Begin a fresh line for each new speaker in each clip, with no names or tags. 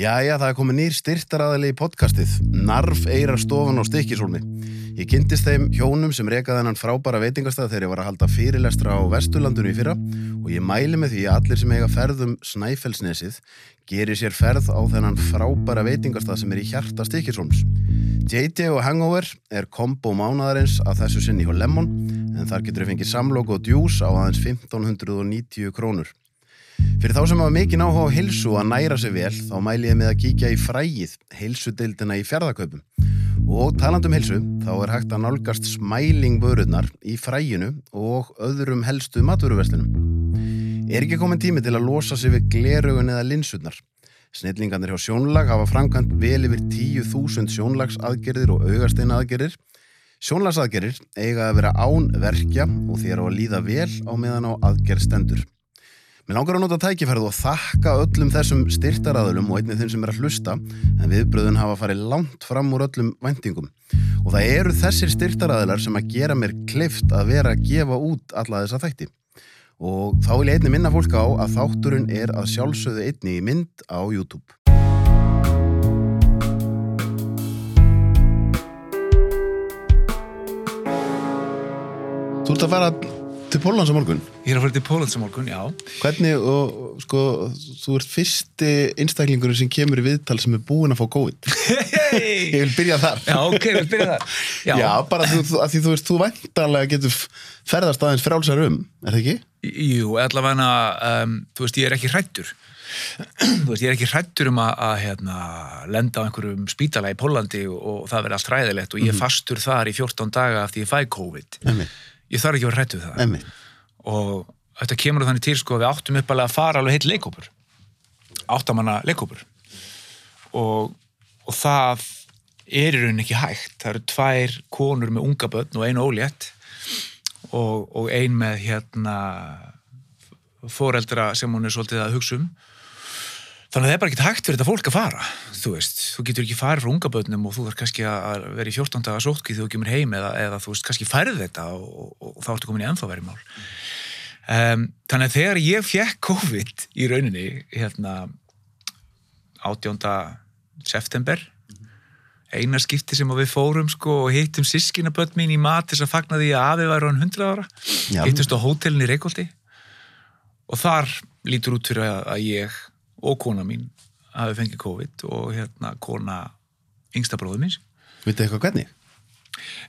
Jæja, það er komið nýr styrtaraðali í podcastið, Narf Eyra stofan á Stykkisólmi. Ég kynntist þeim hjónum sem rekaði hennan frábæra veitingastað þegar ég var að halda fyrirlestra á Vesturlandinu í fyrra og ég mæli með því að allir sem eiga ferðum Snæfellsnesið gerir sér ferð á þennan frábæra veitingastað sem er í hjarta Stykkisólms. JJ og Hangover er kombo mánadarins af þessu sinni hjá Lemon en þar getur þið fengið samlokk og djús á aðeins 1590 krónur. Fyrir þá sem hafa mikið áhuga á hilsu að næra sig vel, þá mæli ég með að kíkja í frægið, hilsudeildina í fjárðaköpum. Og talandum hilsu, þá er hægt að nálgast smælingvörurnar í fræginu og öðrum helstu maturuveslinum. Er ekki komin tími til að losa sig við glerugun eða linsutnar? Snillingarnir hjá sjónlag hafa framkvæmt vel yfir 10.000 sjónlagsaðgerðir og augasteina aðgerðir. Sjónlagsaðgerðir eiga að vera án verkja og þér á að líða vel á meðan á aðgerð stendur. Mér langar að nota tækifærið og þakka öllum þessum styrtaraðulum og einnig þeim sem er að hlusta en viðbröðun hafa farið langt fram úr öllum væntingum. Og það eru þessir styrtaraðular sem að gera mér kleift að vera að gefa út alla þessa þætti. Og þá vil ég einni minna fólk á að þátturinn er að sjálfsögðu einni í mynd á YouTube. Þú ert að fara til Pólans á morgun.
Ég er að fara til Pólans á morgun, já.
Hvernig, og sko, þú ert fyrsti einstaklingur sem kemur í viðtal sem er búinn að fá COVID. Ég vil byrja þar.
Já, ok, við byrja þar.
Já, já bara þú, að því þú veist, þú væntalega getur ferðast aðeins frálsar um, er það ekki?
Jú, allavega, um, þú veist, ég er ekki hrættur. þú veist, ég er ekki hrættur um að, að hérna, lenda á einhverjum spítala í Pólandi og, og það verði allt hræðilegt og ég er
Mhm.
fastur þar í 14 daga eftir ég fæ COVID.
Einmitt,
Ég þarf ekki að vera hrættu það.
einmitt.
og þetta kemur þannig til sko við áttum uppalega að fara alveg heitt leikópur áttamanna leikópur og, og það er í rauninni ekki hægt það eru tvær konur með unga börn og einu ólétt og, og ein með hérna foreldra sem hún er svolítið að hugsa um þannig að það er bara ekki hægt fyrir þetta fólk að fara þú veist, þú getur ekki farið frá unga börnum og þú þarf kannski að vera í 14 daga sótkvíð þegar þú kemur heim eða, eða þú veist, kannski færið þetta og, og, og þá ertu komin í ennþá verið mál um, þannig að þegar ég fekk COVID í rauninni hérna 18. september eina skipti sem að við fórum sko og hittum sískinaböld mín í mat þess að fagna því að afi var hann 100 ára
Já.
hittust á hótelin í Reykjóldi og þar lítur út fyrir að, að ég og kona mín hafi fengið COVID og hérna kona yngsta bróður mín
Vitið eitthvað hvernig?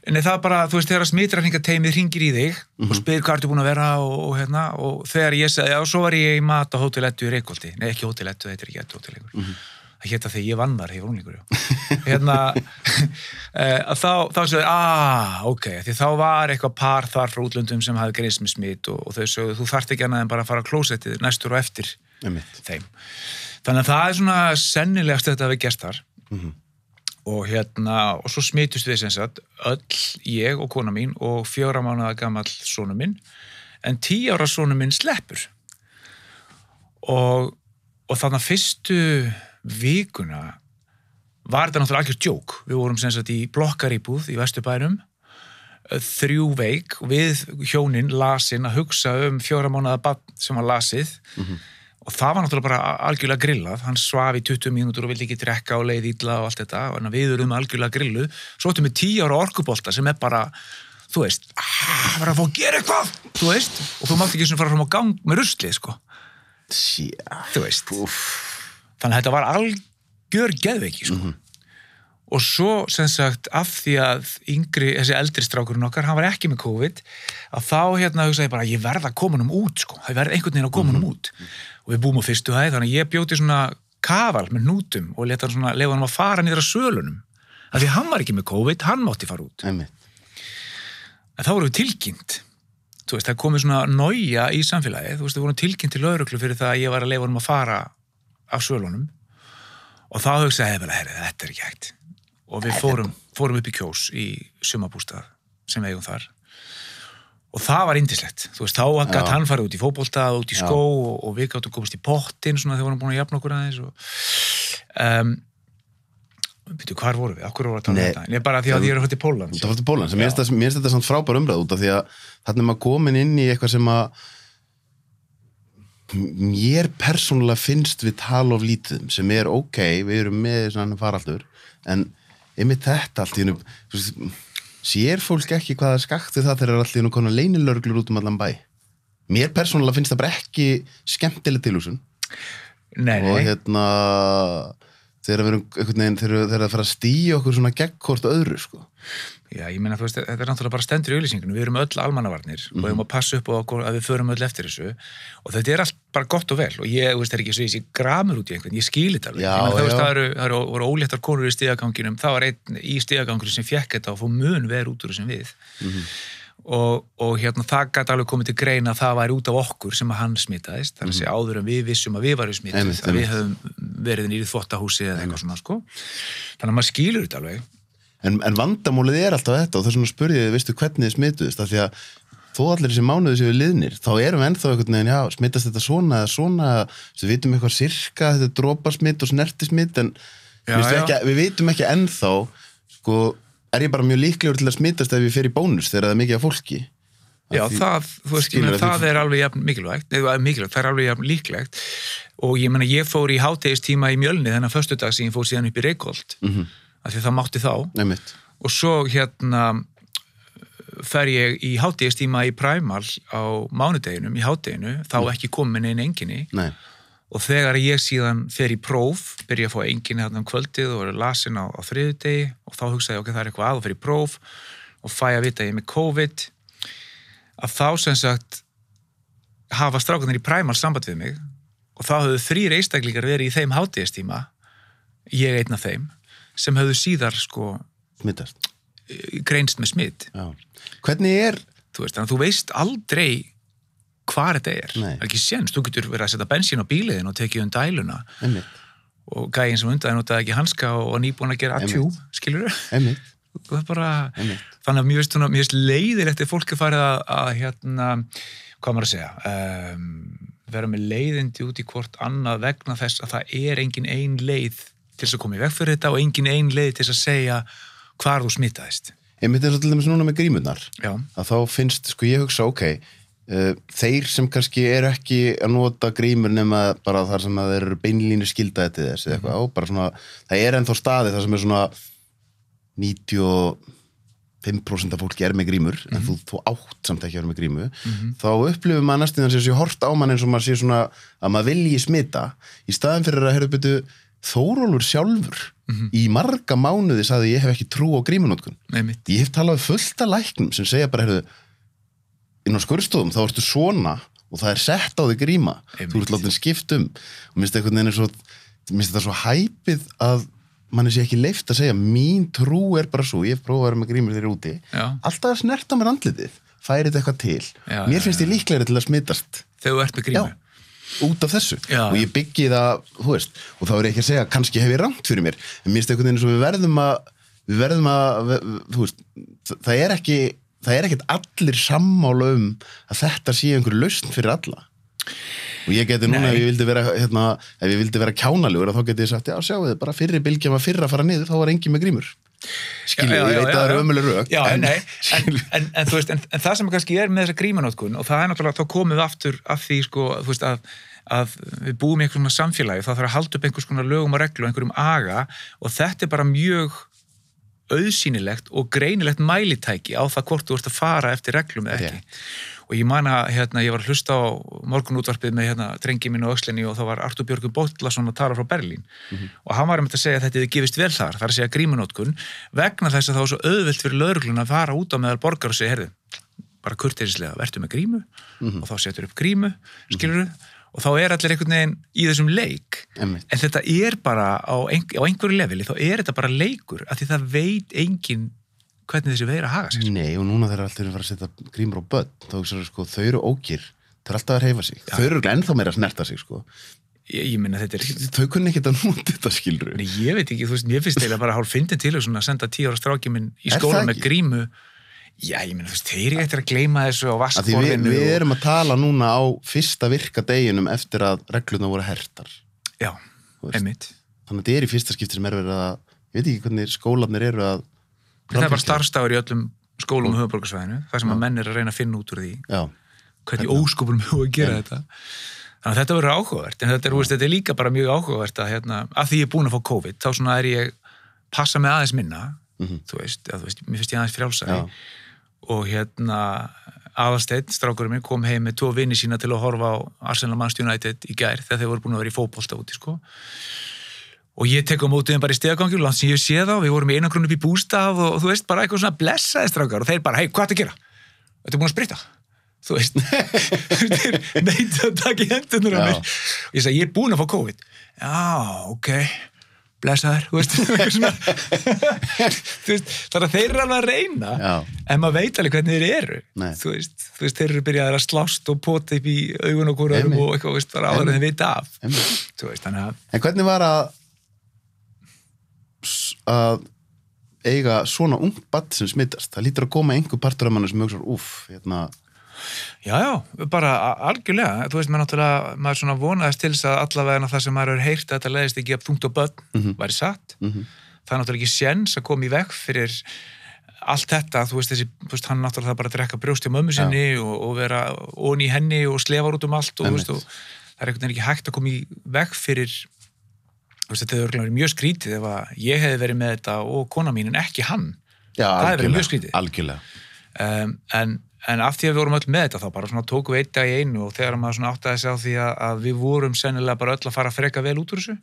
En það er bara, þú veist, þegar smitrækningateimið ringir í þig og spyr hvað ertu búin að vera og, og hérna, og þegar ég sagði, já, svo var ég í mat á hótelettu í Reykjóldi, nei, ekki hótelettu, þetta er ekki ettu hóteleikur, það hétta þegar ég vann þar, hefur unlingur, já, hérna, eh, þá, þá sagði, ah, ok, því þá var eitthvað par þar frá útlöndum sem hafði greins með smit og, og þau sögðu, þú þarft ekki annað en bara að fara á klósettið næstur og eftir. Þeim. Þannig að það er svona sennilegast þetta að við gerst þar og hérna, og svo smitust við sem sagt öll, ég og kona mín og fjóra mánuða gamall sonu minn en tí ára sonu minn sleppur. Og, og þannig að fyrstu vikuna var þetta náttúrulega algjör djók. Við vorum sem sagt í blokkaríbúð í Vesturbænum þrjú veik við hjónin lasin að hugsa um fjóra mánuða bann sem var lasið og það var náttúrulega bara algjörlega grillað. Hann svaf í 20 mínútur og vildi ekki drekka og leið ítla og allt þetta. Og við erum algjörlega grillu. Svo ættum við 10 ára orkubolta sem er bara þú veist, að vera að fá að gera eitthvað. Þú veist, og þú mátt ekki svona fara fram á gang með ruslið, sko,
Sjá.
þú veist. Þannig að þetta var algjör geðveiki, sko og svo sem sagt af því að yngri, þessi eldri strákurinn okkar hann var ekki með COVID að þá hérna hugsaði ég bara ég verð að koma hann út sko. Það verð einhvern veginn að koma hann út. Og við búum á fyrstu hæð þannig að ég bjóti svona kafal með nútum og leta hann svona lefa hann að fara að sölunum. Af því hann var ekki með COVID, hann mátti fara út. En þá vorum við tilkynnt. Þú veist, það komið svona nója í samfélagið. Þú veist, við vorum tilkynnt til lauruglu fyrir það að ég var að lefa hann að fara af sölunum. Og þá hugsaði ég bara, herri, þetta er ekki hægt og við fórum, fórum upp í kjós í sumabústað sem við eigum þar og það var indislegt þú veist, þá gætt
Já.
hann farið út í fótboltað út í skó og, og við gáttum komast í pottin svona þegar við vorum búin að jafna okkur aðeins og um, byrju, hvar vorum við? Akkur voru að tala um þetta? Nei, bara því að ég er að fætti Póland
Það fórst til Pólans, mér finnst þetta- samt frábær umræð út af því að þarna er maður komin inn í eitthvað sem að mér persónulega finnst við tala of lítið um, sem er ok, við erum með svona faraldur, en einmitt þetta allt í hennu sér fólk ekki hvað er skakt við það þegar allt í hennu konar leynilörglur út um allan bæ? Mér persónulega finnst það bara ekki skemmtileg tilhúsun
Nei,
og hérna þegar við erum þegar það fara að stýja okkur svona gegn hvort öðru sko.
Já, ég meina, þú veist, þetta er náttúrulega bara stendur í auðlýsingunum, við erum öll almannavarnir og við erum að passa upp á okkur að við förum öll eftir þessu. Og þetta er allt bara gott og vel. Og ég, þú veist, er ekki svo ég gramur út í einhvern, ég skil þetta alveg,
Já,
ég meina, þú veist, það eru, það eru, voru óléttar konur í stigaganginum, það var einn í stigaganginum sem fekk þetta og fór mun verið út úr þessum við.
Mhm.
og, og hérna það gæti alveg komið til greina að það væri út af okkur sem að hann smitaðist. Þar að segja áður en við vissum að við varum
Mhm.
Að við höfum verið nýrið þvottahúsi eða eitthvað svona sko. Þannig að maður skilur þetta alveg
en, en vandamálið er alltaf þetta og þess vegna spurði ég, veistu hvernig þið smituðist af því að þó allir þessi mánuði séu liðnir þá erum við ennþá einhvern veginn, já, smitast þetta svona eða svona, við vitum eitthvað sirka þetta er drópasmitt og snertismitt en
Já,
við,
já.
ekki, við vitum ekki ennþá sko, er ég bara mjög líklegur til að smitast ef ég fer í bónus þegar það er mikið af fólki
Já,
því-
það, þú veist,
því-
það er alveg jafn mikilvægt, eða mikilvægt, það er alveg jafn líklegt og ég meina, ég fór í hátegistíma í mjölni þennan föstudag sem ég fór síðan upp í Reykholt, mm
Mhm.
Af því það mátti þá.
Einmitt.
og svo hérna fer ég í hátegistíma í Primal á mánudeginum, í háteginu, þá ekki komin einn enginni
Nei,
og þegar ég síðan fer í próf, byrja að fá enginni þarna um kvöldið og er lasin á, á þriðudegi og þá hugsaði ok, það er eitthvað að og fer í próf og fæ að vita ég er með COVID að þá sem sagt hafa strákunnir í Primal samband við mig og þá höfðu þrýr einstaklingar verið í þeim hátíðastíma ég einn af þeim sem höfðu síðar sko
smitast.
greinst með smitt
já. Hvernig er
þú veist, að þú veist aldrei hvað þetta er,
Nei.
það er ekki séns þú getur verið að setja bensín á bíliðin og tekið um dæluna.
Einmitt,
og gæinn sem undan notaði ekki hanska og var nýbúin að gera atjú, skilur er bara,
einmitt.
þannig að mér veist, mér veist leiðilegt ef fólk er farið að, að hérna, hvað maður að segja? Um, vera með leiðindi út í hvort annað vegna þess að það er engin ein leið til þess að koma í veg fyrir þetta og engin ein leið til þess að segja hvar þú smitaðist.
Einmitt eins og til dæmis núna með grímunar
já,
að þá finnst, sko ég hugsa, ok uh, þeir sem kannski eru ekki að nota grímur nema bara þar sem að þeir eru beinlínu skildaði til þess eða eitthvað, og bara svona, það er ennþá staði þar sem er svona 95% af fólki er með grímur. En þú, þú átt samt ekki að vera með grímu. Þá upplifum maður þess að sé hort á mann eins og maður sé svona að maður vilji smita. Í staðin fyrir að herra byrju Þórólfur sjálfur í marga mánuði saði ég hef ekki trú á grímunótkun ég hef talað fullt af læknum sem segja bara, heyrðu, inn á skurstofum þá ertu svona og það er sett á þig gríma.
Einmitt.
þú ert látið skipt um. Og minnst er þetta svo hæpið að manni sé ekki leift að segja mín trú er bara svo, ég hef prófað að vera með grímur þegar ég er úti.
Já.
alltaf að snerta mér andlitið færi þetta eitthvað til.
Já,
mér finnst ég líklegri til að smitast.
Þegar þú ert með grímu.
Já. Út af þessu
Já.
og ég byggi það, þú veist og þá er ég ekki að segja, kannski hef ég rangt fyrir mér en minnst einhvern veginn svo við verðum að við verðum að, þú veist það er ekki, það er ekkert allir sammála um að þetta sé einhverju lausn fyrir alla og ég geti núna
Nei.
ef ég vildi vera hérna, ef ég vildi vera kjánalugur þá geti ég sagt, já sjáu þið, bara fyrri bylgja var fyrra að fara niður, þá var engin með grímur skilju, ég veit að það eru ömuleg rök
Já,
en,
nei, en, en, en, þú veist, en, en það sem kannski er með þessa grímanótkun og það er náttúrulega, þá komum við aftur af því, sko, þú veist, að, að við búum í einhvers konar samfélagi, þá þarf að halda upp einhvers konar lögum og reglu og einhverjum aga og þetta er bara mjög auðsýnilegt og greinilegt mælitæki á það hvort þú ert að fara eftir reglum eða ekki. Og ég man að hérna, ég var að hlusta á morgunútvarpið með hérna, drengi mínu á öxlinni og þá var Artur Björgur Bóttlason að tala frá Berlín. Og hann var um þetta að segja að þetta hefði gefist vel þar, þar að segja grímunótkun vegna þess að það var svo auðvelt fyrir lögreglun að fara út á meðal borgar og segja, herðu, bara kurteislega, verður með grímu og þá setur upp grímu, skilur og þá er allir einhvern veginn í þessum leik.
Einmitt.
en þetta er bara á, ein, á einhverju leveli, þá er þetta bara leikur af því það veit enginn hvernig þessi veira haga sér.
Nei, og núna allir eru að fara að setja grímur á börn þá hugsaðu sko, þau eru ókýr þau eru alltaf að reyfa sig, þau eru ennþá meira að snerta sig sko.
ég, ég minna þetta er
þau kunni ekki að nota þetta skilru
Nei, ég veit ekki, þú veist, ég finnst eiginlega bara hálf fyndin til að senda tíu ára stráki minn í
Er
skóla með grímu. Já, ég minna, þú veist, þeir eru eftir að gleyma þessu á vaskborðinu
við
og-
erum að tala núna á fyrsta virka deginum eftir að regluna voru hertar.
Já, einmitt.
Þannig að þetta er í fyrsta skipti sem er verið að ég veit ekki hvernig skólanir eru að
Það er bara starfstafur í öllum skólum á höfuborgarsvæðinu, það sem að menn er að reyna að finna út úr því.
Já,
hvernig óskopunum hefur að gera
Einmitt.
þetta. Þannig að þetta verður áhugavert en þetta er, veist, þetta er líka bara mjög áhugavert að, hérna, að því ég er búin að fá COVID þá svona er ég passa mig aðeins minna þú veist, að, þú veist, mér finnst ég aðeins frjálsari.
Já.
og hérna aðalsteinn, strákurinn minn, kom heim með tvo vini sína til að horfa á Arsenal Manchester United í gær þegar þeir voru búin að vera í fótbolta úti sko. Og ég tek á mótið þeim bara í stegagangi og langt sem ég séð þá, við vorum í einangrun upp í bústaf og, og þú veist, bara eitthvað svona blessaði strákar. Og þeir bara, hei, hvað er að gera? Þetta er búin að sprita þú veist þeir neita að taka í hendunar á mér. Ég sagði, ég er búin að fá COVID. Já, ok. Blessaður, þú veist, þú veist þannig að þeir eru alveg að reyna
Já.
en maður veit alveg hvernig þeir eru. Þú veist, þú veist, þeir eru byrjaðir að slást og pota upp í augun og
Einmitt.
og eitthvað, veist, bara áður en þeir vita af
Einmitt.
þú veist, þannig að
En hvernig var að eiga svona ungt badd sem smittast? Það lítur að koma einhver partur af manni sem hugsa, úff, hérna,
Já, já, bara algjörlega, þú veist, maður náttúrulega, maður svona vonaðist til þess að allavega það sem maður er heyrt að þetta leiðist ekki að þungt og börn
Mhm.
væri satt.
Mhm.
Það er náttúrulega ekki séns að koma í veg fyrir allt þetta, þú veist, þessi, þú veist, hann náttúrulega bara drekka brjóst hjá mömmu sinni og, og vera ón í henni og slefar út um allt og, veist, og það er veginn ekki hægt að koma í veg fyrir, þetta hefur verið mjög skrítið ef að ég hefði verið með þetta og kona mín en ekki hann.
já,
Það hefur verið mjög skrítið. Um, en, en af því að við vorum öll með þetta þá bara svona tókum við eitt dag í einu og þegar maður svona áttaði sig á því að, að við vorum sennilega bara öll að fara að freka vel út úr þessu.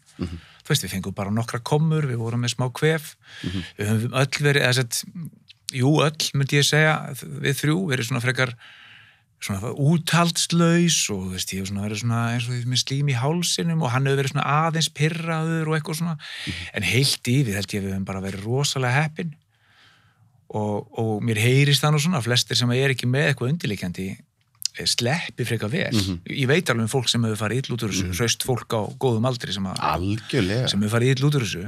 Þú veist, við fengum bara nokkra komur við vorum með smá kvef. Við höfum öll verið, eða sett jú, öll myndi ég segja, við þrjú verið svona frekar svona úthaldslaus og veist, ég hef svona verið svona eins og því með slím í hálsinum og hann hefur verið svona aðeins pirraður og eitthvað svona. En heilt yfir held ég að við höfum bara verið rosalega heppin. Og, og mér heyrist það nú svona flestir sem er ekki með eitthvað undirleikjandi eh, sleppi frekar vel. Ég veit alveg um fólk sem hefur farið ill út úr þessu hraust fólk á góðum aldri sem, að, sem hefur farið ill út úr þessu.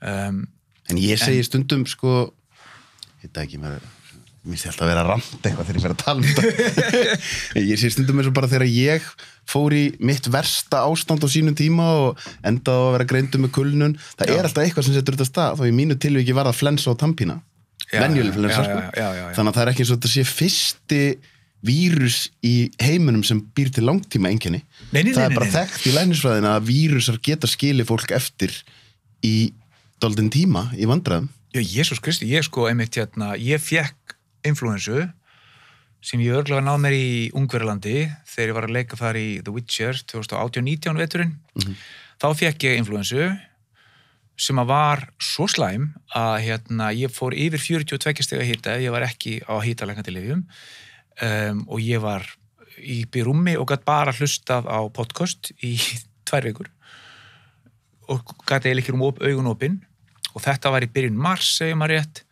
Um,
En ég segi stundum, sko, ég veit ekki, maður, mér sé alltaf að vera að randa eitthvað þegar ég fer að tala um þetta. ég segi stundum eins og bara þegar ég fór í mitt versta ástand á sínum tíma og endaði að vera greindu með kulnun. Það er alltaf eitthvað sem setur þetta af stað, þá í mínu tilviki var það flensa og tampína.
Já,
Venjuleg
já,
flensa,
já,
sko.
já, já, já, já.
Þannig að það er ekki eins og þetta sé fyrsti vírus í heiminum sem býr til langtíma einkenni.
Nei, nei,
það er bara
nei, nei.
þekkt í læknisfræðina að vírusar geta skilið fólk eftir í doldin tíma í vandræðum.
Já, Jésús Kristi, ég sko einmitt hérna, ég fekk influensu sem ég örglega náð mér í Ungverjalandi þegar ég var að leika þar í The Witcher 2018-19 veturinn. Þá fekk ég influensu sem að var svo slæm að hérna, ég fór yfir 42 steg að hýta ég var ekki á hýtalegandi lifjum um, og ég var í byrjummi og gætt bara hlustað á podcast í tvær vikur og gæti eiginlega ekki um op, augun opinn og þetta var í byrjun mars, segir maður rétt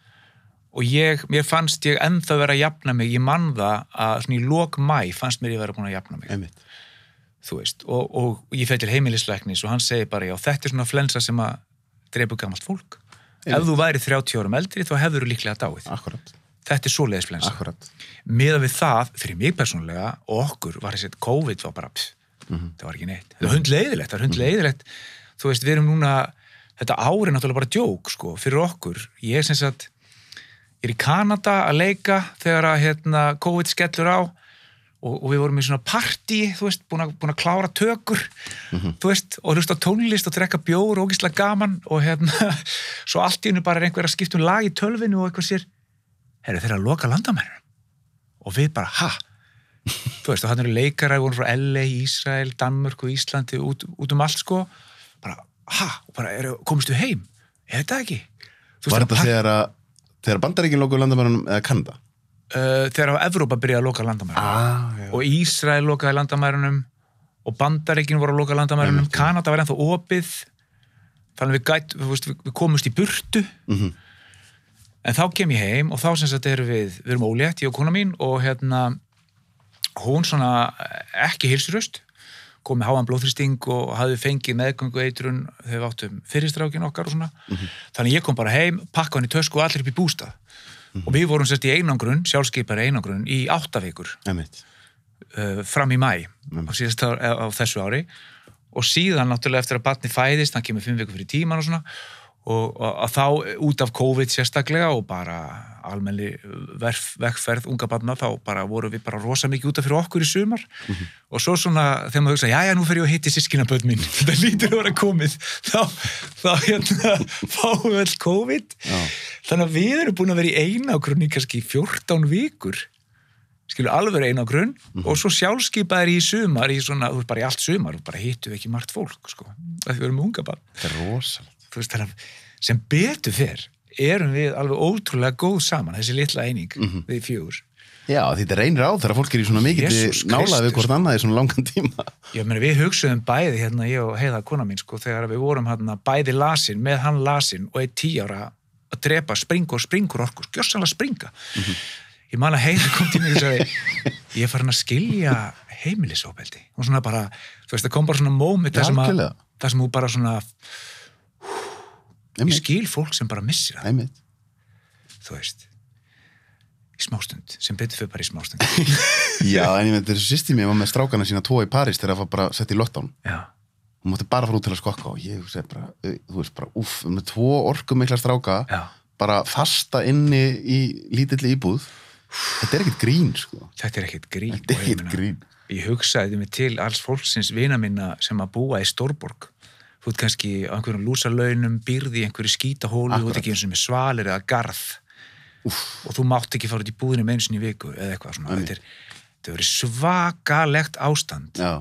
og ég, mér fannst ég ennþá vera að jafna mig, ég mann það að svona í lok mæ fannst mér ég vera búin að jafna mig.
Einmitt.
þú veist, og, og ég fættir heimilisleiknis og hann segir bara, já, þetta er svona flensa sem að dreipur gamalt fólk. Ef þú væri 30 árum eldri þá hefur þú líklega dáið.
Akkurat,
þetta er svoleiðis flensa.
Akkurat.
miða við það, fyrir mig persónulega og okkur var þessi COVID var bara pff, það var ekki neitt, það var hundleiðilegt það er hundleiðilegt, þú veist, við erum núna þetta ári náttúrulega bara djók sko, fyrir okkur, ég er sem sagt er í Kanada að leika þegar að hérna, COVID skellur á og, og við vorum í svona partí þú veist, búin að, búin að klára tökur þú veist, og hlusta tónlist og drekka bjór og ógislega gaman og hérna svo allt í hennu bara er einhver að skipta um lag í tölvinu og eitthvað sér herru þeir eru að loka landamærin og við bara, ha? þú veist, og hann eru leikarar voru frá LA, Ísrael, Danmörk og Íslandi út, út um allt sko bara, ha? Og bara, eru, komist við heim? Er þetta ekki? Þú
Var
veist,
þetta þegar að þegar bandaríkin lókuð landamærunum eða Kanada?
uh, þegar á Evrópa byrjaði að loka landamærin
Ah,
og Ísrael lokaði landamærunum. Og Bandaríkin voru að loka landamærunum.
Einmitt, já.
Kanada var ennþá opið. Þannig við, gæt, við, við, komumst í burtu.
Mhm.
en þá kem ég heim og þá sem sagt erum við við erum ólétt, ég og kona mín og hérna hún svona ekki hilsuröst kom með háan blóðþristing og hafði fengið meðgöngu eitrun þegar við áttum fyrirstrákin okkar og svona. Þannig ég kom bara heim, pakka hann í tösku og allir upp í bústað. Og við vorum sérst í einangrun, sjálfskeipari einangrun í áttavíkur uh, fram í mæ á, síðast á, á þessu ári. Og síðan náttúrulega eftir að batni fæðist, hann kemur fimm vikur fyrir tíman og svona og, og að þá út af COVID sérstaklega og bara almenni vekkferð unga barna þá bara voru við bara rosa mikið útaf fyrir okkur í sumar. Og svo svona þegar maður hugsa, já já nú fer ég að hitti sískinaböld mín, þetta lítur að vera komið. Þá, þá hérna fáum við all COVID.
Já.
þannig að við erum búin að vera í einagrunn í kannski 14 vikur. Skilur alveg einagrunn og svo sjálfskeipaðir í sumar í svona, þú veist bara í allt sumar þú bara hittu ekki margt fólk sko, að við erum unga barn.
Þetta er rosalegt.
Þú veist að sem betur fer erum við alveg ótrúlega góð saman þessi litla eining við fjögur.
Já, þetta reynir á þegar fólk er í svona mikið
Jesús
nála við hvort annað í svona langan tíma.
ég meni við hugsuðum bæði hérna ég og heiða kona mín sko þegar við vorum hérna bæði lasin með hann lasin og eitt tí ára að drepa springa og springur orku skjörsanlega springa. Ég man að heiða kom til mig og sagði ég er farin að skilja heimilisofbeldi. Og svona bara, þú veist það kom bara svona
Já,
það sem, að, það sem þú bara svona ég skil fólk sem bara missir það
einmitt.
þú veist í smástund, sem betur fyrir bara í smástund
Já, en ég veit, þessu systemi var með strákana sína tvo í París þegar það var bara sett í lockdown.
já,
Hún mátti bara fara út til að skokka og ég segi bara, eh, þú veist, bara, uff, með tvo orkumikla stráka,
já,
bara fasta inni í lítilli íbúð. Þetta er ekkert grín, sko.
þetta er ekkert grín
Þetta er
meina-
grín.
ég hugsaði mig til alls fólksins vina minna sem að búa í Stórborg þú ert kannski á einhverjum lúsalaunum býrði í einhverju skítahólu, þú ert ekki eins og með svalir eða garð.
Úff,
og þú mátt ekki fara út í búðinu með eins og í viku eða eitthvað svona, þetta er, þetta er svakalegt ástand.
Já,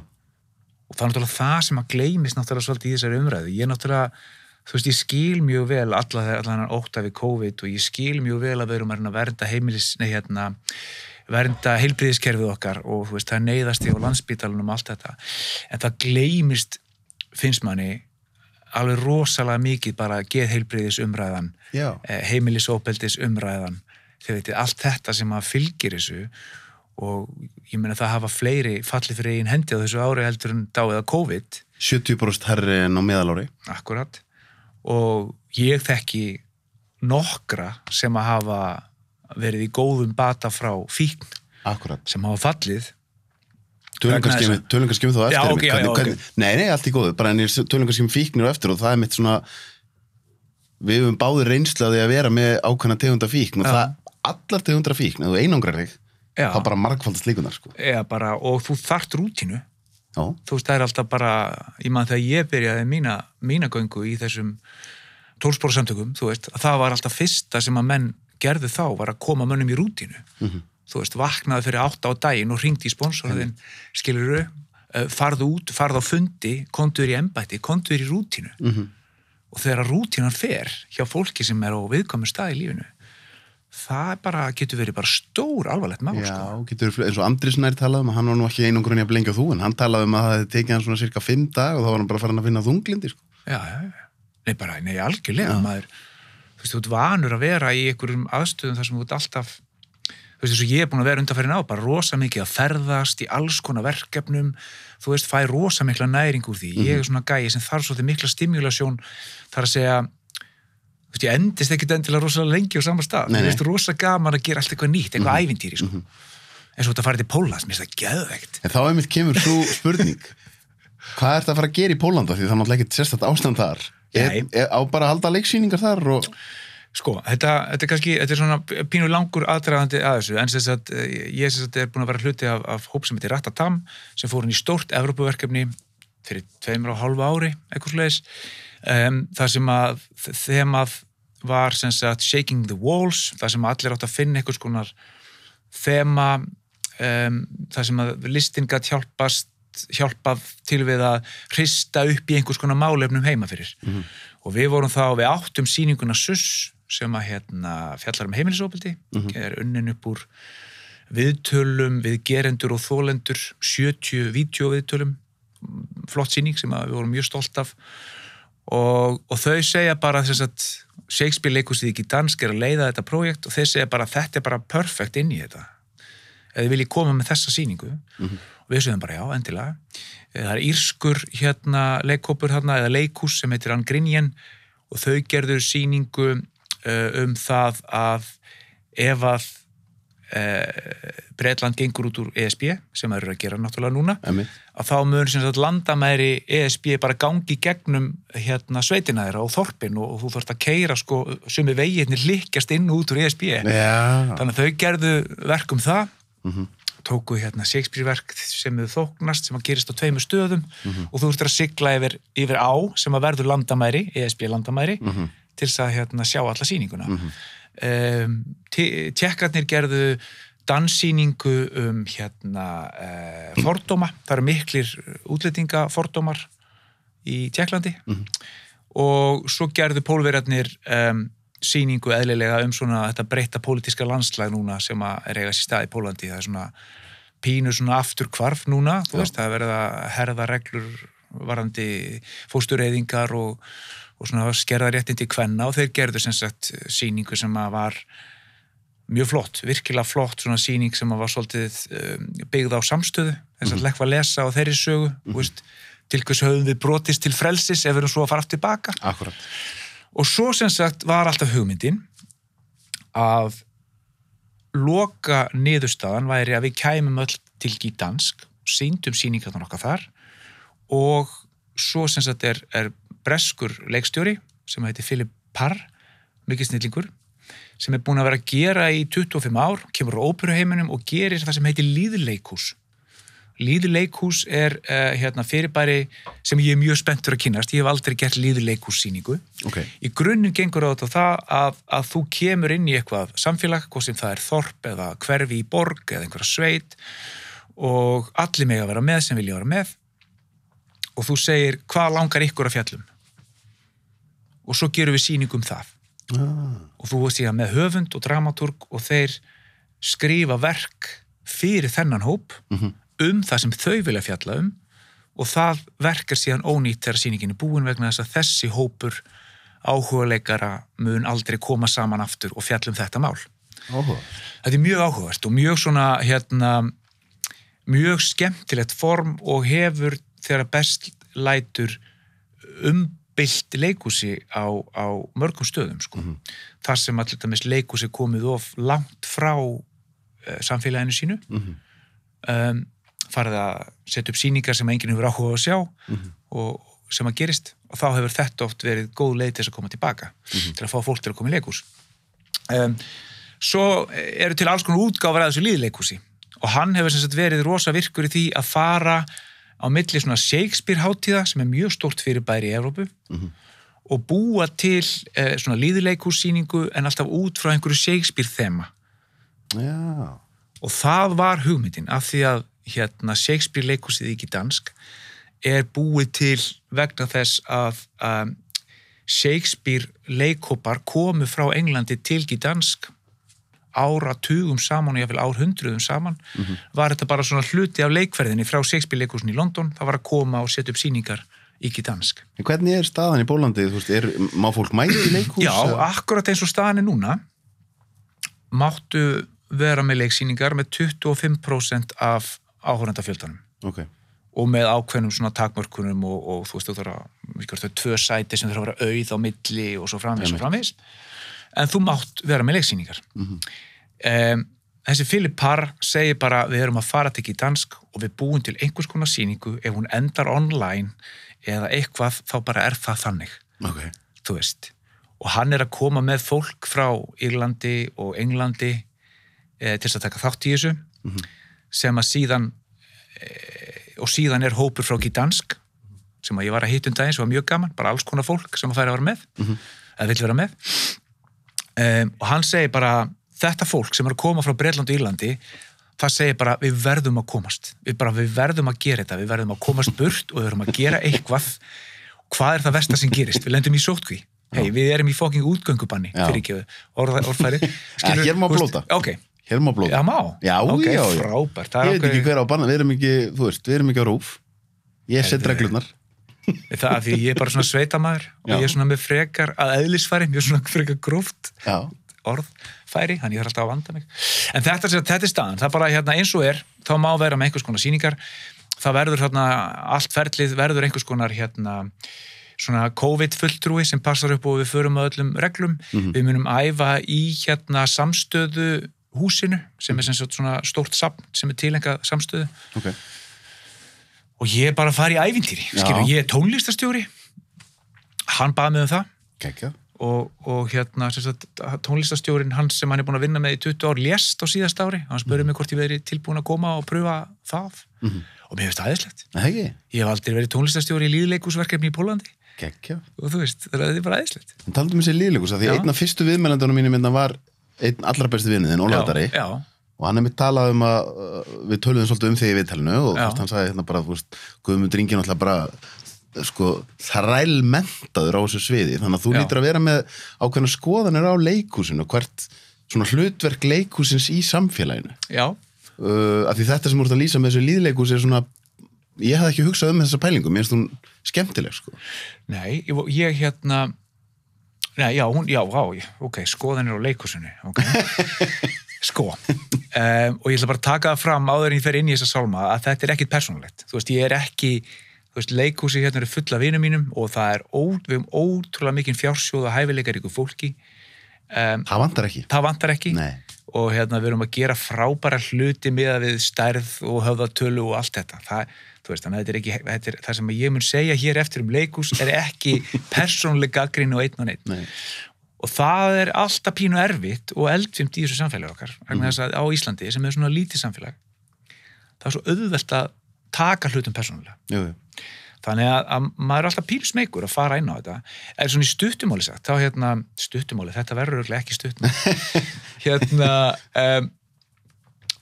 og það er náttúrulega það sem að gleymist náttúrulega svolítið í þessari umræðu, ég er náttúrulega þú veist, ég skil mjög vel alla allan hann óta við COVID og ég skil mjög vel að við erum að vernda heimilis, nei hérna vernda heilbriðiskerfið okkar og þú veist, það er neyðasti á landsbítalunum og allt þetta, en það gleymist finnst manni alveg rosalega mikið bara geð heilbriðis umræðan heimilisópeldis umræðan veitir, allt þetta sem að fylgir þessu og ég meina það hafa fleiri fallið fyrir einn hendi á þessu ári heldur en dáið að COVID
70% herri en á meðalári.
akkurat og ég þekki nokkra sem að hafa verið í góðum bata frá fíkn
Akkurat.
sem hafa fallið
Tölum
Vegna
kannski
þess
um- tölum kannski um það á
Já,
eftir.
já, já,
hvernig-
ok.
hvernig- Nei, nei, allt í góðu. Bara en ég tölum kannski um fíknir á eftir og það er mitt svona, við höfum báður reynslu að því að vera með ákveðna tegunda fíkn og
Já.
það, allar tegundra fíkn, ef þú einangrar þig,
Já.
þá bara margfaldast líkunar, sko.
Eða bara, og þú þart rútínu
Já,
þú veist, það er alltaf bara ég maður þegar ég byrjaði mína, mína göngu í þessum tólspóra samtökum þú veist, að það var alltaf fyrsta sem að menn gerðu þá var að koma mönnum í rútínu þú veist, vaknaði fyrir átta á daginn og ringdi í sponsorðin, skilur farðu út, farðu á fundi kontuður í embætti, kontuður í rútínu
Mhm.
og þegar að rútínan fer hjá fólki sem er á viðkomu stað í lífinu það bara, getur verið bara stór alvarlegt mál,
Já,
sko.
getur eins og Andris nær talað um hann var nú ekki einangrunni að blengja þú en hann talaði um að það hefði tekið hann svona cirka fimm dag og þá var hann bara farin að finna þunglindi sko.
já. Nei, bara, nei, algjörlega, maður, þú veist, þú ert vanur að vera í einhverjum aðstöðum þar sem þú ert alltaf, þú veist, þess að ég er búin að vera undanfærin á, bara rosa mikið að ferðast í alls konar verkefnum, þú veist, fæ rosa mikla næring úr því. Ég er svona gæi sem þarf svolítið mikla stimulasjón, þar að segja, þú veist, ég endist ekkit endilega rosalega lengi á sama stað.
Nei,
Þú
nei.
veist, rosa gaman að gera allt eitthvað nýtt, eitthvað ævintýri, sko. eins og þetta farið til Pólans, mér finnst það geðveikt.
En þá einmitt kemur svo spurning Hvað er þetta að fara að gera í Pólanda því það er náttúrulega ekkert sérstætt ástand þar er, er, á bara að halda leiksýningar þar og
Sko, þetta, þetta er kannski, þetta er svona pínu langur aðdragandi að þessu, en þess að ég sem sagt er búin að vera hluti af, af hóp sem heitir Ratatam, sem fór inn í stórt Evrópuverkefni fyrir tveimur og hálfu ári, eitthvað slegis, um, það sem að þemað var sem sagt Shaking the Walls, það sem allir átt að finna einhvers konar þema, um, það sem að listin gætt hjálpast hjálpað til við að hrista upp í einhvers konar málefnum heima fyrir. Og við vorum þá, við áttum sýninguna SUS sem að hérna fjallar um heimilisofbildi, er unnin upp úr viðtölum við gerendur og þólendur 70 vídeoviðtölum flott sýning sem við vorum mjög stolt af. Og, og þau segja bara þess að Shakespeare leikusið ekki dansk er að leiða þetta prójekt og þeir segja bara þetta er bara perfect inn í þetta. Eða þið viljið koma með þessa sýningu. Og við segjum bara já, endilega. Eh, það er írskur hérna leikkópur hérna, eða leikus sem heitir Angrinjen og þau gerður sýningu uh, um það að ef að uh, Breitland gengur út úr ESB sem það eru að gera náttúrulega núna
Einmitt.
að þá mun sem sagt landamæri ESB bara gangi gegnum hérna sveitina þeirra og þorpin og, og þú þarfst að keira sko sumi veginni hlikkjast inn út úr ESB
Já.
þannig að þau gerðu verk um það
Mhm.
tóku hérna Shakespeare-verk sem þau þóknast sem að gerist á tveimur stöðum
Mhm.
og þú ert að sigla yfir, yfir á sem að verður landamæri, ESB landamæri
Mhm.
Til þess að hérna, sjá alla sýninguna. Mm um, tjekkarnir gerðu danssýningu um hérna uh, fordóma, það eru miklir útlendingafordómar í Tjekklandi. Og svo gerðu pólverjarnir um, sýningu eðlilega um svona þetta breyta pólitíska landslag núna sem að er eiga sér stað í Pólandi það er svona pínu svona afturkvarf núna, þú
Já.
veist, það er verið að herða reglur varandi fóstureyðingar og, og svona skerða réttindi kvenna og þeir gerðu sem sagt sýningu sem að var mjög flott, virkilega flott svona sýning sem að var svolítið um, byggð á samstöðu, þess að lekfa að lesa á þeirri sögu, mm veist, til hvers höfum við brotist til frelsis ef við erum svo að fara aftur tilbaka
Akkurat.
og svo sem sagt var alltaf hugmyndin að loka niðurstaðan væri að við kæmum öll til Gídansk, síndum sýningarnar okkar þar og svo sem sagt er, er breskur leikstjóri sem heitir Philip Parr, mikið snillingur sem er búin að vera að gera í 25 ár, kemur á óperuheiminum og gerir það sem heitir líðleikhús. Líðleikhús er uh, hérna, fyrirbæri sem ég er mjög spenntur að kynast. Ég hef aldrei gert líðleikhússýningu.
Ok.
Í grunninn gengur á þetta það að, að þú kemur inn í eitthvað samfélag, hvað sem það er þorp eða hverfi í borg eða einhverja sveit og allir meg að vera með sem vilja vera með og þú segir hvað langar ykkur að fjallum og svo gerum við sýningu um það
Ah.
og þú veist ég með höfund og dramaturg og þeir skrifa verk fyrir þennan hóp
Mhm.
um það sem þau vilja fjalla um og það verk er síðan ónýtt þegar sýningin er búin vegna þess að þessi hópur áhugaleikara mun aldrei koma saman aftur og fjalla um þetta mál.
Áhuga.
Þetta er mjög áhugavert og mjög svona hérna, mjög skemmtilegt form og hefur þegar best lætur umbylt leikúsi á, á mörgum stöðum sko. Þar sem allir dæmis leikúsi komið of langt frá uh, samfélaginu sínu.
Mhm.
um, farið að setja upp sýningar sem enginn hefur áhuga að sjá og sem að gerist. Og þá hefur þetta oft verið góð leið til þess að koma tilbaka til að fá fólk til að koma í leikús um, svo eru til alls konar útgáfar að þessu líðleikúsi og hann hefur verið rosa virkur í því að fara á milli svona Shakespeare hátíða sem er mjög stórt fyrir bæri í Evrópu og búa til eh, svona líðleikússýningu en alltaf út frá einhverju Shakespeare þema
Já.
og það var hugmyndin af því að hérna Shakespeare leikusið ekki dansk er búið til vegna þess að um, Shakespeare leikópar komu frá Englandi til Gdansk áratugum saman og jáfnvel árhundruðum saman var þetta bara svona hluti af leikferðinni frá Shakespeare leikusin í London það var að koma og setja upp sýningar í Gdansk
En hvernig er staðan í Bólandi? Þú veist, er, má fólk mæti í leikhús?
Já,
eða?
akkurat eins og staðan er núna máttu vera með leiksýningar með 25% af áhörendafjöldanum
Ok.
og með ákveðnum svona takmörkunum og, og þú veist þú þarf að mikilvægt þau tvö sæti sem þarf að vera auð á milli og svo framvegis og framvegis en þú mátt vera með leiksýningar.
Mhm.
um, þessi Philip Parr segir bara við erum að fara til dansk og við búum til einhvers konar sýningu. Ef hún endar online eða eitthvað þá bara er það þannig.
Ok.
þú veist. Og hann er að koma með fólk frá Írlandi og Englandi e, til að taka þátt í þessu sem að síðan e, og síðan er hópur frá Gdansk sem að ég var að hitta um daginn sem var mjög gaman, bara alls konar fólk sem að færa að vera með eða vill vera með um, og hann segir bara þetta fólk sem er að koma frá Breitland og Írlandi það segir bara við verðum að komast. Við, bara, við verðum að gera þetta, við verðum að komast burt og við verðum að gera eitthvað. Hvað er það versta sem gerist, við lendum í sótkví hei, við erum í fóking útgöngubanni fyrir ekki orðfæri
Eh, hér má
þú veist,
blóta.
ok,
Hér má blóða.
já má.
Já,
ok,
já, já.
frábært.
Ég veit ekki hver á banna, við erum ekki, veist, við erum ekki á rúf. Ég set
Heyrðu. Það er því ég er bara svona sveitamæður og ég er svona með frekar að eðlisfæri mjög svona frekar gróft
Já.
orðfæri, þannig ég þarf alltaf að vanda mig. En þetta, þetta er staðan, það er bara hérna, eins og er þá má vera með einhvers konar sýningar. Það verður hérna, allt ferlið verður einhvers konar hérna svona COVID-fulltrúi sem passar upp og við förum að öllum reglum, við munum æfa í hérna samstöðu húsinu sem er sem sagt svona stórt sapn sem er tilengað samstöðu.
Ok.
Og ég er bara að fara í ævintýri
Já.
ég er tónlistastjóri hann baði mig um það
Kekja.
og, og hérna sagt, tónlistastjórin hann sem hann er búin að vinna með í 20 ár lést á síðast ári, hann spurði mig hvort ég veri tilbúin að koma og pröfa það
Mhm.
og mér finnst það aðeinslegt ég hef aldrei verið tónlistastjóri í líðleikusverkefni í Pólandi
Kekja.
og þú veist, það er bara aðeinslegt
En taldum við sér líðleikus að því
Já.
einn af fyrstu viðmælandunum mínum minna var einn allra besti vinniðin, Ólaðari.
já,
Og hann er mitt talað um að uh, við töluðum svolítið um því í viðtalinu og veist, hann sagði hérna bara, þú veist, Guðmund Ringin alltaf bara, sko, þrælmentaður á þessu sviði. Þannig að þú
Já.
lítur að vera með ákveðna skoðanir á leikúsinu, hvert svona hlutverk leikúsins í samfélaginu.
já,
Uh, af því þetta sem ert að lýsa með þessu líðleikús er svona, ég hafði ekki hugsað um þessa pælingu, mér finnst hún skemmtileg, sko.
nei, ég, ég hérna nei, já, hún, já, já, ok skoðanir á leikusinu, ok sko um, og ég ætla bara að taka það fram áður en ég fer inn í þessa sálma að þetta er ekkit persónulegt þú veist, ég er ekki þú veist, leikúsi hérna eru fulla vinum mínum og það er ó, við um ótrúlega mikinn fjársjóð og hæfileikar ykkur fólki um,
Það vantar ekki.
það vantar ekki
Nei.
og hérna við erum að gera frábæra hluti miða við stærð og höfðatölu og allt þetta það, þú veist, þannig að þetta er ekki þetta er, það sem ég mun segja hér eftir um leikús er ekki persónleg gaggrín og einn og neitt
Nei.
Og það er alltaf pínu erfitt og eldfimt í þessu samfélagi okkar að á Íslandi sem er svona lítið samfélag það er svo auðvelt að taka hlutum persónulega.
Jú, jú.
þannig að, að maður er alltaf pínu smeykur að fara inn á þetta. Er svona í stuttumáli sagt þá hérna, stuttumáli, þetta verður ekki stuttumáli hérna um,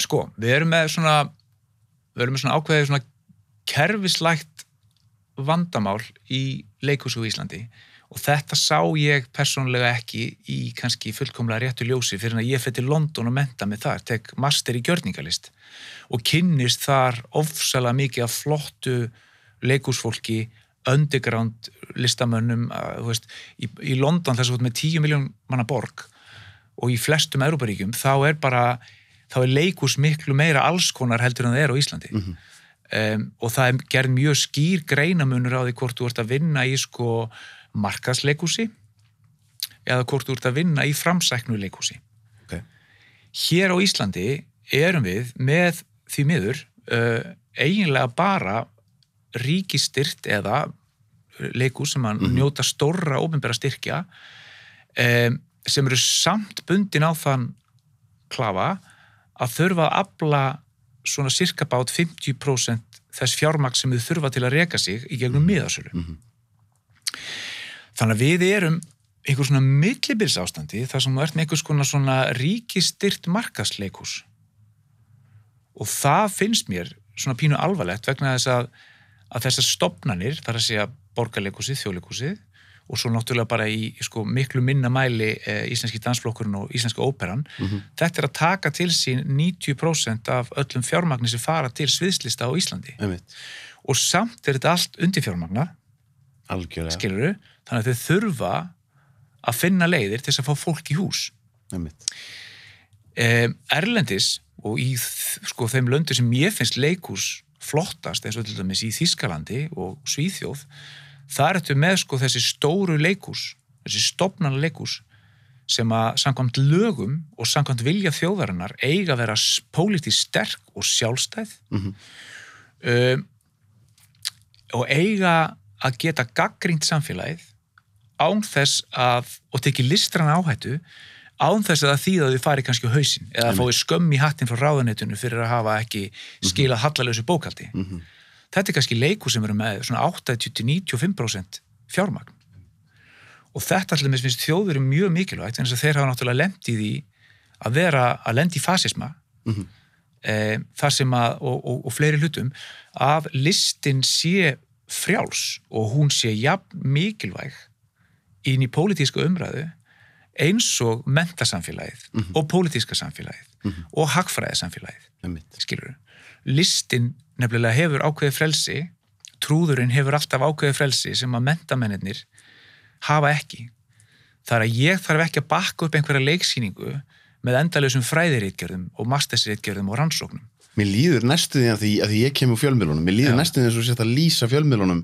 sko, við erum með svona við erum með svona ákveðið svona kerfislægt vandamál í leikhúsu í Íslandi og þetta sá ég persónulega ekki í kannski fullkomlega réttu ljósi fyrir að ég til London og menta mig þar, tek master í gjörningalist og kynnist þar ofsalega mikið af flottu leikúsfólki underground listamönnum veist, í, í London þess að með 10 miljón manna borg og í flestum Európaríkjum þá er bara þá er leikús miklu meira allskonar heldur en það er á Íslandi
Mhm.
um, og það er gerð mjög skýr greinamunur á því hvort þú ert að vinna í sko markasleikúsi eða hvort þú ert að vinna í framsæknu leikúsi
Ok.
hér á Íslandi erum við með því miður uh, eiginlega bara ríkistyrt eða leikús sem að njóta stórra óbyrnbæra styrkja um, sem eru samt bundin á þann klafa að þurfa að afla svona cirka bát 50% þess fjármaks sem þau þurfa til að reka sig í gegnum miðasölu.
Mhm.
Þannig að við erum einhver svona millibils ástandi þar sem þú ert með einhvers konar svona ríkistyrt markasleikus og það finnst mér svona pínu alvarlegt vegna þess að, að þessar stopnanir, þar að segja borgarleikusið, þjóðleikusið og svo náttúrulega bara í sko, miklu minna mæli e, íslenski dansflokkurinn og íslenska óperan
Mhm.
þetta er að taka til sín 90% af öllum fjármagni sem fara til sviðslista á Íslandi
Einmitt.
og samt er þetta allt undir fjármagna
Algjörlega.
skiluru, þannig að þau þurfa að finna leiðir til að fá fólk í hús. Um, Erlendis og í sko, þeim löndu sem ég finnst leikús flottast eins og til dæmis í Þískalandi og Svíþjóð þar ertu með sko þessi stóru leikús þessi stopnana leikús sem að samkvæmt lögum og samkvæmt vilja þjóðarinnar eiga að vera pólitísk sterk og sjálfstæð.
Mhm.
um, og eiga að geta gaggrínt samfélagið án þess að, og tekið listran áhættu án þess að þýða að þau fari kannski á hausinn eða að fái skömm í hattin frá ráðunetinu fyrir að hafa ekki skilað hallalösu bókaldi.
Mhm.
Þetta er kannski leiku sem eru með svona 80-95% fjármagn. Og þetta allir með finnst þjóður mjög mikilvægt en þess að þeir hafa náttúrulega lent í því að vera að lenda í fasisma
Mhm.
e, þar sem að, og, og, og fleiri hlutum, að listin sé frjáls og hún sé jafn mikilvæg inn í pólitíska umræðu eins og mentasamfélagið og pólitíska samfélagið og hagfræðisamfélagið
Einmitt.
skilur listin nefnilega hefur ákveðið frelsi trúðurinn hefur alltaf ákveðið frelsi sem að mentamennir hafa ekki. Þar að ég þarf ekki að bakka upp einhverja leiksýningu með endalausum fræðiritgerðum og mastersritgerðum og rannsóknum.
Mér líður næstu því að því, að því ég kem úr fjölmiðlunum, mér líður
Já.
næstu því að þú sést að lýsa fjölmiðlunum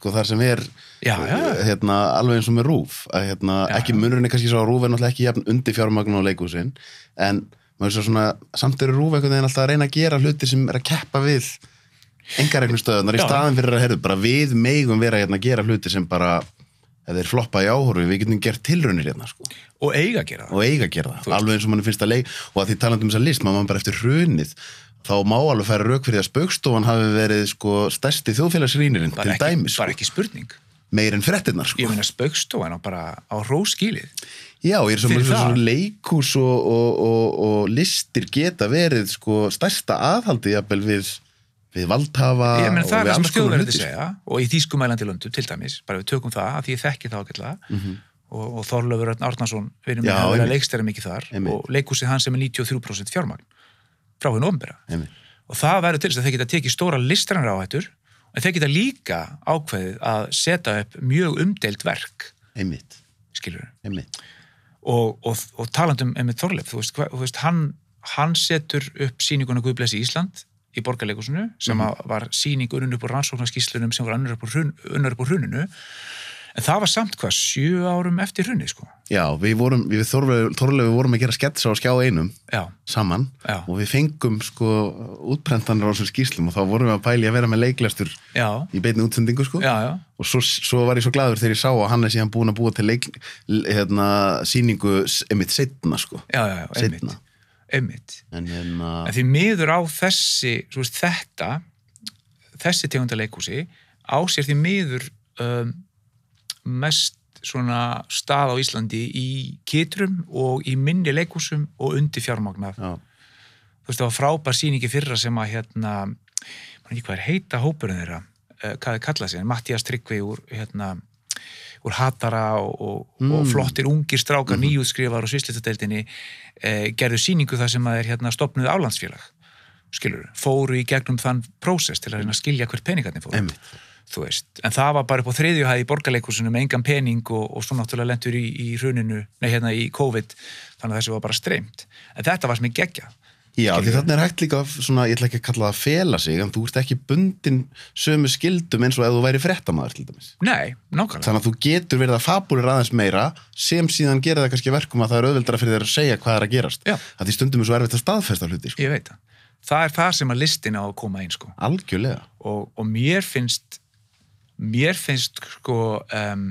sko þar sem er
Já, já.
Hérna, alveg eins og með rúf að, hérna, ekki munurinn er kannski svo að rúf er náttúrulega ekki jafn undir fjármagn og leikúsin en maður er svo svona, samt eru rúf einhvern veginn alltaf að reyna að gera hluti sem er að keppa við engaregnustöðunar í staðin fyrir að herðu, bara við megum vera hérna að gera hluti sem bara ef þeir floppa í áhorfi, við getum gert tilraunir hérna sko,
og eiga að gera það.
Og eiga að gera það alveg eins og mann finnst að leik og að því talandi um þessa list, maður bara eftir hrunið þá má alveg færa rauk fyrir að spaukstofan hafi verið sko stærsti þjóðfélagsrýnirinn til dæmis, sko,
bara ekki spurning.
Meir en frettinnar sko.
ég meina spaukstofan á bara á róskilið
Já, ég er svo
Fyrir
mjög
það.
svo leikús og, og, og, og listir geta verið sko stærsta aðhaldi jafnvel við, við valdhafa
ég meina það
og
er
við
það sem
alls konar hluti,
segja og í þýskumælandi löndum til dæmis, bara við tökum það að því ég þekki það ágætlega
Mhm.
og, og Þorlöfur vinur
Já,
minn að leikstæra mikið þar og leikúsið hans sem er 93% fjármagn frá hennu
Einmitt.
og það verður til þess að þeir geta tekið stóra listrænar áhættur en þeir geta líka ákveðið að setja upp mjög umdeild verk.
Einmitt, einmitt.
og, og, og talandum um Þorleif, þú veist, hva- þú veist hann, hann setur upp sýninguna Guðblessi Ísland í borgarleikusinu sem mm var sýning unnur upp úr rannsóknarskíslunum sem var unnur upp úr hruninu en það var samt hvað, sjö árum eftir hrunni sko.
Já, við vorum, við Þorlegu vorum að gera sketsa á skjá einum
já,
saman
Já.
og við fengum sko útprentanir á þessum skýslum og þá vorum við að pæli að vera með leiklæstur
já,
í beinni útsendingu sko
já, já
og svo, svo var ég svo gladur þegar ég sá að hann er síðan búin að búa til leik, hérna, síningu einmitt setna sko
já, já, já, einmitt,
Seinna.
einmitt.
en hérna
en því miður á þessi svo veist, þetta þessi tegunda leikhúsi á sér því miður um, mest svona stað á Íslandi í kitrum og í minni leikhúsum og undir fjármagnað
já,
þú veist það var frábær sýningi fyrra sem að hérna, mann ekki hvað er heita hópurinn þeirra, uh, hvað er kallað sér Mattias Tryggvi úr hérna úr Hatara og, og,
Mm.
og flottir ungir strákar mm -hmm. nýjútskrifar og svislitadeildinni eh, gerðu sýningu þar sem að er hérna stopnuð álandsfélag skilur, fóru í gegnum þann prósess til að reyna að skilja hvert peningarnir fóru.
Einmitt
þú veist, en það var bara upp á þriðjuhæði í borgarleikusinu með engan pening og, og svo náttúrulega lentur í, í hruninu, nei hérna í COVID þannig að þessu var bara streymt en þetta var sem ég geggja
Já, því
Skilurðu?
þarna er hægt líka, svona, ég ætla ekki að kalla það að fela sig, en þú ert ekki bundin sömu skildum eins og ef þú væri fréttamaður til dæmis.
nei, nákvæmlega
Þannig að þú getur verið að fabulir aðeins meira sem síðan gerir það kannski verkum að það er auðveldara fyrir þér að segja hvað er að gerast.
Já.
Að því stundum er svo erfitt að staðfesta hluti, sko.
ég veit það, það er það sem að listin á að koma inn sko.
Algjörlega.
og, og mér finnst mér finnst sko um,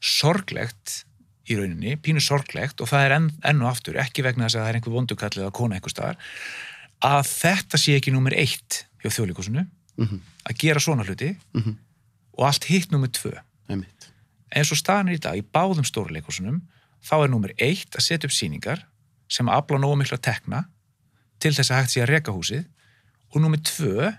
sorglegt í rauninni, pínu sorglegt og það er enn, enn og aftur, ekki vegna þess að það er einhver vondukall eða kona einhver staðar að þetta sé ekki nummer eitt hjá þjóðleikusinu
Mm
að gera svona hluti
Mhm.
og allt hitt nummer tvö
Einmitt.
eins og staðan er í dag í báðum stórleikusunum þá er nummer eitt að setja upp sýningar sem afla nógu miklu að tekna til þess að hægt sé að reka húsið og nummer tvö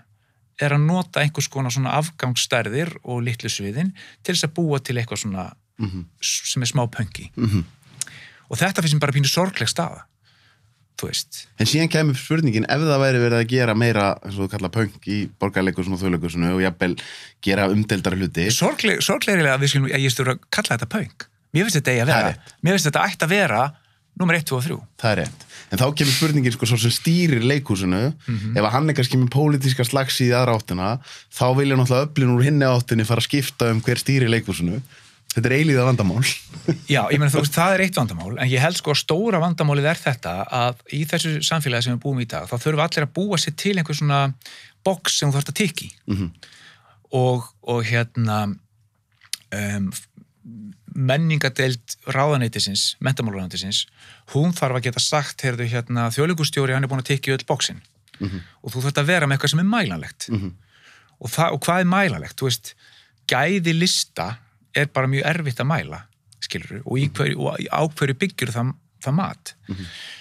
er að nota einhvers konar svona afgangsstærðir og litlu sviðin til þess að búa til eitthvað svona
Mhm.
sem er smá pöngi
Mhm.
og þetta finnst mér bara pínu sorgleg staða þú veist,
En síðan kemur spurningin ef það væri verið að gera meira, eins og þú kalla punk í borgarleikusinu og þjóðleikusinu og jafnvel gera umdeldara hluti.
sorgleg, sorglegrilega að að ég stur að kalla þetta pönk mér finnst þetta þetta ætti að vera nummer 1, 2 og 3
Það er rétt. En þá kemur spurningin sko svo sem stýrir leikhúsinu,
Mhm.
ef að hann er kannski með pólitíska slags í aðra áttina, þá vilja náttúrulega öflin úr hinni áttinni fara að skipta um hver stýrir leikhúsinu. Þetta er eilíða vandamál.
Já, ég meina þú veist, það er eitt vandamál en ég held sko að stóra vandamálið er þetta að í þessu samfélagi sem við búum í dag þá þurfum allir að búa sér til einhver svona box sem þú þarfst að tikki
Mhm.
og, og hérna um, menningadeild ráðaneytisins, mentamálaráðaneytisins hún þarf að geta sagt heyrðu hérna þjóðleikustjóri hann er búin að tikki öll bóksin
Mhm.
og þú þarfst að vera með eitthvað sem er mælanlegt.
Mhm.
og, það, og hvað er mælanlegt, þú veist gæði lista er bara mjög erfitt að mæla, skilur og, í hverju, og á hverju byggjur það, það mat.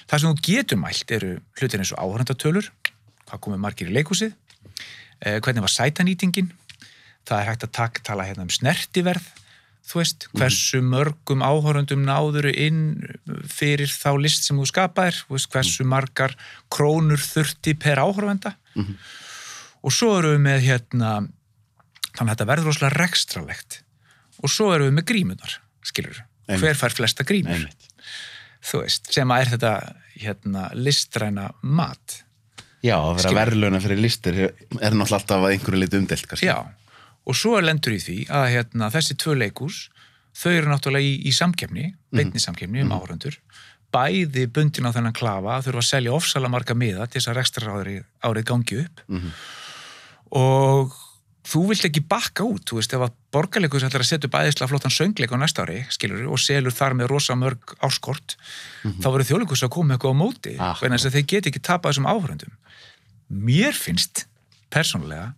Það sem þú getur mælt eru hlutir eins og áhörndatölur hvað komið margir í leikhúsið eh, hvernig var sætanýtingin það er hægt að tak, tala hérna um snertiverð þú veist, hversu mörgum áhörundum náður inn fyrir þá list sem þú skapaðir? Þú veist, hversu margar krónur þurfti per áhörvenda og svo eru við með hérna þannig að þetta verður rosalega rekstralegt og svo eru við með grímunar skilur,
Einmitt.
hver fær flesta grímur?
Einmitt.
þú veist, sem að er þetta hérna listræna mat.
Já, að vera verðluna fyrir listir er náttúrulega alltaf að einhverju litu umdelt, kannski.
já, og svo er lendur í því að hérna, þessi tvö leikús þau eru náttúrulega í, í samkefni beinni samkefni um áhörundur bæði bundin á þennan klafa þurfa að selja ofsalega marga miða til þess að rekstra árið, árið gangi upp
Mhm.
og þú vilt ekki bakka út, þú veist, ef að borgarleikus ætlar að setja upp æðislega flottan söngleik á næsta ári, skilur, og selur þar með rosa mörg áskort, þá verður þjóðleikus að koma eitthvað á móti,
Mhm. Akkurat.
vegna þess að þeir geti ekki tapað þessum áhörundum. Mér finnst, persónulega,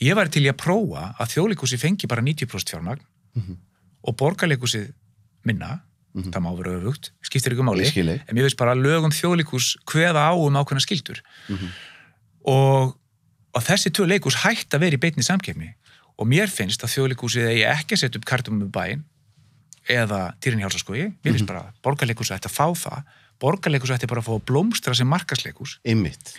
ég væri til í að prófa að þjóðleikusi fengi bara 90% fjármagn
Mhm.
og borgarleikusi minna, það má vera öfugt, skiptir ykkur máli,
Ég
en mér veist bara lögum þjóðleikus kveða á um ákveðna skildur
Mhm.
og, og þessi tvö leikus hætt að vera í beinni samkefni og mér finnst að þjóðleikúsið eigi ekki að setja upp kartum um bæinn eða týrin hjálsaskogi, mér
Mhm.
finnst bara að borgarleikus ætti að fá það, borgarleikus ætti bara að fá að blómstra sem markasleikus
Einmitt.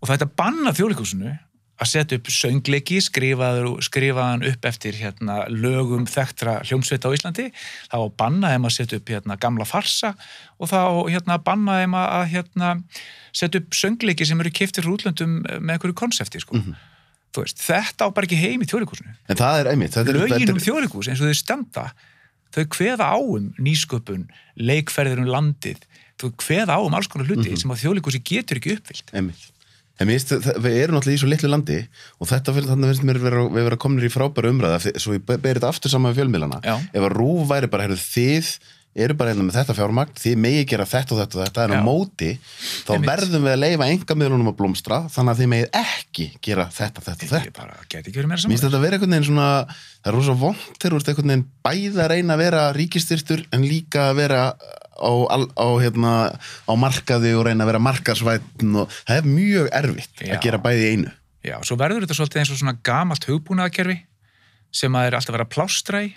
og það ætti að banna þjóðleikúsinu að setja upp söngleiki, skrifaður, skrifaðan upp eftir hérna, lögum þekktra hljómsveita á Íslandi, þá að banna þeim að setja upp hérna, gamla farsa og þá hérna, banna þeim að, hérna, setja upp söngleiki sem eru kiftir útlöndum með einhverju konsepti sko. Þú veist, þetta á bara ekki heim í þjóðleikúsinu
En það er einmitt. þetta er-
lögin um þjóðleikús eins og þau stenda þau kveða á um nýsköpun leikferðir um landið þau kveða á um alls konar hluti
Mhm.
sem að þjóðleikúsi getur ekki uppfyllt
Einmitt. En við erum náttúrulega í svo litlu landi og þetta fyrir, þannig vera, við vera kominir í frábæra umræða svo ég ber þetta aftur saman við fjölmiðlana
Já.
ef að rúf væri bara, heyrðu, þið eru bara hérna með þetta fjármagn, þið megi gera þetta og þetta og þetta, en á móti þá
Einmitt.
verðum við að leifa engamiðlunum að blómstra þannig að þið megið ekki gera þetta, þetta og þetta Mér finnst þetta að vera einhvern veginn svona það er rosa vond þegar þú ert einhvern veginn bæði að reyna að vera ríkistyrtur en líka að vera á, á, hérna, á markaði og reyna að vera markasvætn og það er mjög erfitt
Já.
að gera bæði einu.
Já, svo verður þetta svolítið eins og svona gamalt hugbúnaðakerfi sem að er alltaf að vera plástra í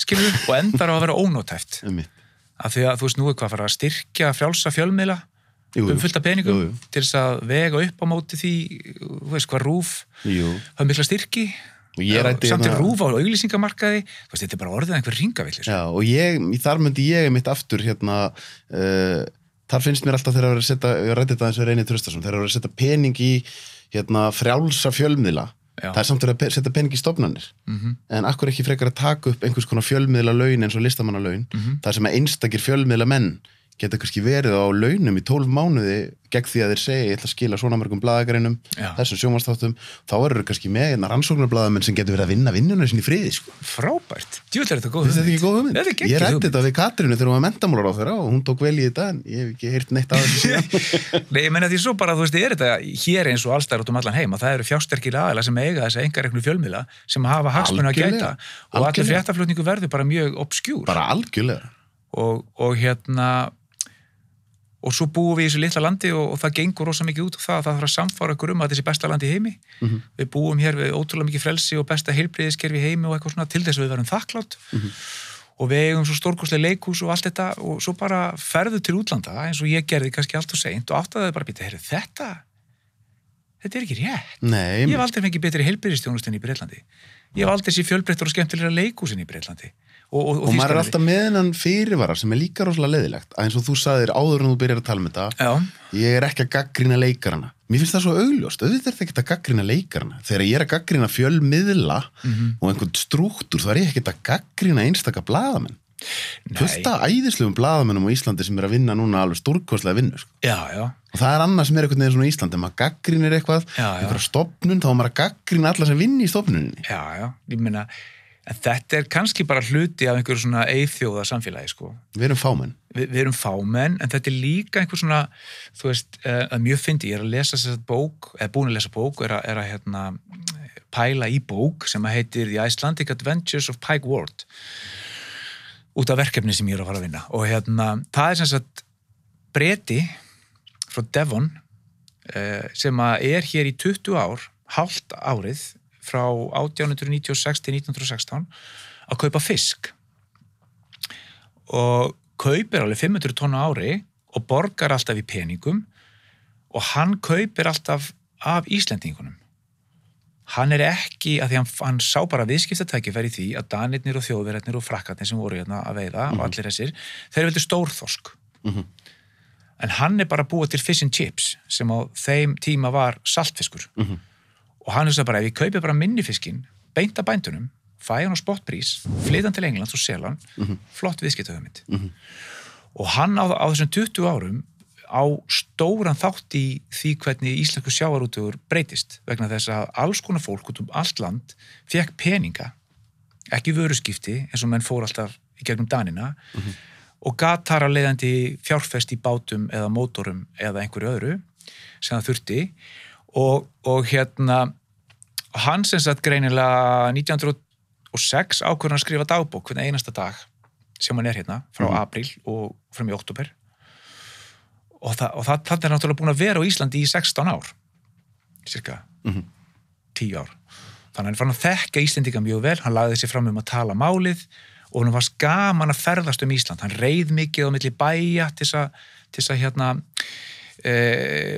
skilur og endar á að vera ónótæft af því að þú veist nú er hvað að fara að styrkja frjálsa fjölmiðla um fullta peningum
Jú, jú.
til þess að vega upp á móti því þú veist hvað rúf er mikla styrki samt er
hérna-
rúf á auglýsingamarkaði veist, þetta er bara orðið einhver ringavillur
Já, og ég, þar myndi ég mitt aftur hérna uh, þar finnst mér alltaf þegar að vera að setja ég rætti þetta eins og reynið Tröstason þegar að vera að setja pening í hérna frjálsa fjölmiðla
Já.
það er samt að setja pening í stofnanir
Mhm.
en akkur ekki frekar að taka upp einhvers konar fjölmiðla laun eins og listamanna laun
Mhm.
þar sem að einstakir fjölmiðla menn geta kannski verið á launum í 12 mánuði gegn því að þeir segja ég ætla að skila svona mörgum bladagreinum þessum sjómanstáttum, þá eru kannski með hérna rannsóknarbladamenn sem getur verið að vinna vinnuna sinni í friði sko.
frábært, djúvel er þetta góð
þetta ekki góð hugmynd?
Er
Ég rætti þetta við Katrínu þegar hún var mentamálar á þeirra og hún tók vel í þetta en ég hef ekki heyrt neitt af þessu.
Nei, ég menna því svo bara, þú veist, er þetta hér eins og allstæður út um allan heim að það eru fjársterkir aðeila sem eiga þessa engareknu fjölmiðla sem hafa hagsmunu að
Algjörlega.
gæta og allir fréttaflutningu verður bara mjög obskjúr
Bara algjörlega.
og, og hérna og svo búum við í þessu litla landi og, og það gengur rosa mikið út og það að það þarf að samfara okkur um að þessi besta landi heimi.
Mhm.
við búum hér við ótrúlega mikið frelsi og besta heilbriðiskerfi í heimi og eitthvað svona til þess að við verum þakklátt
Mhm.
og við eigum svo stórkostlega leikhús og allt þetta og svo bara ferðu til útlanda eins og ég gerði kannski allt og seint og áttaði bara býta, heyrðu þetta? Þetta er ekki rétt.
Nei,
ég hef aldrei fengið betri heilbriðistjónustin í Breitlandi ég hef aldrei sér fjölbreyttur og skemmtilega leikhúsin í Breitlandi og, og,
og maður er alltaf með hennan fyrirvara sem er líka rosalega leðilegt að eins og þú saðir áður en þú byrjar að tala um þetta
Já,
ég er ekki að gaggrina leikarana. Mér finnst það svo augljóst, auðvitað er það ekki að gaggrina leikarana. Þegar ég er að gaggrina fjölmiðla
Mhm.
og einhvern strúktur þá er ég ekki að gaggrina einstaka fullt af æðislegum blaðamennum á Íslandi sem er að vinna núna alveg stórkostlega vinnu sko.
já, já.
Og það er annað sem er einhvern veginn svona í Íslandi maður gaggrinir eitthvað,
Já,
einhverja stopnun þá er maður að gaggrina alla sem vinni í stopnuninni
Já, já, ég meina en þetta er kannski bara hluti af einhverju svona eithjóða samfélagi, sko.
Við erum fámenn.
Vi, við erum fámenn, en þetta er líka einhver svona, þú veist, uh, að mjög fyndi, ég er að lesa þess að bók, eða búin að lesa bók, er að, er að hérna, pæla í bók sem að heitir The Icelandic Adventures of Pike Ward út af verkefni sem ég er að fara að vinna. Og hérna, það er sem sagt breti frá Devon uh, sem að er hér í 20 ár, hálft árið frá 1896 til 1916 að kaupa fisk. Og kaupir alveg 500 tonna á ári og borgar alltaf í peningum og hann kaupir alltaf af Íslendingunum. Hann er ekki, að því hann, hann sá bara viðskiptatækifæri því að danirnir og þjóðverðarnir og frakkarnir sem voru hérna að veiða og allir þessir, þeir vildu stórþorsk.
Mhm.
en hann er bara búið til fish and chips sem á þeim tíma var saltfiskur.
Mhm.
Og hann svo bara, ef ég kaupi bara minni fiskin beint að bændunum, fæ hann á spotprís flyt hann til England og sel hann
Mhm.
flott viðskiptahugmynd
Mhm.
og hann á, á þessum 20 árum á stóran þátt í því hvernig íslensku sjávarútugur breytist vegna þess að alls konar fólk út um allt land fekk peninga ekki vöruskipti eins og menn fór alltaf í gegnum danina og gat þar að leiðandi fjárfest í bátum eða mótorum eða einhverju öðru sem það þurfti og, og hérna hann sem sagt greinilega 1906 ákvörðan að skrifa dagbók hvernig einasta dag sem hann er hérna frá
Mhm.
apríl og fram í oktober og, það, og það, það er náttúrulega búin að vera á Íslandi í 16 ár cirka
Mhm.
10 ár þannig að hann fann að þekka Íslendinga mjög vel hann lagði sér fram um að tala málið og hann var gaman að ferðast um Ísland hann reið mikið á milli bæja til þess að hérna e,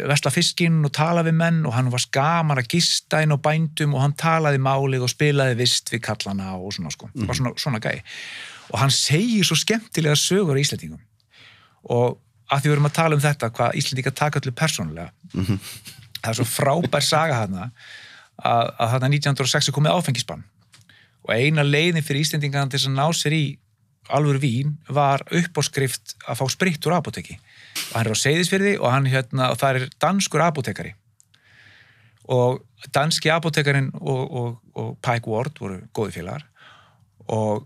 vesla fiskinn og tala við menn og hann var gaman að gista inn á bændum og hann talaði málið og spilaði vist við kallana og svona sko, var svona, svona gæ og hann segir svo skemmtilega sögur í Íslandingum og að því við erum að tala um þetta hvað Íslandinga taka allir persónulega það er svo frábær saga hana að, að þarna 1906 er komið áfengisbann. Og eina leiðin fyrir Íslendingan til að ná sér í alvöru vín var uppáskrift að fá spritt úr apoteki hann er á Seyðisfyrði og hann hérna og það er danskur apotekari og danski apotekarin og, og, og Pike Ward voru góði félagar. Og,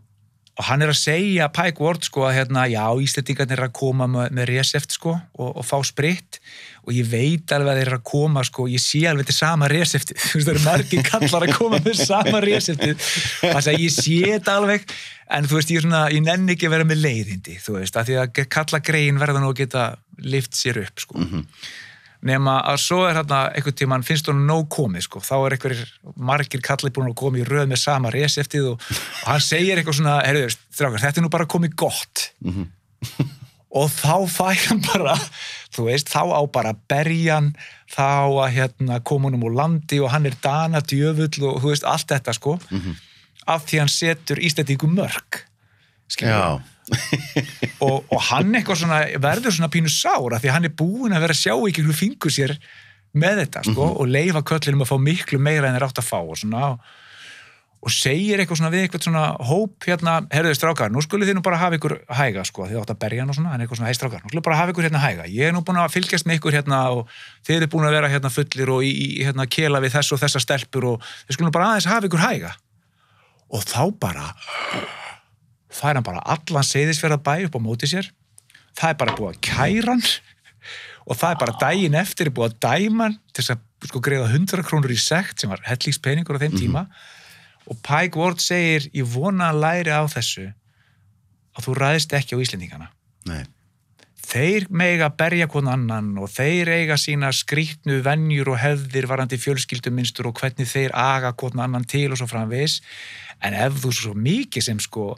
og hann er að segja Pike Ward sko að hérna já Íslendingarnir er að koma með, með reseft sko og, fá spritt. og ég veit alveg að þeir eru að koma sko ég sé alveg til sama resefti þú veist það eru margir kallar að koma með sama resefti það að ég sé þetta alveg. En þú veist ég er svona ég nenni ekki að vera með leiðindi þú veist að því að kalla greiðin verða nú að geta lift sér upp sko. Nema að svo er hérna einhvern tímann finnst hún nóg komið sko, þá er einhverjir margir kallið búin að koma í röð með sama reseftíð og, og hann segir eitthvað svona heyrðu, strákar, þetta er nú bara komið gott og þá fær hann bara þú veist, þá á bara berjan þá að hérna koma honum úr landi og hann er dana djöfull og þú veist, allt þetta sko. Af því hann setur ístættingu mörg skilurðu?
Já,
og, og hann eitthvað svona verður svona pínu sára því hann er búinn að vera að sjá ekki hvernig fingur sér með þetta sko og leifa köllinum að fá miklu meira en þeir átt að fá og svona. og segir eitthvað svona við eitthvað svona hóp hérna, herruðu strákar, nú skulle þið nú bara hafa ykkur hæga sko, þið átt að berja hann og svona, en eitthvað svona, hei strákar, nú skulle bara hafa ykkur hérna hæga, ég er nú búin að fylgjast með ykkur hérna og þið eru búin að vera hérna fullir og í, í hérna kela við þess og þessa stelpur og þið skulle nú bara aðeins hafa ykkur hæga. Og þá bara fær hann bara allan seyðisverða bæ upp á móti sér. Það er bara búið að kæra hann og það er bara daginn eftir er búið að dæma hann til þess að sko greiða 100 krónur í sekt sem var hellíkspeningur á þeim tíma og Pike Ward segir ég vona að læri á þessu að þú ræðist ekki á Íslendingana.
Nei,
þeir mega berja hvern annan og þeir eiga sína skrýtnu venjur og hefðir varandi fjölskylduminstur og hvernig þeir aga hvern annan til og svo framvegis. En ef þú svo mikið sem sko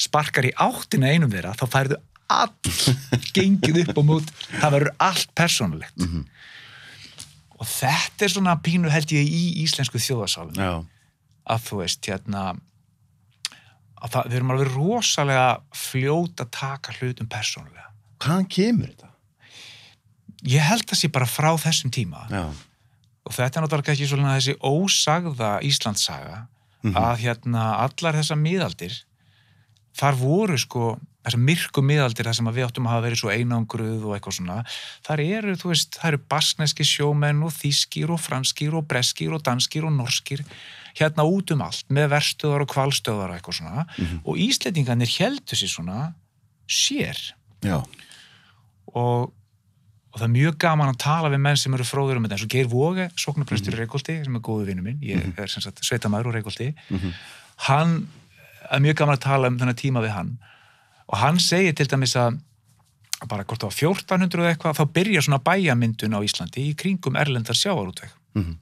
sparkar í áttina einum þeirra þá færðu all gengið upp á mót. Það verður allt persónulegt. Og þetta er svona pínu held ég í íslensku þjóðasálum
já,
að þú veist hérna að það, við erum alveg rosalega fljót að taka hlutum persónulega
hvaðan kemur þetta?
ég held það sé bara frá þessum tíma
Já,
og þetta er náttúrulega kannski svona þessi ósagða Íslandssaga
Mhm.
að hérna allar þessar miðaldir þar voru sko þessar myrku miðaldir þar sem að við áttum að hafa verið svo einangruð og eitthvað svona þar eru, þú veist, það eru basneski sjómenn og þýskir og franskir og breskir og danskir og norskir hérna út um allt með verstöðar og kvalstöðar og eitthvað svona. Og Íslendingarnir heldur sér svona sér.
Já,
og, og það er mjög gaman að tala við menn sem eru fróður um þetta eins og Geir Vóge, sóknarprestur í Reykjóldi sem er góðu vinnu minn, ég er sem sagt sveitamæður úr Reykjóldi, hann er mjög gaman að tala um þennan tíma við hann. Og hann segir til dæmis að bara hvort var 1400 eða eitthvað, þá byrja svona bæjamyndun á Íslandi í kringum erlendar sjávarútveg.
Mhm.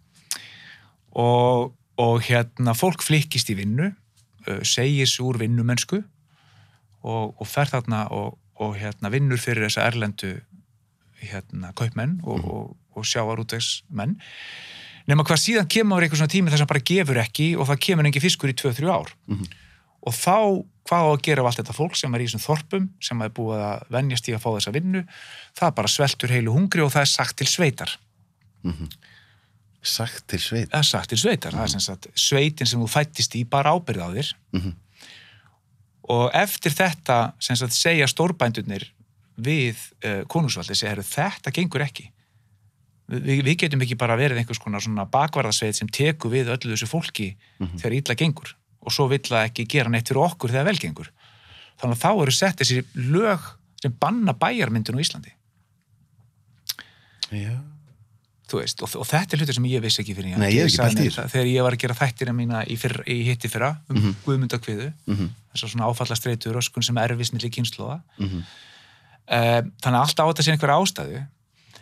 og, og hérna fólk flikkist í vinnu segir sig úr vinnumensku og, og fer þarna og, og hérna vinnur fyrir þessa erlendu hérna kaupmenn og, og, og sjávarútvegsmenn. Nema hvað síðan kemur eitthvað svona tími þess að bara gefur ekki og það kemur engi fiskur í 2-3 ár. Og þá hvað á að gera af allt þetta fólk sem er í þessum þorpum sem er búið að venjast í að fá þessa vinnu? Það bara sveltur heilu hungri og það er sagt til sveitar
sagt til sveit.
Það er sagt til sveitar, það er sem sagt sveitin sem þú fættist í bara ábyrð á þér.
Mhm.
og eftir þetta sem sagt segja stórbændurnir við uh, konungsvaldi segja, "Heyrðu, þetta gengur ekki. Við, við getum ekki bara verið einhvers konar svona bakvarðasveit sem tekur við öllu þessu fólki þegar illa gengur. Og svo vill það ekki gera neitt fyrir okkur þegar vel gengur. Þannig að þá eru sett þessi lög sem banna bæjarmyndun á Íslandi.
Já.
Veist, og, og þetta er hlutur sem ég vissi ekki fyrir
Nei, ég ekki
mér það Þegar ég var að gera þættina mína í, fyrr, í hitti fyrra um mm. -hmm. Guðmundakviðu
Mhm.
þessar svona áfalla streitur öskun sem erfist milli kynnslóða
Mhm.
um, þannig að alltaf á þetta sé einhver ástæðu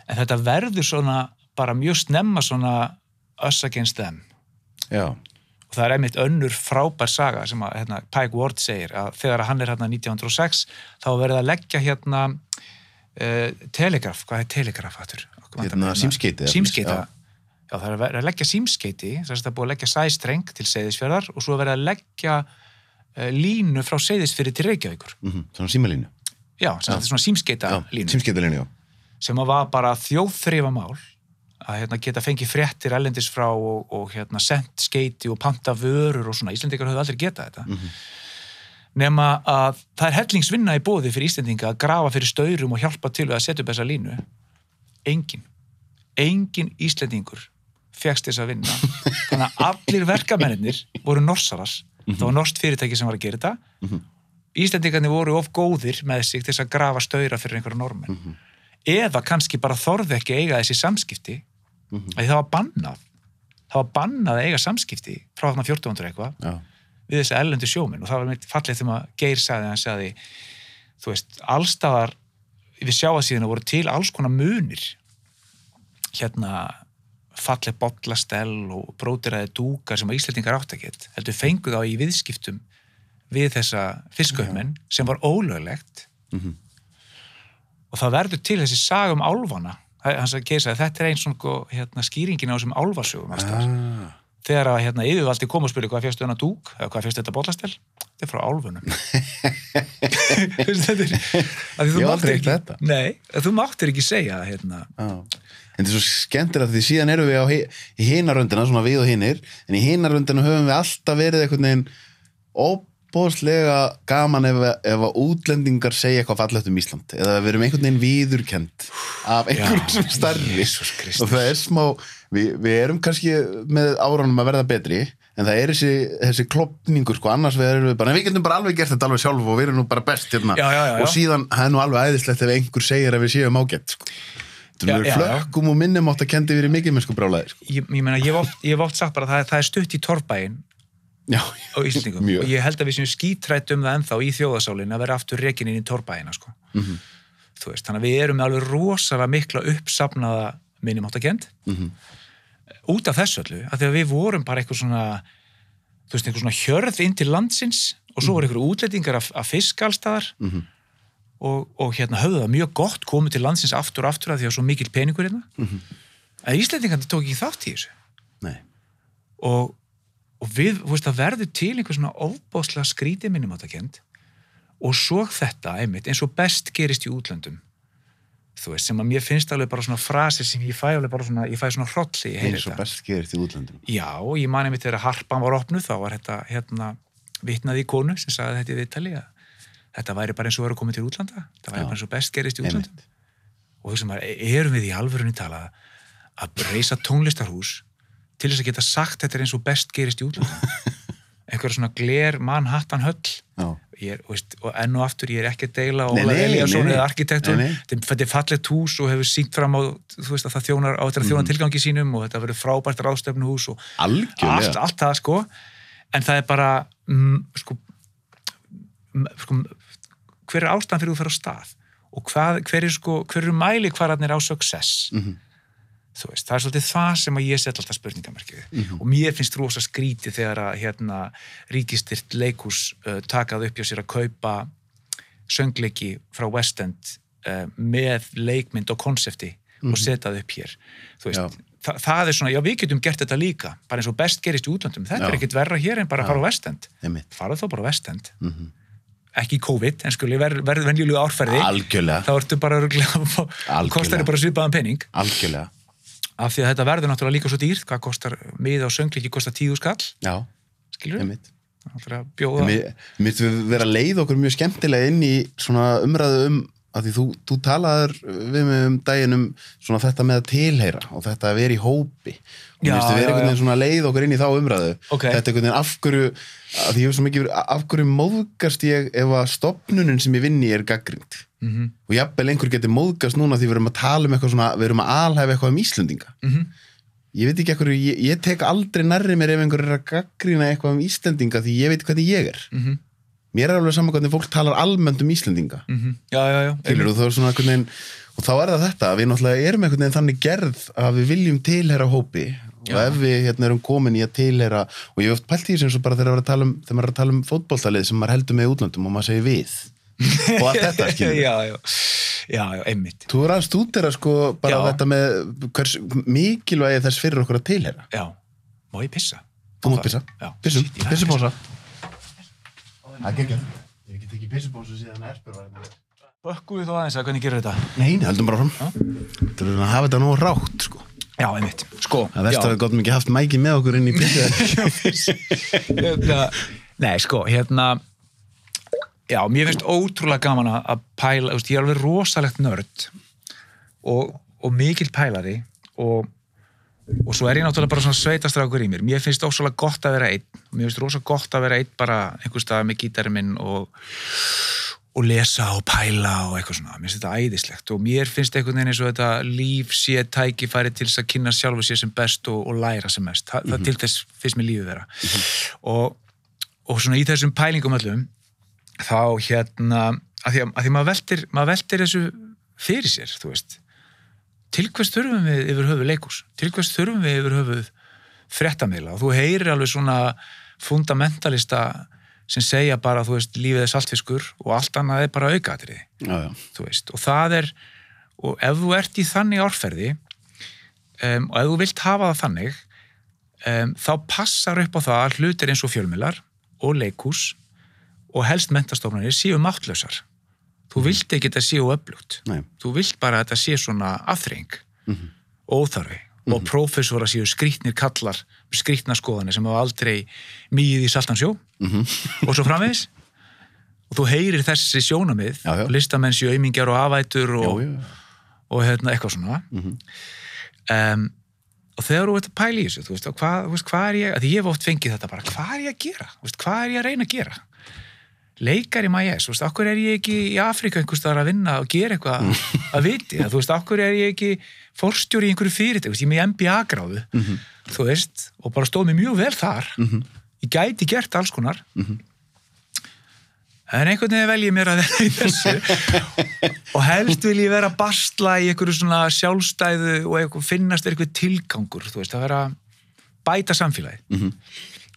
en þetta verður svona bara mjög snemma svona us against them
Já.
og það er einmitt önnur frábær saga sem að hérna, Pike Ward segir að þegar hann er hérna 1906 þá verður að leggja hérna uh, telegraf, hvað er telegraf aftur?
Hérna, símskeiti,
símskeita
já.
já. það er verið að leggja símskeiti þess að það er búið að leggja sæstreng til Seyðisfjörðar og svo er verið að leggja uh, línu frá Seyðisfjörði til Reykjavíkur
Mhm. Svona símalínu.
já, er svona símskeita
Já,
línu
símskeitalínu, já.
sem var bara þjóðþrifa mál að hérna, geta fengið fréttir ellendis frá og, og hérna, sendt skeiti og panta vörur og svona, Íslendingar höfðu aldrei getað þetta
Mhm.
nema að það er hellingsvinna í bóði fyrir Íslendinga að grafa fyrir staurum og hjálpa til við að setja upp þessa línu engin, engin Íslendingur fegst þess að vinna. Þannig að allir verkamennir voru norsaras, það var norskt fyrirtæki sem var að gera þetta.
Mhm.
Íslendingarnir voru of góðir með sig til þess að grafa staura fyrir einhverja normenn eða kannski bara þorði ekki að eiga þessi samskipti. Að það var bannað. Það var bannað að eiga samskipti frá þarna 1400 eitthvað
Já.
við þessi erlendu sjóminn og það var mitt fallið þegar að Geir sagði hann sagði, þú veist, allstaðar við sjáasíðuna voru til alls konar munir. Hérna fallið bollastell og brótiræði dúkar sem að Íslandingar átt að get heldur fengu þá í viðskiptum við þessa fiskaumenn sem var ólöglegt.
Mhm.
og það verður til þessi saga um álfana. Hann sagði Geir sagði, þetta er einn svona hérna, skýringin á þessum staðar.
Ah.
Þegar að hérna, yfirvaldi kom og spurði hvað férstu hana dúk eða hvað férstu þetta bollastel þetta er frá álfunum Þú veist, þetta er, að því þú
Ég aldrei
ekki,
þetta.
nei, þú máttir ekki segja hérna.
En þetta er svo skemmtilegt því síðan erum við á hi- í hinaröndina, svona við og hinir, en í hinaröndina höfum við alltaf verið einhvern veginn óbóðslega gaman ef, ef að útlendingar segja eitthvað fallegt um Ísland eða við erum einhvern veginn viðurkend af einhverjum
Já,
sem
Kristur.
og það er smá, við, við erum kannski með árunum að verða betri en það er þessi, þessi klopningur sko, annars við erum við bara, en við getum bara alveg gert þetta alveg sjálf og við erum nú bara best hérna
Já, já, já,
og síðan, það er nú alveg æðislegt ef einhver segir að við séum ágætt sko.
Já.
flökkum og minnum átt að kendi verið mikið mennsku brálaði sko.
ég, ég meina, ég hef oft, ég hef oft sagt bara að það, það er stutt í torfbæin
Já,
á Íslandingum
Mjög.
og ég held að við séum skítrætt um það ennþá í þjóðasálinu að vera aftur rekin inn í torfbæina þú veist, þannig að við erum alveg rosalega mikla uppsafnaða minnumáttakend
Mhm.
út af þessu öllu, að því að við vorum bara eitthvað svona þú veist, einhver svona hjörð inn til landsins og svo voru einhverju útlendingar af, af fiskalstaðar
Mhm.
og, og hérna höfðu það mjög gott komið til landsins aftur og aftur að því að svo mikill peningur hérna.
Mhm.
en Íslendingarnir tók ekki þátt í þessu.
Nei.
Og, og við, þú veist, það verður til einhver svona ofbáslega skrítið minnumáttakend og svo þetta, einmitt, eins og best gerist í útlöndum þú veist, sem að mér finnst alveg bara svona frasi sem ég fæ alveg bara svona, ég fæ svona hrolli
eins og best gerist í útlöndum.
Já, ég mani mitt þegar harpan var opnuð þá var þetta, hérna, vitnaði í konu sem sagði þetta í viðtali að þetta væri bara eins og verið að koma til útlanda. Þetta væri
Já.
bara eins og best gerist í
Einmitt.
og þú veist, erum við í alvörunni talað að reysa tónlistarhús til þess að geta sagt þetta er eins og best gerist í útlöndum? Einhverja svona gler Manhattan höll
Já,
er, veist, og enn og aftur ég er ekki að deila
Nei,
Óla
nei,
Eliasson eða arkitektur. Þetta er fallegt hús og hefur sínt fram á þú veist að það þjónar á þetta þjónar
Mhm.
tilgangi sínum og þetta verður frábært ráðstöfnuhús og allt, allt það sko. En það er bara mm, sko, mm, sko hver er ástæðan fyrir þú fyrir á stað? Og hvað, hver er sko, eru mæli hvararnir á success?
Mhm.
þú veist, það er svolítið það sem að ég set alltaf spurningamarkið
Mhm.
og mér finnst rosa skrítið þegar að hérna ríkistyrt leikhús uh, takað upp hjá sér að kaupa söngleiki frá West End uh, með leikmynd og konsepti og setað upp hér. Þú veist,
Mhm. Já.
þa það er svona, já við getum gert þetta líka bara eins og best gerist í útlöndum. Þetta
Já.
er ekkit verra hér en bara að fara á West End. Farað þá bara á West End.
Mhm.
ekki í COVID, en skuli verð ver, venjulegu árferði.
Algjörlega,
þá ertu bara kostar þér bara svipaðan pening.
Algjörlega
af því að þetta verður náttúrulega líka svo dýrt hvað kostar miða og söngleiki kostar tíu skall.
Já,
skilur við,
Mér við vera leið okkur mjög skemmtilega inn í svona umræðu um að því þú, þú talaður við mig um daginn um svona þetta með að tilheyra og þetta að vera í hópi
Já,
mér finnst
já,
vera einhvern veginn svona leið okkur inn í þá umræðu.
Ok.
þetta er einhvern veginn af hverju að því ég hef svo mikið verið, af hverju móðgast ég ef að stopnunin sem ég vinni er gaggrind
mm
og jafnvel einhver getur móðgast núna því við erum að tala um eitthvað svona, við erum að alhæfa eitthvað um Íslendinga.
-hmm.
ég veit ekki eitthvað, ég, ég tek aldrei nærri mér ef einhver er að gaggrina eitthvað um Íslendinga því ég veit hvernig ég er.
Mm
mér er alveg saman hvernig fólk talar almennt um Íslendinga.
Já, já, já.
Skilur, og, þá veginn, og þá er það þetta að við náttúrulega erum einhvern veginn þannig gerð að við viljum tilheyra hópi og
Já.
ef við hérna erum komin í að tilheyra og ég hef oft pælt í þessu eins og bara þegar, maður er að tala um, að tala um fótboltalið sem maður heldur með í útlöndum og maður segir við og allt þetta skilur
já, já, já, já, einmitt.
Þú er aðeins stúdera sko bara
Já.
þetta með hvers mikilvægi þess fyrir okkur að tilheyra
Já. Má ég pissa?
Þú mátt pissa,
Já.
pissum,
að
pissupósa Það geggjað Ég get ekki pissupósa síðan var þetta
Bökkum við þá aðeins að hvernig gerir þetta?
Nei, nei, höldum bara fram
Já.
Þetta er að hafa þetta nú rátt sko
Já, einmitt. Sko,
Það verðst að við gottum ekki haft mæki með okkur inn í pissu
hérna, Nei, sko, hérna Já, mér finnst ótrúlega gaman að- pæla, veist, ég er alveg rosalegt nörd og, og mikill pælari og, og svo er ég náttúrulega bara svona sveitastrákur í mér. Mér finnst ósvalega gott að vera einn. Mér finnst rosalega gott að vera einn bara einhvers stað með gítarinn minn og, og lesa og pæla og eitthvað svona, mér finnst þetta æðislegt og mér finnst einhvern veginn eins og þetta líf sé tækifæri til þess að kynna sjálfu sér sem best og, og læra sem mest, Þa, það til þess finnst mér lífið vera. Og, og svona í þessum pælingum öllum þá hérna að því að, því maður veltir, maður veltir þessu fyrir sér, þú veist. Til hvers þurfum við yfir höfuð leikús til hvers þurfum við yfir höfuð fréttamila og þú heyrir alveg svona fundamentalista sem segja bara, þú veist, lífið er saltfiskur og allt annað er bara aukaðrið þú veist, og það er og ef þú ert í þannig árferði um, og ef þú vilt hafa það þannig um, þá passar upp á það að hlutir eins og fjölmilar og leikús og helst mentastofnarnir séu máttlausar. Þú vilt ekki að þetta séu öflugt.
Nei.
Þú vilt bara að þetta sé svona aðþreng
Mhm.
óþarfi. Og prófessora séu skrýtnir kallar skrýtna skoðanir sem hafa aldrei mýið í saltansjó
Mhm.
og svo framvegis. Og þú heyrir þessi sjónamið
Já, já.
listamenn séu aumingjar og afætur og,
Já, já,
og hérna, eitthvað svona.
Mhm.
um, og þegar þú ert að pæla í þessu þú veist, hvað, þú veist, hvað er ég að ég hef oft fengið þetta bara, hvað er ég að gera? Veist, hvað er ég að reyna að gera? Leikari maður ég, þú veist, okkur er ég ekki í Afrika einhvers staðar að vinna og gera eitthvað að viti, að, þú veist, okkur er ég ekki forstjóri í einhverju fyrirtæk, þú veist, ég er með MBA gráðu, þú veist og bara stóð mér mjög vel þar ég gæti gert alls konar. En einhvern veginn vel ég mér að vera í þessu. Og helst vil ég vera að bastla í einhverju svona sjálfstæðu og eitthvað, finnast eitthvað tilgangur þú veist, að vera að bæta samfélagi
Mhm.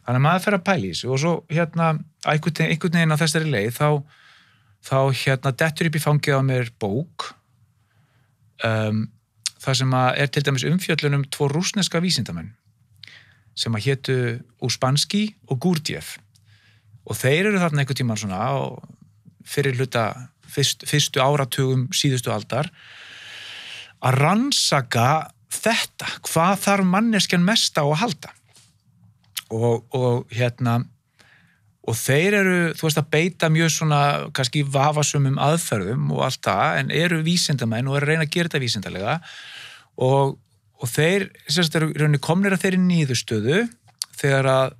þannig að maður fer að pæla í þessu. Og svo hérna, einhvern veginn, á þessari leið þá, þá hérna dettur upp í fangið á mér bók um, það sem er til dæmis umfjöllunum tvo rúsneska vísindamenn sem að hétu Uspansky og Gurdjieff. Og þeir eru þarna einhvern tímann svona fyrir hluta fyrst, fyrstu áratugum síðustu aldar að rannsaka þetta, hvað þarf manneskjan mest á að halda? Og, og hérna og þeir eru, þú veist, að beita mjög svona, kannski vafasumum aðferðum og allt það, en eru vísindamenn og eru að reyna að gera þetta vísindalega. Og, og þeir sérst, eru rauninni komnir að þeirri nýðustöðu þegar að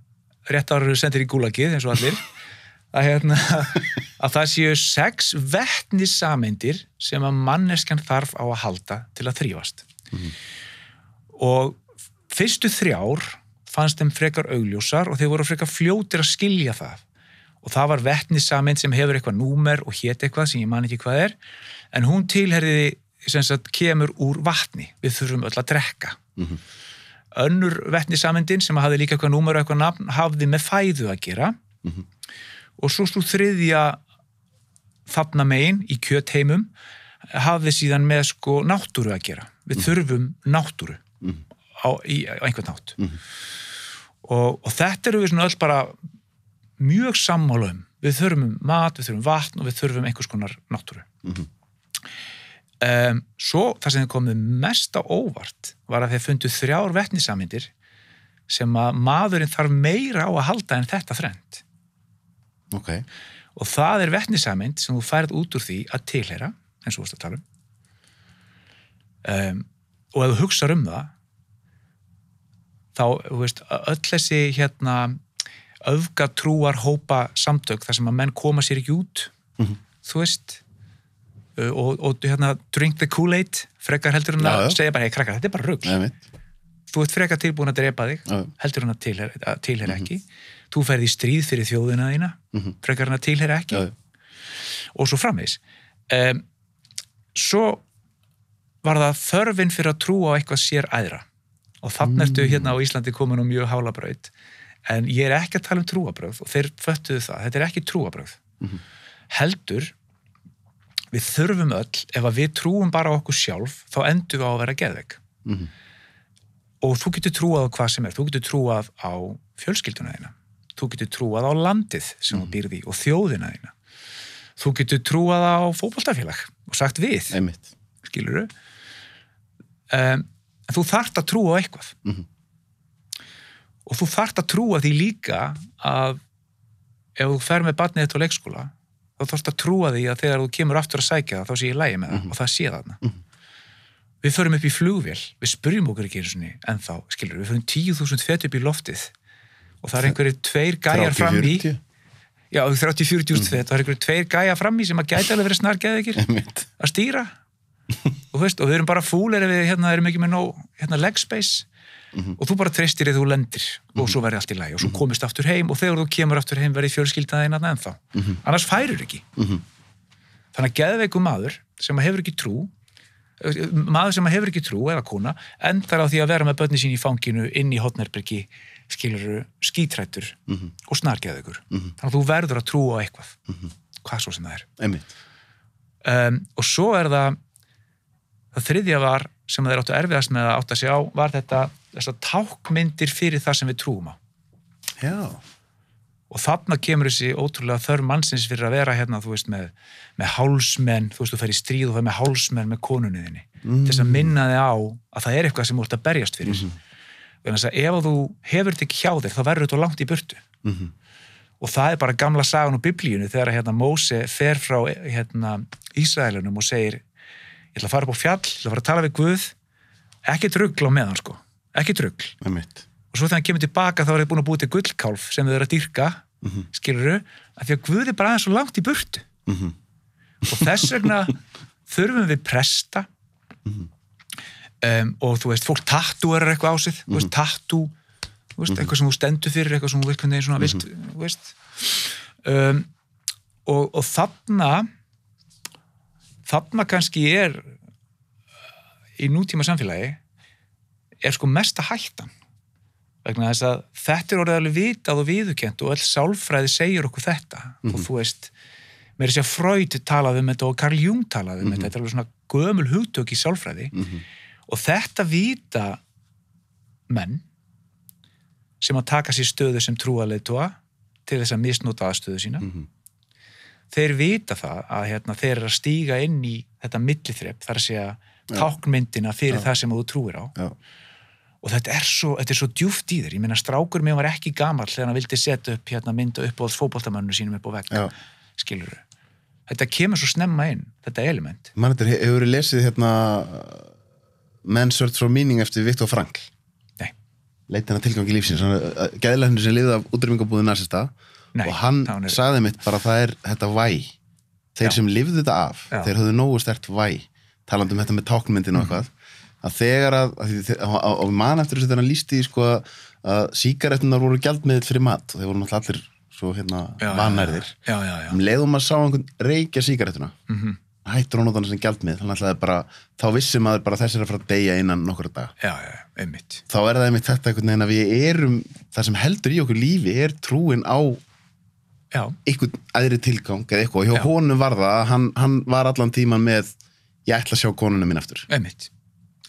rétt ára eru sendir í gúlagið eins og allir að, hérna, að það séu sex vettnissameindir sem að manneskjan þarf á að halda til að þrýfast og fyrstu þrjár fannst þeim frekar augljósar og þeir voru frekar fljótir að skilja það. Og það var vettnissameind sem hefur eitthvað númer og hét eitthvað sem ég man ekki hvað er. En hún tilherði sagt kemur úr vatni. Við þurfum öll að drekka. Önnur vettnisameindin sem hafði líka eitthvað númer og eitthvað nafn hafði með fæðu að gera. Og svo svo þriðja þarna megin í kjötheimum hafði síðan með sko náttúru að gera. Við þurfum náttúru á, í, á einhvern nátt og, og þetta eru við svona öll bara mjög sammála um. Við þurfum mat, við þurfum vatn og við þurfum einhvers konar náttúru um, svo það sem komið mest á óvart var að þeir fundu þrjár vettnisamindir sem að maðurinn þarf meira á að halda en þetta þrend
ok
og það er vettnisamind sem þú færð út úr því að tilheyra eins og þú veist að tala um. um og ef þú hugsar um það þá, þú veist, öll þessi hérna öfgatrúar hópa samtök þar sem að menn koma sér ekki út
Mhm.
þú veist og, og hérna drink the Kool-Aid frekar heldur
Já,
að segja bara, hei krakkar, þetta er bara rugg þú ert frekar tilbúin að drepa þig
Já.
heldur hann að tilheyra, að tilheyra ekki. Þú ferði í stríð fyrir þjóðina þína
Mhm.
frekar hann að tilheyra ekki.
Já,
og svo framvegis. Um, svo var það þörfin fyrir að trúa á eitthvað sér æðra. Og þannig ertu hérna á Íslandi komin á mjög hálabraut. En ég er ekki að tala um trúabröð og þeir föttuðu það, þetta er ekki trúabröð heldur við þurfum öll, ef að við trúum bara okkur sjálf, þá endum við á að vera geðveik.
Mhm.
og þú getur trúað á hvað sem er, þú getur trúað á fjölskylduna þína. Þú getur trúað á landið sem þú býrði og þjóðina þína. Þú getur trúað á fótboltafélag og sagt við,
Nei, mitt.
skilur um, en þú þarft að trúa á eitthvað.
Mhm.
og þú þarft að trúa því líka að ef þú fer með barnið þetta á leikskóla þá þarft að trúa því að þegar þú kemur aftur að sækja það þá sé ég lægi með það og það sé þarna. Við förum upp í flugvél við spurjum okkur ekki eins og en þá skilur við förum 10.000 fett upp í loftið og það er einhverju tveir gæjar fram í
30-40.
já, 30-40 fett, það er einhverju tveir gæjar fram í sem að gæti alveg verið snargeðikir
Nei, mitt.
að stýra. Og, veist, og við erum bara fúlir ef við hérna, erum ekki með nóg hérna, leg space og þú bara treystir eða þú lendir og svo verði allt í lagi og svo komist aftur heim og þegar þú kemur aftur heim verði fjölskyldaðin að ennþá. Annars færur ekki.
Mhm.
þannig að geðveiku maður sem hefur ekki trú maður sem hefur ekki trú eða kona endar á því að vera með börni sín í fanginu inn í hotnerbyrgi skilur skítrættur og snargeðveikur. Þannig að þú verður að trúa á eitthvað. Hvað svo sem það er. Um, og svo er það það þriðja var sem þeir áttu erfiðast með að átta sig á var þetta þessar tákmyndir fyrir það sem við trúum á
Já.
og þarna kemur þessi ótrúlega þörf mannsins fyrir að vera hérna, þú veist, með, með hálsmenn, þú veist, þú fer í stríð og fer með hálsmenn með konunniðinni mm. þess að minna þig á að það er eitthvað sem þú ert að berjast fyrir mm. þannig að ef þú hefur þetta ekki hjá þér þá verður þetta langt í burtu
Mhm.
og það er bara gamla sagan úr biblíunu þegar hérna, Móse fer frá hérna, Ísraelunum og segir ég ætla að fara upp á fjall, ég ætla að fara að tala við Guð ekki drugl á meðan sko ekki
mitt.
og svo þegar hann kemur tilbaka þá er þið búin að búið til gullkálf sem þau eru að dýrka mm -hmm. skiluru, af því að Guð er bara aðeins svo langt í burtu.
Mhm.
og þess vegna þurfum við presta. Um, og þú veist, fólk tattúar eitthvað á sig, þú veist, tattú þú veist, eitthvað sem þú stendur fyrir eitthvað sem þú veist, hvernig svona, vilt, þú veist. Um, og, og þarna þarna kannski er í nútíma samfélagi er sko mesta hættan. Vegna þess að þetta er orðið alveg vitað og viðukent og öll sálfræði segir okkur þetta. Og þú veist mér er sér að Freud talaði um þetta og Carl Jung talaði um þetta, þetta er alveg svona gömul hugtök í sálfræði. Og þetta vita menn sem að taka sér stöðu sem trúaleitua til þess að misnota aðstöðu sína. Þeir vita það að hérna, þeir eru að stíga inn í þetta milliþrepp þar að segja táknmyndina fyrir það sem þú trúir á.
Já.
Og þetta er svo, þetta er svo djúft í þér ég meina strákur mér var ekki gamall þegar hann vildi setja upp hérna, mynda upp á fótboltamönnu sínum upp á vegg
Já.
skilur þetta kemur svo snemma inn, þetta element
Man, þetta hefur lesið hérna Men's Search for Meaning eftir Viktor Frankl.
nei,
Leitina tilgangi lífsins. Gæðilegni sem liði af útrýmingabúðu nasista.
Nei,
og hann
er-
sagði mitt bara að það er þetta væ. Þeir
Já.
sem lifðu þetta af,
Já.
þeir höfðu nógu stert væ. Talandi um þetta með táknmyndin og eitthvað. Að þegar að, að, því- að, að, að man eftir þess að hann lísti sko að, að sígarettunar voru gjaldmiðl fyrir mat og þeir voru náttúrulega allir svo hérna
já,
Um leiðum að sá einhvern reykja sígarettuna
Mhm.
hættur hún á þannig sem gjaldmið þannig að bara, þá vissi maður bara þess er að fara að deyja innan nokkra daga.
Já, já, einmitt.
Þá er það einmitt þetta einhvern veginn að við erum það sem heldur í okkur lífi er trúin á
já,
einhvern aðri tilgang eða eitthvað, hjá
Já.
honum var það að hann, hann var allan tíman með ég ætla að sjá konuna mín aftur.
Einmitt,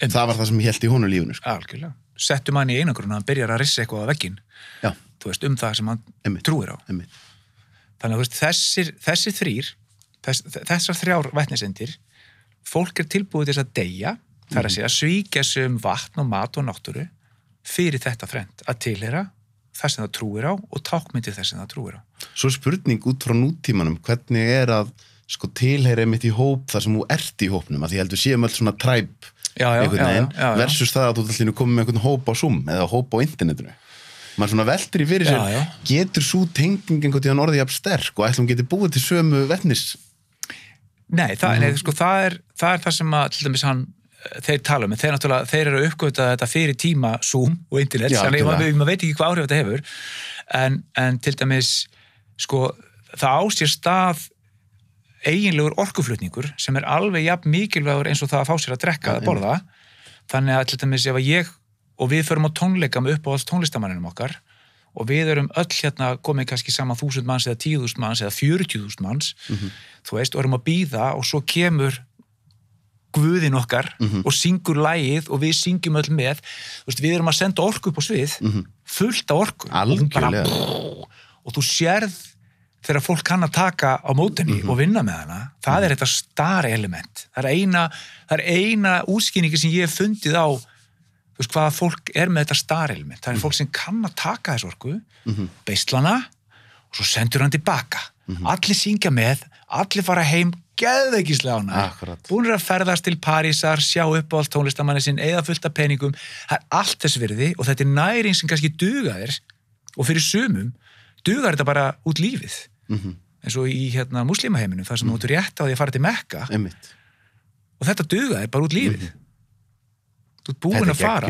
einmitt.
það var það sem ég held í honum lífinu sko.
algjörlega. Settum hann í einangrun að hann byrjar að rissa eitthvað á þú veist, um það sem hann
Einmitt.
trúir á.
Einmitt.
Þannig að þú veist, þessir, þessir þrýr þess, þessar þrjár vætnisendir fólk er tilbúið til þess að deyja þar að segja svíkja sig um vatn og mat og náttúru fyrir þetta þrend að tilhera það sem það trúir á og tákmyndir þess sem það trúir á.
Svo spurning út frá nútímanum hvernig er að sko tilheyri mitt í hóp þar sem þú ert í hópnum? Að því heldur séum öll svona træp einhvern
já,
veginn. versus það að þú allir komið með einhvern hóp á Zoom eða hóp á internetinu. Maður svona veldur í fyrir sér
Já, já.
getur svo tenging einhvern tíðan orðið jafn sterk og ætlum getur búið til sömu vetnis?
Nei, það,
Mhm.
nei sko, það, er, það er það sem að til dæmis hann eh, þeir tala um, en þeir, náttúrulega- þeir eru að uppgöta þetta fyrir tíma Zoom og internet, þannig að maður, veit ekki hvað áhrif þetta hefur. En, en til dæmis sko, það á sér stað eiginlegur orkuflutningur sem er alveg jafn mikilvægur eins og það að fá sér að drekka að borða. þannig að til dæmis ef að ég og við förum á tónleika með uppáhalds tónlistamanninum okkar og við erum öll hérna komið kannski saman þúsund manns eða tíðúsund manns eða fjörutíðúsund manns þú veist, og erum að býða og svo kemur guðin okkar og syngur lægið og við syngjum öll með. Þú veist, við erum að senda orku upp á svið fullt af orku.
Algjörlega.
og þú sérð þegar fólk kann að taka á mótenni og vinna með hana, það er þetta star element. Það er eina, er eina útskýningi sem ég hef fundið á veist hvaða fólk er með þetta star element. Það er fólk sem kann að taka þessu orku beislana og svo sendur hann tilbaka. Allir syngja með, allir fara heim geðveikislega ána
Akkurat.
búinir að ferðast til Parísar, sjá upp á allt tónlistamanni sinn, eða fullt af peningum. Það er allt þess virði og þetta er næring sem kannski duga þér og fyrir sumum dugar þetta bara út lífið
Mhm.
eins og í hérna muslimaheiminum þar sem þú ert rétt á því að fara til Mekka.
Einmitt.
Og þetta duga þér bara út lífið. Þú ert búin að
er
fara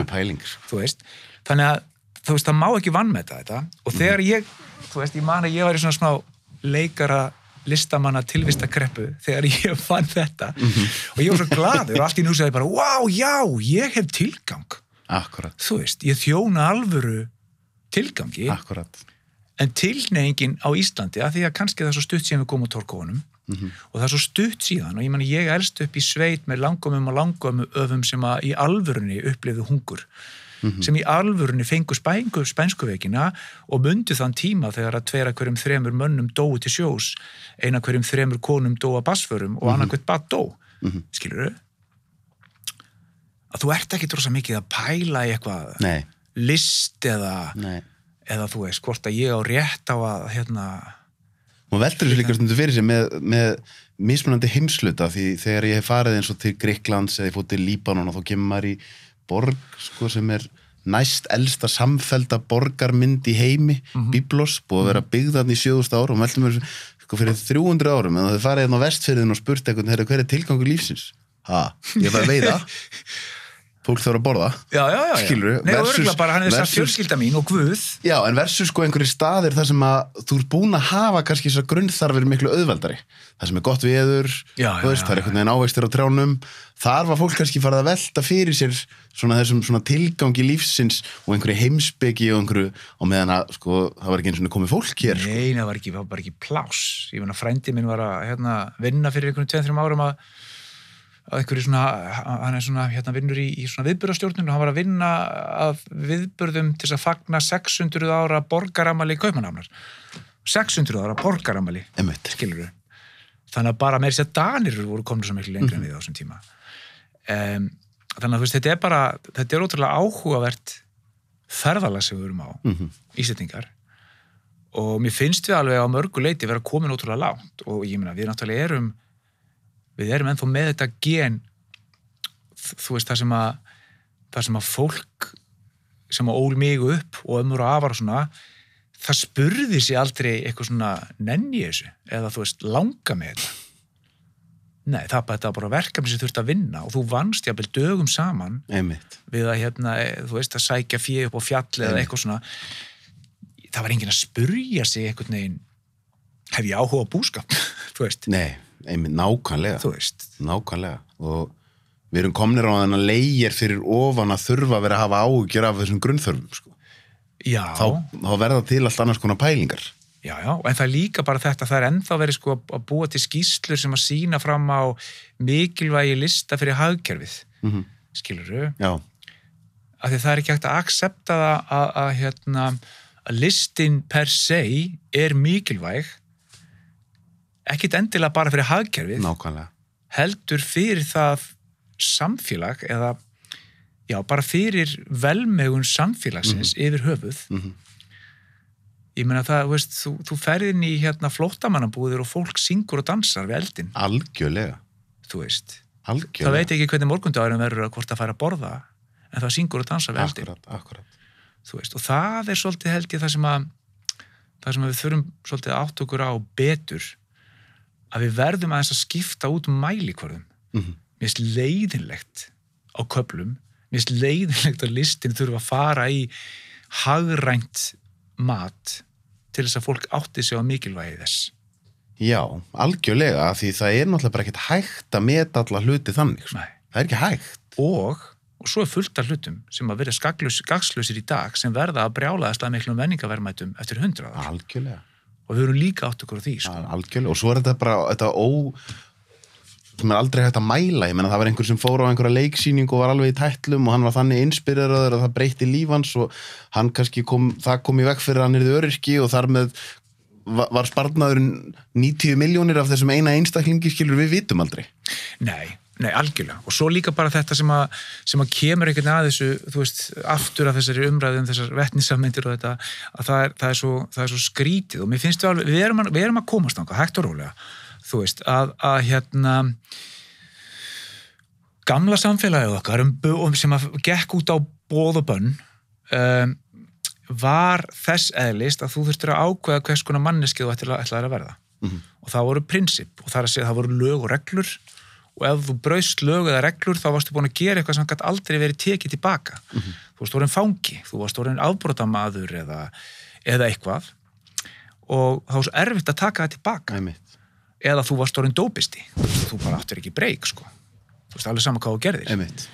veist, þannig að þú veist, það má ekki vannmeta þetta. Og þegar ég, þú veist, ég man að ég var í svona smá leikara listamanna tilvistakreppu þegar ég fann þetta. Og ég var svo gladur og allt í nú sagði bara, wow, já, ég hef tilgang.
Akkurat,
þú veist, ég þjóna alvöru tilgangi,
akkurat
en tilneyingin á Íslandi, að því að kannski það er svo stutt síðan við komum á torkónum og það er svo stutt síðan og ég meni ég elst upp í sveit með langumum og langumum öfum sem að í alvörunni upplifðu hungur sem í alvörunni fengu spængu, spænskuveikina og mundu þann tíma þegar að tveira hverjum þremur mönnum dóu til sjós eina hverjum þremur konum dóa basförum og annað hvert bad dó. Skilur þau? að þú ert ekki drosa mikið að pæla í eitthvað
nei,
list eða,
nei
eða þú veist, hvort að ég á rétt á að hérna,
og veldur þessu líka stundu fyrir sig með, með mismunandi heimsluta því þegar ég hef farið eins og til Greiklands eða ég fótt til Líbanon og þá kemur maður í borg sko, sem er næst elsta samfelda borgarmynd í heimi, Biblos, búið að vera byggðan í 7000 ár og meldum mér sko, fyrir 300 árum en það farið hérna á vestfyrðin og spurt eitthvað, "Heyrðu, hver er tilgangur lífsins? Ha, ég var að veiða fólk þarf að borða
já, já, já.
Skilurðu,
Nei,
versus-
bara hann er þess að fjölskylda mín og Guð
Já, en versus sko einhverju staðir þar sem að þú ert búin að hafa kannski þessar grunnþarfir miklu auðveldari. Það sem er gott
já,
veist, það er einhvern veginn ávegstir á trjánum. Þar var fólk kannski farið að velta fyrir sér svona þessum svona tilgangi lífsins og einhverju heimsbyggi og einhverju, og meðan að sko, það var ekki eins og komið fólk hér. Sko.
Nei, það var ekki, var bara ekki pláss ég meina frændi minn var að hérna, vinna fyrir einhvern tveim, þrjum árum að að einhverju svona, hann er svona hérna vinnur í, í svona viðburðastjórnun og hann var að vinna að viðburðum til að fagna 600 ára borgaramali kaupanamnar 600 ára borgaramali skilur þannig að bara með þess að Danir voru komin svo miklu lengri en við á þessum tíma. Um, þannig að þú veist, þetta er bara þetta er ótrúlega áhugavert ferðalag sem við erum á
Mm
Íslendingar. Og mér finnst við alveg á mörgu leiti vera komin ótrúlega langt. Og ég meina við náttúrulega erum við erum ennþá með þetta gen þú veist það sem að það sem að fólk sem að ól mig upp og ömur og afar og svona það spurði sér aldrei eitthvað svona nenni þessu? Eða þú veist langa með þetta? Nei það bara, bara verkefni sem þurfti að vinna og þú vannst jafnvel dögum saman
Emmett.
við að hérna, e, þú veist, að sækja fyrir upp á fjalli eða
Einmitt.
eitthvað svona. Það var enginn að spurja sig einhvern veginn hef ég áhuga á búskap? Þú veist,
Nei, einmitt, nákvæmlega.
þú veist
Nákvæmlega. Og við erum komnir á þennan leigir fyrir ofan að þurfa að vera að hafa áhugjur af þessum grunnþörfum, sko.
já,
Þá, þá verða til allt annars konar pælingar.
já, já, en það er líka bara þetta það er ennþá verið sko að- að búa til skýslur sem að sína fram á mikilvægi lista fyrir hagkerfið
Mm
skilur
Já,
af því það er ekki hægt að accepta það að, að, hérna, að listin per se er mikilvæg ekkit endilega bara fyrir hagkerfið
nákvæmlega.
heldur fyrir það samfélag eða já, bara fyrir velmegun samfélagsins yfir höfuð
Mhm.
ég meina það, þú veist, þú, þú ferð inn í hérna flóttamannabúðir og fólk syngur og dansar við eldin,
algjörlega,
þú veist
algjörlega.
það veit ekki hvernig morgundagurum verður að hvort það fær að borða en það syngur og dansar við eldin
Akkurat, akkurat.
þú veist, og það er svolítið held ég það sem að það sem að við þurfum svolítið að átt okkur á betur að við verðum aðeins að skipta út mælikvarðum
Mhm.
mér finnst leiðinlegt á köplum mér finnst leiðinlegt að listin þurfa að fara í hagrænt mat til þess að fólk átti sig á mikilvægi þess
Já, algjörlega, því það er náttúrulega bara ekkert hægt að meta alla hluti þannig. sko.
Nei.
Það er ekki hægt.
og, og svo er fullt af hlutum sem að vera skagslausir í dag sem verða að brjálaðast að miklum menningavermætum eftir hundraðar
Algjörlega.
Og við erum líka átt okkur á því sko.
Algjörlega. Og svo er þetta bara, þetta ó, sem er aldrei hægt að mæla. Ég menna það var einhver sem fór á einhverja leiksýningu og var alveg í tætlum og hann var þannig inspireraður að það breytti lífans og hann kannski kom, það kom í veg fyrir hann yrði öryrki og þar með va- var sparnaðurinn 90 miljónir af þessum eina einstaklingi skilur við vitum aldrei.
Nei, nei, algjörlega. Og svo líka bara þetta sem að, sem að kemur einhvern að þessu, þú veist, aftur af þessari umræðum, þessar vetnisamyndir og þetta, að það er, það er, svo, það er svo skrítið og mér finnst við alveg, við erum að, við erum að komast þangað, hægt og rólega, þú veist, að, að hérna, gamla samfélagið okkar um, um sem að gekk út á bóð og bönn, um, var þess eðlist að þú þurftir að ákveða hvers konar manneskið þú ætlaði ætlaðir að verða
Mhm.
og það voru prinsip og það að segja það voru lög og reglur og ef þú braust lög eða reglur þá varstu búin að gera eitthvað sem gæti aldrei verið tekið tilbaka. Þú varst orðin fangi, þú varst orðin afbrotamaður eða, eða eitthvað. Og þá var svo erfitt að taka það tilbaka.
Einmitt.
eða þú varst orðin dópisti. Þú bara áttir ekki breyk sko. Þú veist alveg sama hvað þú gerðir.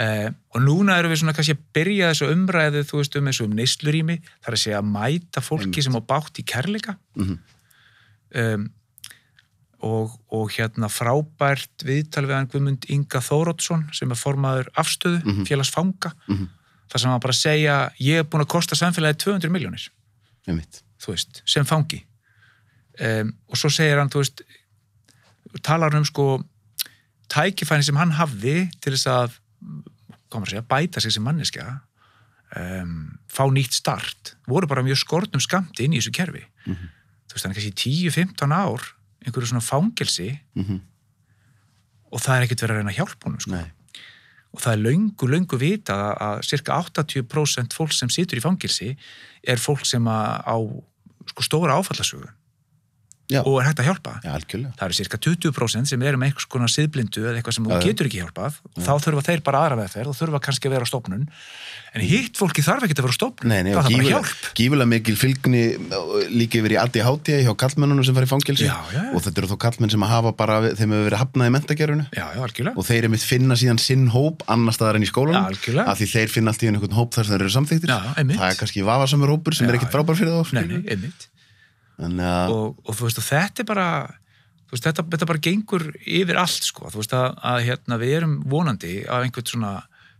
Eh, og núna erum við svona kannski að byrja þessu umræðu, þú veist, um þessu um neyslurími, það er að segja að mæta fólki
Einmitt.
sem á bátt í kærleika.
Mhm.
um, og, og hérna frábært viðtal við hann Guðmund Inga Þórótsson sem er formaður afstöðu,
Mhm.
félagsfanga
Mhm.
þar sem hann bara segja ég er búin að kosta samfélagi 200 miljónir þú veist, sem fangi um, og svo segir hann, þú veist talar um sko tækifæni sem hann hafði til þess að að segja, bæta sig sem manneskja um, fá nýtt start voru bara mjög skortnum skamti inn í þessu kerfi
Mhm.
þú veist, þannig kannski 10-15 ár einhverju svona fangelsi
Mhm.
og það er ekkert verið að reyna að hjálpa honum sko.
Nei.
og það er löngu, löngu vita að, cirka 80% fólk sem situr í fangilsi er fólk sem á sko, stóra áfallasögu
Já.
og er hægt að hjálpa?
Já,
það eru cirka 20% sem eru með einhvers konar siðblindu eða eitthvað sem þú getur ekki hjálpað og þá þurfa þeir bara aðra veðferð og þurfa kannski að vera á stofnun. En hitt fólki þarf ekki að vera á stofnun.
Nei, nei,
það þarf bara hjálp.
gífulega mikil fylgni uh, líka yfir í ADHD hjá kallmennunum sem fara í fangelsi.
Já, já, já.
og þetta eru þó kallmenn sem að hafa bara þeim hefur verið hafnað í mentagerfinu
já, já, algjörlega.
Og þeir einmitt finna síðan sinn hóp annar staðar enn í skólanum
Já, algjörlega.
af því þeir
og, og þú veist, og þetta er bara veist, þetta, þetta bara gengur yfir allt sko, þú veist að, að hérna, við erum vonandi af einhvern svona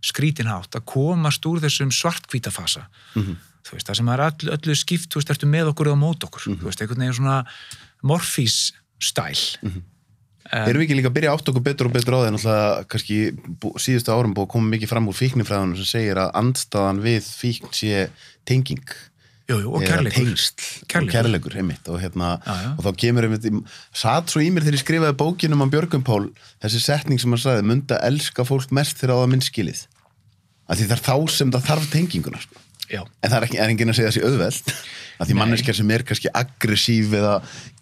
skrítinhátt að komast úr þessum svartkvítafasa
Mhm.
þú veist, það sem er öll, öllu skipt, þú veist, ertu með okkur eða mót okkur, þú veist, einhvern veginn svona morfís stæl
erum við ekki líka að byrja átt okkur betur og betur á því? Náttúrulega kannski bú- síðustu árum búið að koma mikið fram úr fíknifræðunum sem segir að andstaðan við fíkn sé tenging
jú, jú, og kærleikur Kærleikur.
kærleikur einmitt og, hérna,
Já, já.
og þá kemur einmitt satt svo í mér þegar ég skrifaði bókinum á Björgum Pál þessi setning sem hann sagði myndi að elska fólk mest þegar á það minnskilið því það er þá sem það þarf tenginguna sko.
já,
en það er, ekki, er enginn að segja þessi auðveld því manneskja sem er kannski aggressív eða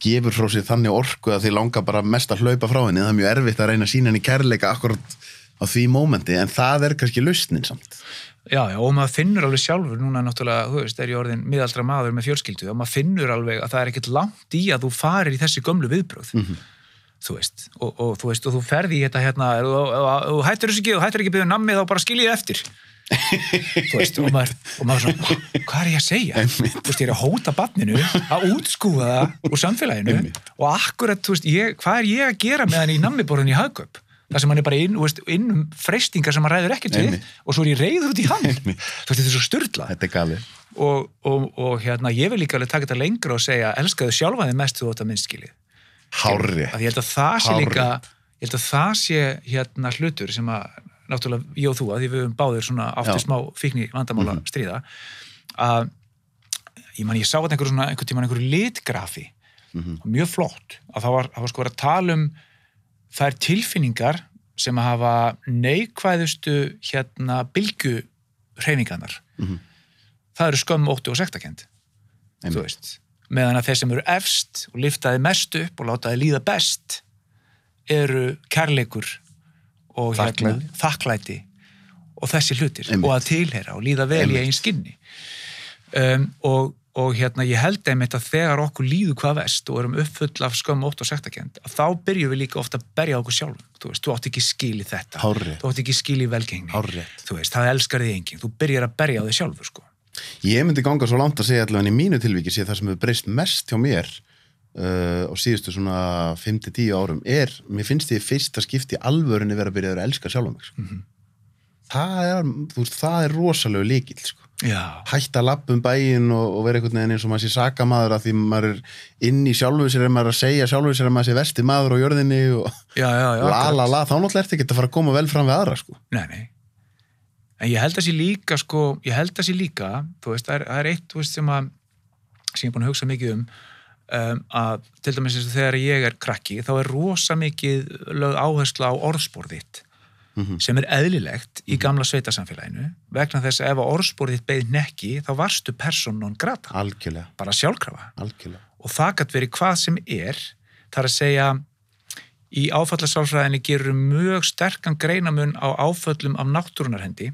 gefur frá sér þannig orku að því langar bara mest að hlaupa frá henni það er mjög erfitt að reyna að sína henni kærleika akkurat á því mómenti en það er kannski lausnin samt.
Já, já, og maður finnur alveg sjálfur núna náttúrulega, þú veist, er ég orðin miðaldra maður með fjölskyldu og maður finnur alveg að það er ekkert langt í að þú farir í þessi gömlu viðbröð þú veist, og, og þú veist, og þú ferði í þetta hérna, og, hættur þessu ekki og hættur ekki byggðu nammi þá bara skiljið eftir. Þú veist, og maður, og maður svona, hvað er ég að segja? Þú veist, ég er að hóta barninu að útskúfa það úr samfélaginu og akkurat, þú veist, ég, ég? Það sem hann er bara inn, veist, inn um freystingar sem hann ræður ekkert við og svo er ég reyður út í hann. Þú veist, þetta er svo styrla
þetta er
og, og, og hérna, ég vil líka alveg taka þetta lengra og segja, elskaðu sjálfa þig mest þú átt að minnskilið
hárri
að ég held að það sé líka ég held að það sé hérna hlutur sem að náttúrulega ég og þú að því við höfum báðir svona
Já.
smá fíkni vandamála
Mhm.
stríða að ég man, ég sá þetta einhver svona, einhver tíman einhverju litgrafi,
Mhm.
mjög flott, að það var, það var sko að tala um þær tilfinningar sem að hafa neikvæðustu hérna bylgu hreyfingarnar.
Mhm.
Það eru skömm, óttu og sektakend, þú veist. Meðan að þeir sem eru efst og liftaði mest upp og látaði líða best eru kærleikur og hérna,
Þakklæti.
og þessi hlutir
Einmitt.
og að tilheyra og líða vel í
Einmitt.
einn skinni um, og, og hérna ég held einmitt að þegar okkur líður hvað vest og erum uppfull af skömm, ótt og sektakend að þá byrjum við líka ofta að berja okkur sjálfum þú veist, þú átt ekki skil í þetta
Hárrétt.
þú átt ekki skil í velgengni
Hárrétt.
þú veist, það elskar þig enginn, þú byrjar að berja þig sjálfur sko.
Ég myndi ganga svo langt að segja allavega í mínu tilviki sé það sem hefur breyst mest hjá mér uh, á síðustu svona 5-10 árum er, mér finnst ég fyrsta skipti í alvörunni vera að byrja að elska sjálfum mig sko. Er, er
já,
hætta að lappa um bæinn og, og vera einhvern veginn eins og maður sé sakamaður að því maður er inn í sjálfu sér er maður að segja sjálfu sér að maður sé vesti maður á jörðinni og
já, já,
la la la, þá náttúrulega ertu ekki að fara að koma vel fram við aðra sko.
Nei, nei. En ég held að sé líka, sko, ég held að sé líka, þú veist, það er, það er eitt, þú veist, sem að, sem ég er búin að hugsa mikið um, um að til dæmis eins og þegar ég er krakki, þá er rosa mikið lögð áherslu á orðspórðitt
Mhm.
sem er eðlilegt í gamla sveitasamfélaginu. Vegna þess að ef að orðspórðitt beið nekki, þá varstu person non grata,
algjörlega,
bara sjálfkrafa.
Algjörlega.
Og það gætt verið hvað sem er þar að segja í áfallasálfræðinni gerur mjög sterkan greinamun á áföllum af náttúrunarhendi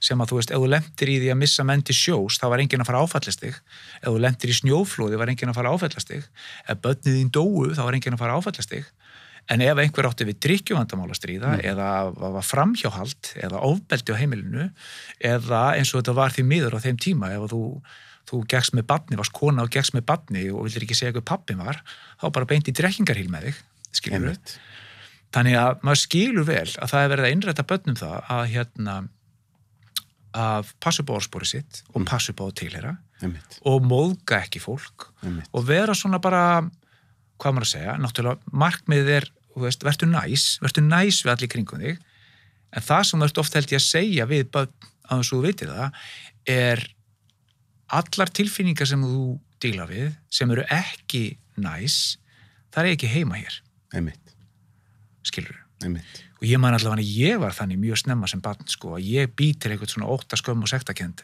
sem að þú veist, ef þú lendir í því að missa menn til sjós, þá var enginn að fara áfallastig ef þú lendir í snjóflóði, var enginn að fara áfallastig ef börnið þín dóu, þá var enginn að fara áfallastig en ef einhver átti við drikkjuvandamál að stríða eða var framhjáhald eða ofbeldi á heimilinu eða eins og þetta var því miður á þeim tíma ef þú, þú gegst með badni, varst kona og gegst með badni og vildir ekki segja hvað pappin var þá bara beint í drekkingarhíl með þig skilur
Einmitt.
þannig að maður skilur vel að það er verið að innrætta börnum það að hérna að passa upp á orðspóri sitt og passa upp á tilhera
Einmitt.
og móðga ekki fólk
Einmitt.
og vera svona bara hvað maður að segja, náttúrulega markmiðið er, þú veist, verður næs verður næs við allir kringum þig en það sem verður oft held ég að segja við að þess að þú veitir það er allar tilfinningar sem þú díla við sem eru ekki næs það er ekki heima hér,
Einmitt.
skilur
Einmitt.
og ég man allavega ég var þannig mjög snemma sem barn sko, að ég bý til eitthvað svona ótta skömm og sektakend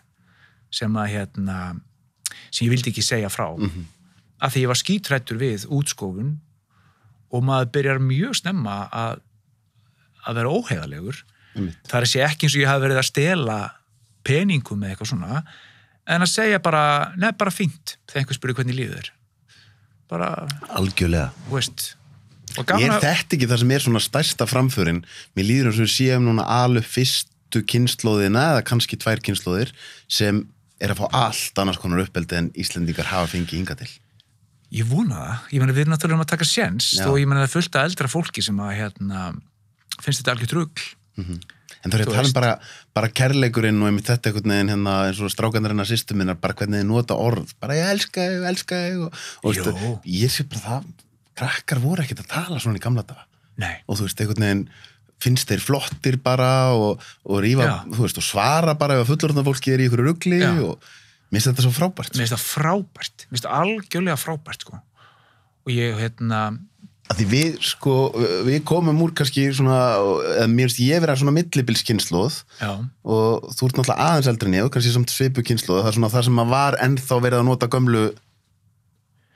sem að hérna sem ég vildi ekki segja frá
Mhm.
Af því ég var skítrættur við útskófun og maður byrjar mjög snemma að að vera óheðalegur
Einmitt.
það er að sé ekki eins og ég hafi verið að stela peningum eða eitthvað svona en að segja bara, neð bara fínt þegar einhver spyrir hvernig líður þér bara,
algjörlega
þú veist og
Er
gaman að
þetta ekki það sem er svona stærsta framförin? Mér líður eins og við séum núna alveg fyrstu kynnslóðina eða kannski tvær kynnslóðir sem er að fá allt annars konar uppeldi en Íslendingar hafa fengið hinga til.
Ég vona það. Ég meina við erum náttúrulega um að taka séns
Já.
og ég meina það er fullt af eldra fólki sem að hérna, finnst þetta algjör trugl.
En það er að tala um bara, bara kærleikurinn og einmitt þetta einhvern veginn hérna eins og strákandarinn að sýstu minnar, bara hvernig þið nota orð, bara ég elska þig, elska þig og, og veistu, ég sé bara það, krakkar voru ekkert að tala svona í gamla daga
Nei.
og þú veist, einhvern veginn finnst þeir flottir bara og, og rífa, veist, og svara bara ef að fullorðna fólki er í ykkur rugli
Já.
Og minnst þetta svo frábært.
Mér finnst það frábært. Mér finnst það algjörlega frábært, sko. Og ég, hérna,
því við, sko, við komum úr kannski svona, eða mér finnst ég vera svona millibilskynnslóð og þú ert náttúrulega aðeins eldri en ég, kannski samt svipu kynnslóð, það er svona það sem að var ennþá verið að nota gömlu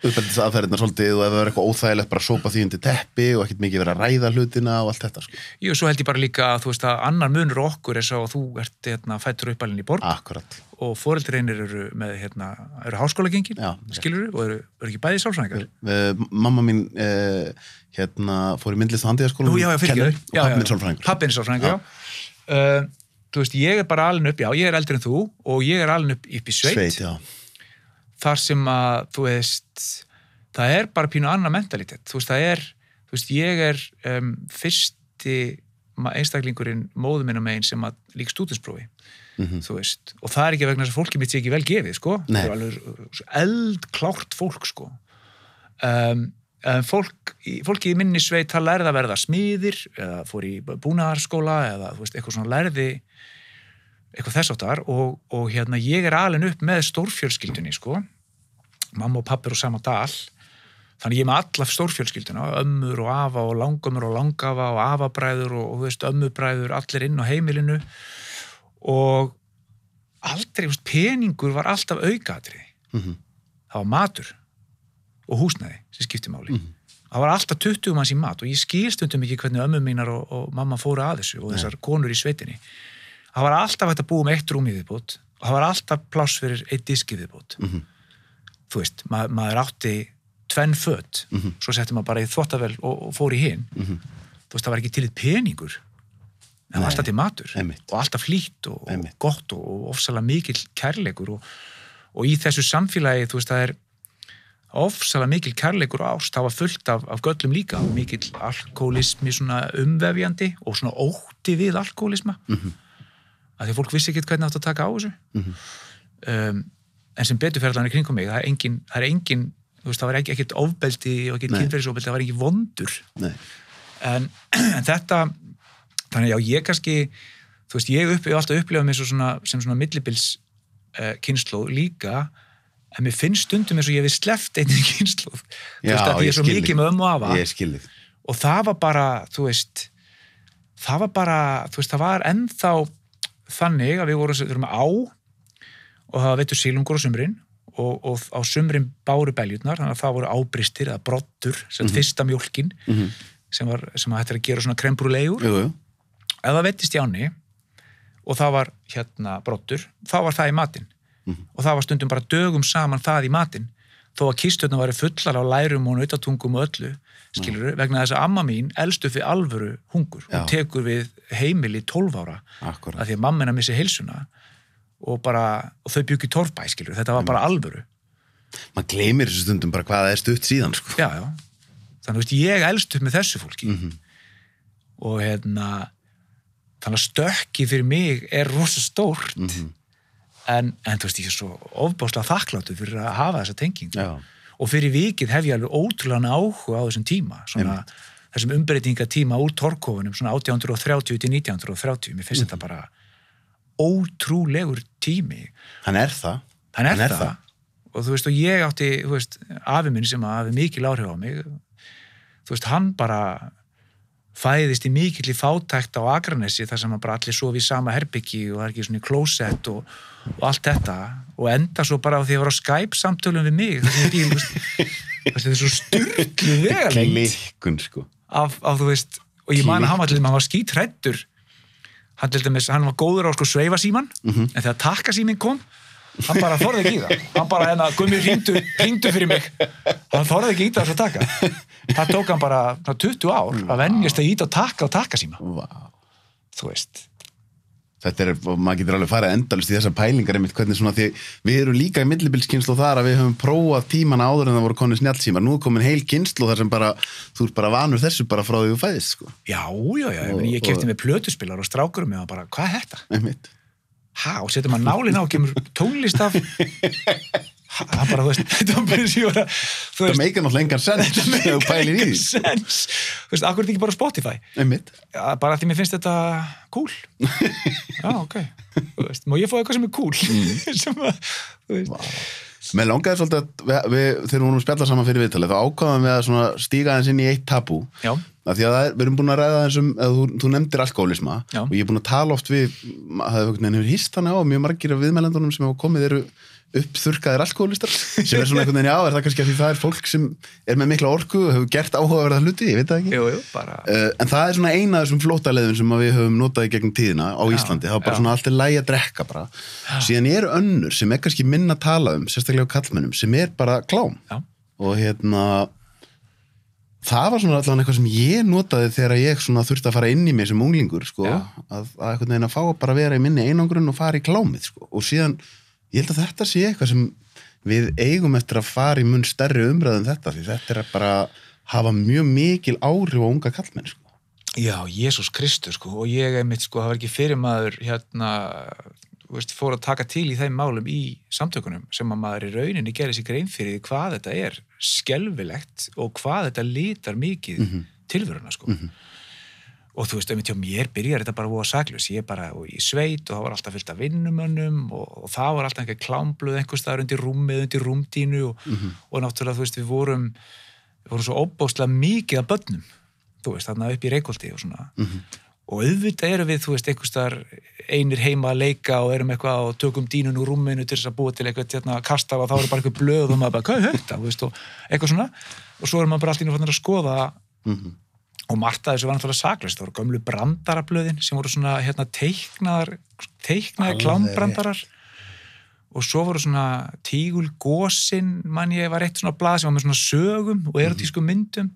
uppeldisaðferðina svolítið og ef það er eitthvað óþægilegt bara að sópa því undir teppi og ekkert mikið verið að ræða hlutina og allt þetta, sko.
og svo held ég bara líka að þú veist að annar munur á okkur er svo að þú ert hérna, fættur uppalinn í borg
Akkurat.
og foreldreinir eru með, hérna, eru háskólagengin,
Já.
skilur og eru, eru ekki bæði sálfræðingar.
Uh, mamma mín uh, hérna fór í myndlist og handíðaskóla
Nú, já, já, fyrir
og pappi minn sálfræðingur.
Pappin er sálfræðingur, já. Uh, þú veist, ég er bara alin upp, já, ég er eldri en þú og ég er alin upp, upp í sveit,
Sveit.
Þar sem að, þú veist, það er bara pínu annað mentalitet. Þú veist, það er, þú veist, ég er um, fyrsti einstaklingurinn móðu minna megin sem að líka stúdinsprófi,
Mhm.
þú veist, og það er ekki vegna þess að fólki mitt sé ekki vel gefið, sko.
Nei.
Það er alveg eldklárt fólk, sko. Um, fólk, fólki í minni sveit það lærði að verða smiðir eða fór í búnaðarskóla eða þú veist, eitthvað svona lærði eitthvað þess áttar og, og hérna ég er alveg upp með stórfjölskyldunni sko. Mamma og pappir og sama dal. Þannig ég er með alla stórfjölskylduna ömmur og afa og langömmur og langafa og afabræður og, og veist ömmubræður allir inn á heimilinu. Og aldrei, veist, peningur var alltaf aukaðrið
Mhm.
það var matur og húsnæði sem skipti máli. Það var alltaf 20 manns í mat og ég skil stundum ekki hvernig ömmu mínar og, og mamma fóru að þessu og þessar konur í sveitinni það var alltaf hægt að búa með eitt rúm í viðbútt og það var alltaf pláss fyrir eitt diski viðbútt
Mhm.
þú veist, ma maður átti tvenn fött,
Mhm.
svo setti maður bara í þvottavel og, og fór í hinn
Mhm.
þú veist, það var ekki til eitt peningur en
Nei,
var alltaf til matur
einmitt.
og alltaf flýtt og, og gott og, og ofsalega mikill kærleikur og, og í þessu samfélagi, þú veist, það er ofsalega mikil kærleikur ást, það var fullt af, af göllum líka, mikill alkoholismi svona umvefjandi og svona ótti við alkoholisma
Mhm.
Að því að fólk vissi ekki hvernig átt að taka á þessu.
Mhm.
um, en sem betur ferðlan í kringum mig, það er engin, það er engin veist, það var ekki, ekkert ofbeldi og ekkert kynferðisofbeldi, það var ekki vondur. En, en þetta þannig já, ég kannski þú veist, ég hef alltaf upplifað mig svo svona, sem svona millibils uh, kynnslóð líka en mér finnst stundum eins og ég hef sleppt einnig kynnslóð þú veist, að ég er svo
skil
mikið með ömmu og afa. Og það var bara, þú veist það var bara, þú veist, það var ennþá þannig að við vorum, á og það var veitur sílungur á sumrin og, og á sumrin báru beljurnar þannig að það voru ábristir eða brottur sem fyrsta mjólkin
Mhm.
sem, var, sem að hættir að gera svona
jú.
ef það vettist í áni og það var hérna brottur þá var það í matinn
Mhm.
og það var stundum bara dögum saman það í matinn þó að kistöðna væri fullar á lærum og nautatungum og öllu skilur vegna þess að amma mín elstu fyrir alvöru hungur hún tekur við heimili 12 ára
Akkurat.
að því að mamma hennar missi heilsuna og bara, og þau byggi torfbæ skilur, þetta var bara alvöru
Man gleymir þessu stundum bara hvað það er stutt síðan, sko.
já, já, þannig veist ég elst upp með þessu fólki
Mhm.
og hérna þannig að stökki fyrir mig er rosa stórt
Mhm.
en, en þú veist ég er svo ofbáslega þakkláttu fyrir að hafa þessa tengingu
Já.
Og fyrir vikið hef ég alveg ótrúlega áhuga á þessum tíma svona, þessum umbreytingatíma úr torkofunum svona 1830 til 1930 mér finnst þetta bara ótrúlegur tími
Hann er það.
hann er,
Hann er
það.
það.
og þú veist og ég átti þú veist, afi minn sem hafi mikil áhrif á mig þú veist hann bara fæðist í mikill í fátækt á Akranesi þar sem hann bara allir sofi í sama herbyggi og það er ekki svona í klósett og, og allt þetta og enda svo bara á því að vera á Skype samtölum við mig þetta er svo styrklu vegalengt
Klikkun, sko.
af, af þú veist og ég man að hann var þess að hann var skítrættur hann hann var góður á sko sveifa síman
Mhm.
en þegar takka símin kom hann bara þorði ekki í það. Hann bara hérna, gummi hringdu, hringdu fyrir mig. Hann þorði ekki í það svo taka. Það tók hann bara svona 20 ár að venjast að íta og taka og taka síma
Vá.
þú veist
Þetta er, og maður getur alveg farið endalist í þessar pælingar einmitt hvernig svona því við erum líka í millibilskynslu þar að við höfum prófað tímana áður en það voru konið snjálfsímar. Nú er komin heil kynslu þar sem bara, þú ert bara vanur þessu bara frá því þú fæðist, sko.
já, já, já,
Og-
ég
og-
kefti með plötuspilar og strákurum með hann bara, hvað er þetta?
Einmitt.
ha, og setjum maður nálinn á og kemur tónlist af hann bara, þú veist, þetta var bara eins var að
Það meikar náttúrulega engan sens pælir í því.
sens þú veist, akkur er þetta ekki bara Spotify? Ja, bara því mér finnst þetta cool. Já, ok. Þú veist, má ég fá eitthvað sem er cool? Sem að, þú veist.
Mér langaði svolítið að við, við, þegar við vorum að spjalla saman fyrir viðtalið þá ákvaðum við að stíga aðeins inn í eitt tabú.
Já,
af því að það er, við erum búin að ræða þessum þú, þú nefndir alkoholisma
Já.
og ég er búin að tala oft við það hefur hefur hýst þannig á að mjög margir af viðmælendunum sem hafa komið eru uppþurkaðir alkoholistar sem er svona einhvern veginn já, er það kannski að því það er fólk sem er með mikla orku og hefur gert áhugaverða hluti, ég veit það ekki.
Jú, jú, bara
Uh, en það er svona eina af þessum flótaleðum sem að við höfum notað í gegnum tíðina á
Já,
Íslandi, það var bara
já.
svona allt er lægi að drekka bara, síðan eru önnur sem er kannski minna að tala um, sérstaklega á kallmennum sem er bara klám.
Já,
og hérna það var svona allavega eitthvað sem ég notaði þegar ég svona þurfti að fara inn í mig sem unglingur sko,
Já.
að, að að að ég held að þetta sé eitthvað sem við eigum eftir að fara í mun stærri umræðum þetta, því þetta er að bara hafa mjög mikil áhrif á unga kallmenn sko.
já, Jésús Kristus sko, og ég einmitt, sko, það var ekki fyrir maður hérna, veist, fór að taka til í þeim málum í samtökunum sem að maður í rauninni gerir sér grein fyrir hvað þetta er skelfilegt og hvað þetta litar mikið
Mhm.
tilveruna sko. Og þú veist, einmitt hjá mér byrjar þetta bara að saklus, ég er bara í sveit og það var alltaf fullt af vinnumönnum og, og það var alltaf einhver klámbluð einhvers staðar undir rúmið, undir rúmdínu og, og náttúrulega, þú veist, við vorum við vorum svo óbóðslega mikið af börnum, þú veist, þarna upp í Reykjóldi og svona, og auðvitað erum við, þú veist, einhvers staðar einir heima að leika og erum eitthvað og tökum dínun úr rúminu til þess að búa til eitthvað hérna, kastar og þá er bara eitthvað blöð og maður bara, og margt að þessu var náttúrulega saklaust, það voru gömlu brandarablöðin sem voru svona hérna teiknaðar teiknaðar
Alveg
klámbrandarar. og svo voru svona tígul gósin, mann ég var eitt svona blað sem var með svona sögum og erotískum myndum.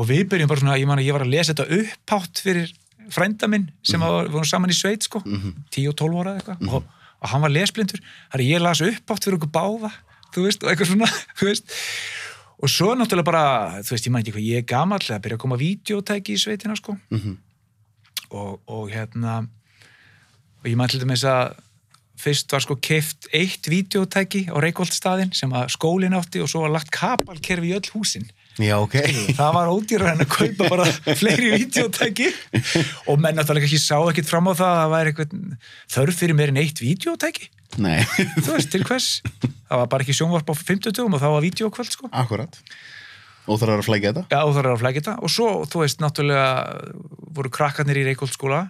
Og við byrjum bara svona, ég man ég var að lesa þetta upphátt fyrir frænda minn sem var, við vorum saman í sveit sko. 10 og 12 ára eða eitthvað. Og, og hann var lesblindur, þar ég las upphátt fyrir okkur báða, þú veist, og eitthvað svona þú veist, og svo náttúrulega bara, þú veist, ég mætti hvað, ég er gamall að byrja að koma vídeotæki í sveitina sko. Og, og hérna og ég mætti til dæmis að fyrst var sko keift eitt vídeotæki á Reykjóldstaðin sem að skólinn átti og svo var lagt kapalkerfi í öll húsin.
Já, ok.
það var ódýrar en að kaupa bara fleiri vídeotæki og menn náttúrulega ekki sá ekkit fram á það að það væri eitthvað þörf fyrir meir en eitt vídeotæki
Nei,
þú veist, til hvers? Það var bara ekki sjónvarp á 50 og þá var vídeokvöld sko.
Akkurat. Og það er að flækja þetta?
Já, og það er að flækja þetta. Og svo, þú veist, náttúrulega voru krakkarnir í Reykjóldskóla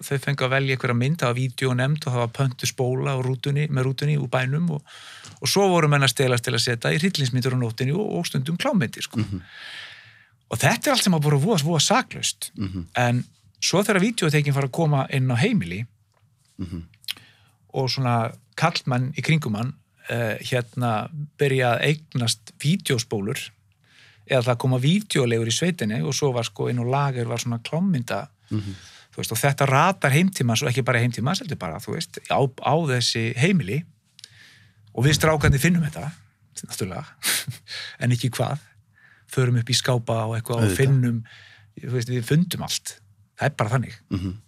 þau fengu að velja einhverja mynd, það var vídeo nefnd og það var pöntu spóla og rútunni, með rútunni úr bænum og, og svo voru menn að stelast til að setja í hryllingsmyndur á nóttinni og, og stundum klámyndir sko. og þetta er allt sem að búið að voða, voða saklaust. En svo þegar vídeotekin fara að koma inn á heimili og svona kallmann í kringum hann uh, hérna byrja að eignast vídeospólur eða það koma vídeolegur í sveitinni og svo var sko inn á lager var svona klámynda þú veist, og þetta ratar heimtímas og ekki bara heimtímas, heldur bara, þú veist, á, á þessi heimili. Og við strákarnir finnum þetta, náttúrulega, en ekki hvað, förum upp í skápa og eitthvað og finnum, veist, við fundum allt, það er bara þannig.
Mhm.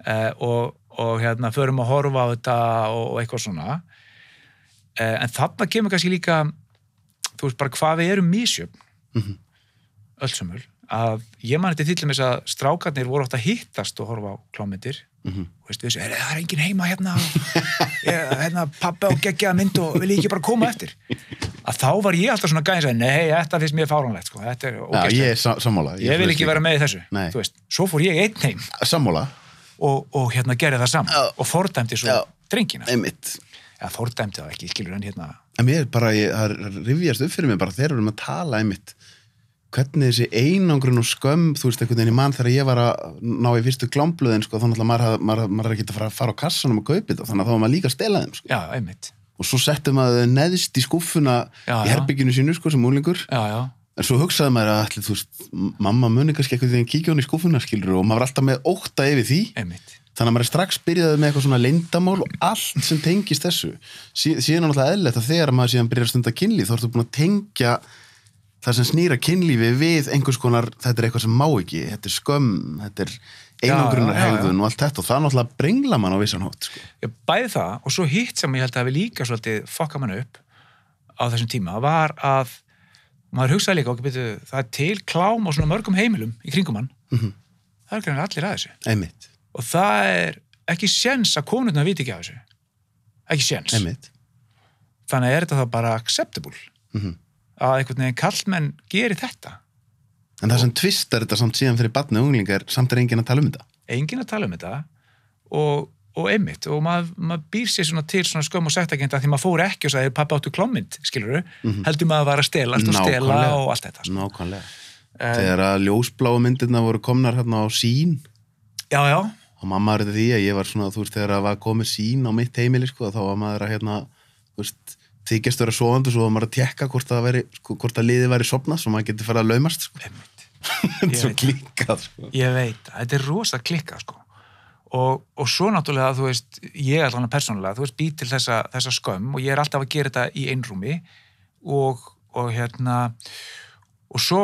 Uh, og, og hérna, förum að horfa á þetta og, og eitthvað svona. Uh, en þarna kemur kannski líka, þú veist, bara hvað við erum mísjöfn,
Mhm.
öllsumul, að ég man þetta til dæmis að strákarnir voru átt að hittast og horfa á klámyndir.
Mhm.
og veist, er það er enginn heima hérna ég, hérna, pappa og geggjaða mynd og vil ég ekki bara koma eftir? Að þá var ég alltaf svona gæðin að nei, þetta finnst mér fáránlegt sko. ógæslega,
ég
ég, vil ekki vera með í þessu svo fór ég einn heim.
Sammála,
og, og hérna gerði það saman
Já.
og fordæmdi svo
Já.
drengina
einmitt.
ja, fordæmdi það ekki, skilur en hérna
En mér er bara, ég, það rifjast upp fyrir mig bara þegar við erum að tala einmitt hvernig þessi einangrun og skömm þú veist, einhvern veginn í mann þegar ég var að ná í fyrstu klámbluðin, sko, þannig að maður, hafði- maður, maður er ekki að fara, fara á kassanum og kaupa þetta þannig að þá var maður líka að stela þeim, sko.
já, einmitt,
og svo settum maður þau neðst í skúffuna
Já,
í
já.
herbygginu sínu, sko, sem úlingur
já, já
en svo hugsaði maður að, allir, veist, mamma muni kannski eitthvað þegar kíkja hún í skúffuna, skilur og maður var alltaf með ótta yfir því
einmitt,
þannig að maður er strax byrjaði með eitthvað svona leyndamál og allt sem tengist þessu sí, síðan er náttúrulega eðlilegt að þegar maður síðan byrjar að stunda kynlíf þá ertu búin að tengja það sem snýra kynlífi við einhvers konar þetta er eitthvað sem má ekki, þetta er skömm þetta er einangrunar
Já, já, já, já.
hegðun og allt þetta og það náttúrulega brengla mann á vissan hótt sko.
bæði það og svo hitt sem ég held að við líka svolítið fokka mann upp á þessum tíma var að maður hugsaði líka okkur byrju, það er til klám á svona mörgum heimilum í kringum hann.
Mhm.
það er greinilega allir að þessu.
Einmitt,
og það er ekki séns að konurna viti ekki af þessu. Ekki séns.
Einmitt.
Þannig er þetta þá bara acceptable?
Mhm.
að einhvern veginn kallmenn geri þetta?
En það sem tvistar þetta samt síðan fyrir batni og unglingar samt er enginn að tala um þetta.
Enginn að tala um þetta. Og, og einmitt og maður, maður býr sér svona til svona skömm og sektakenda því maður fór ekki og sagði pappa áttu klámynd skilur heldur maður að vara að stelast og stela og allt þetta sko.
nákvæmlega.
Eh,
þegar að ljósbláu myndirna voru komnar hérna á sín
já, já,
og mamma er þetta því að ég var svona, þú veist, þegar það var komið sín á mitt heimili, sko, þá var maður að hérna, þú veist, þykjast vera sofandi svo var maður að tekka hvort það veri, sko, hvort að liðið væri sopnað, svo maður getur farið að laumast, sko.
einmitt.
Þetta er svo klikkað, sko.
ég veit, þetta er rosa klikka sko. Og, og svo náttúrulega þú veist, ég er alveg persónulega þú veist, bý til þessa, þessa skömm og ég er alltaf að gera þetta í einrúmi og, og hérna og svo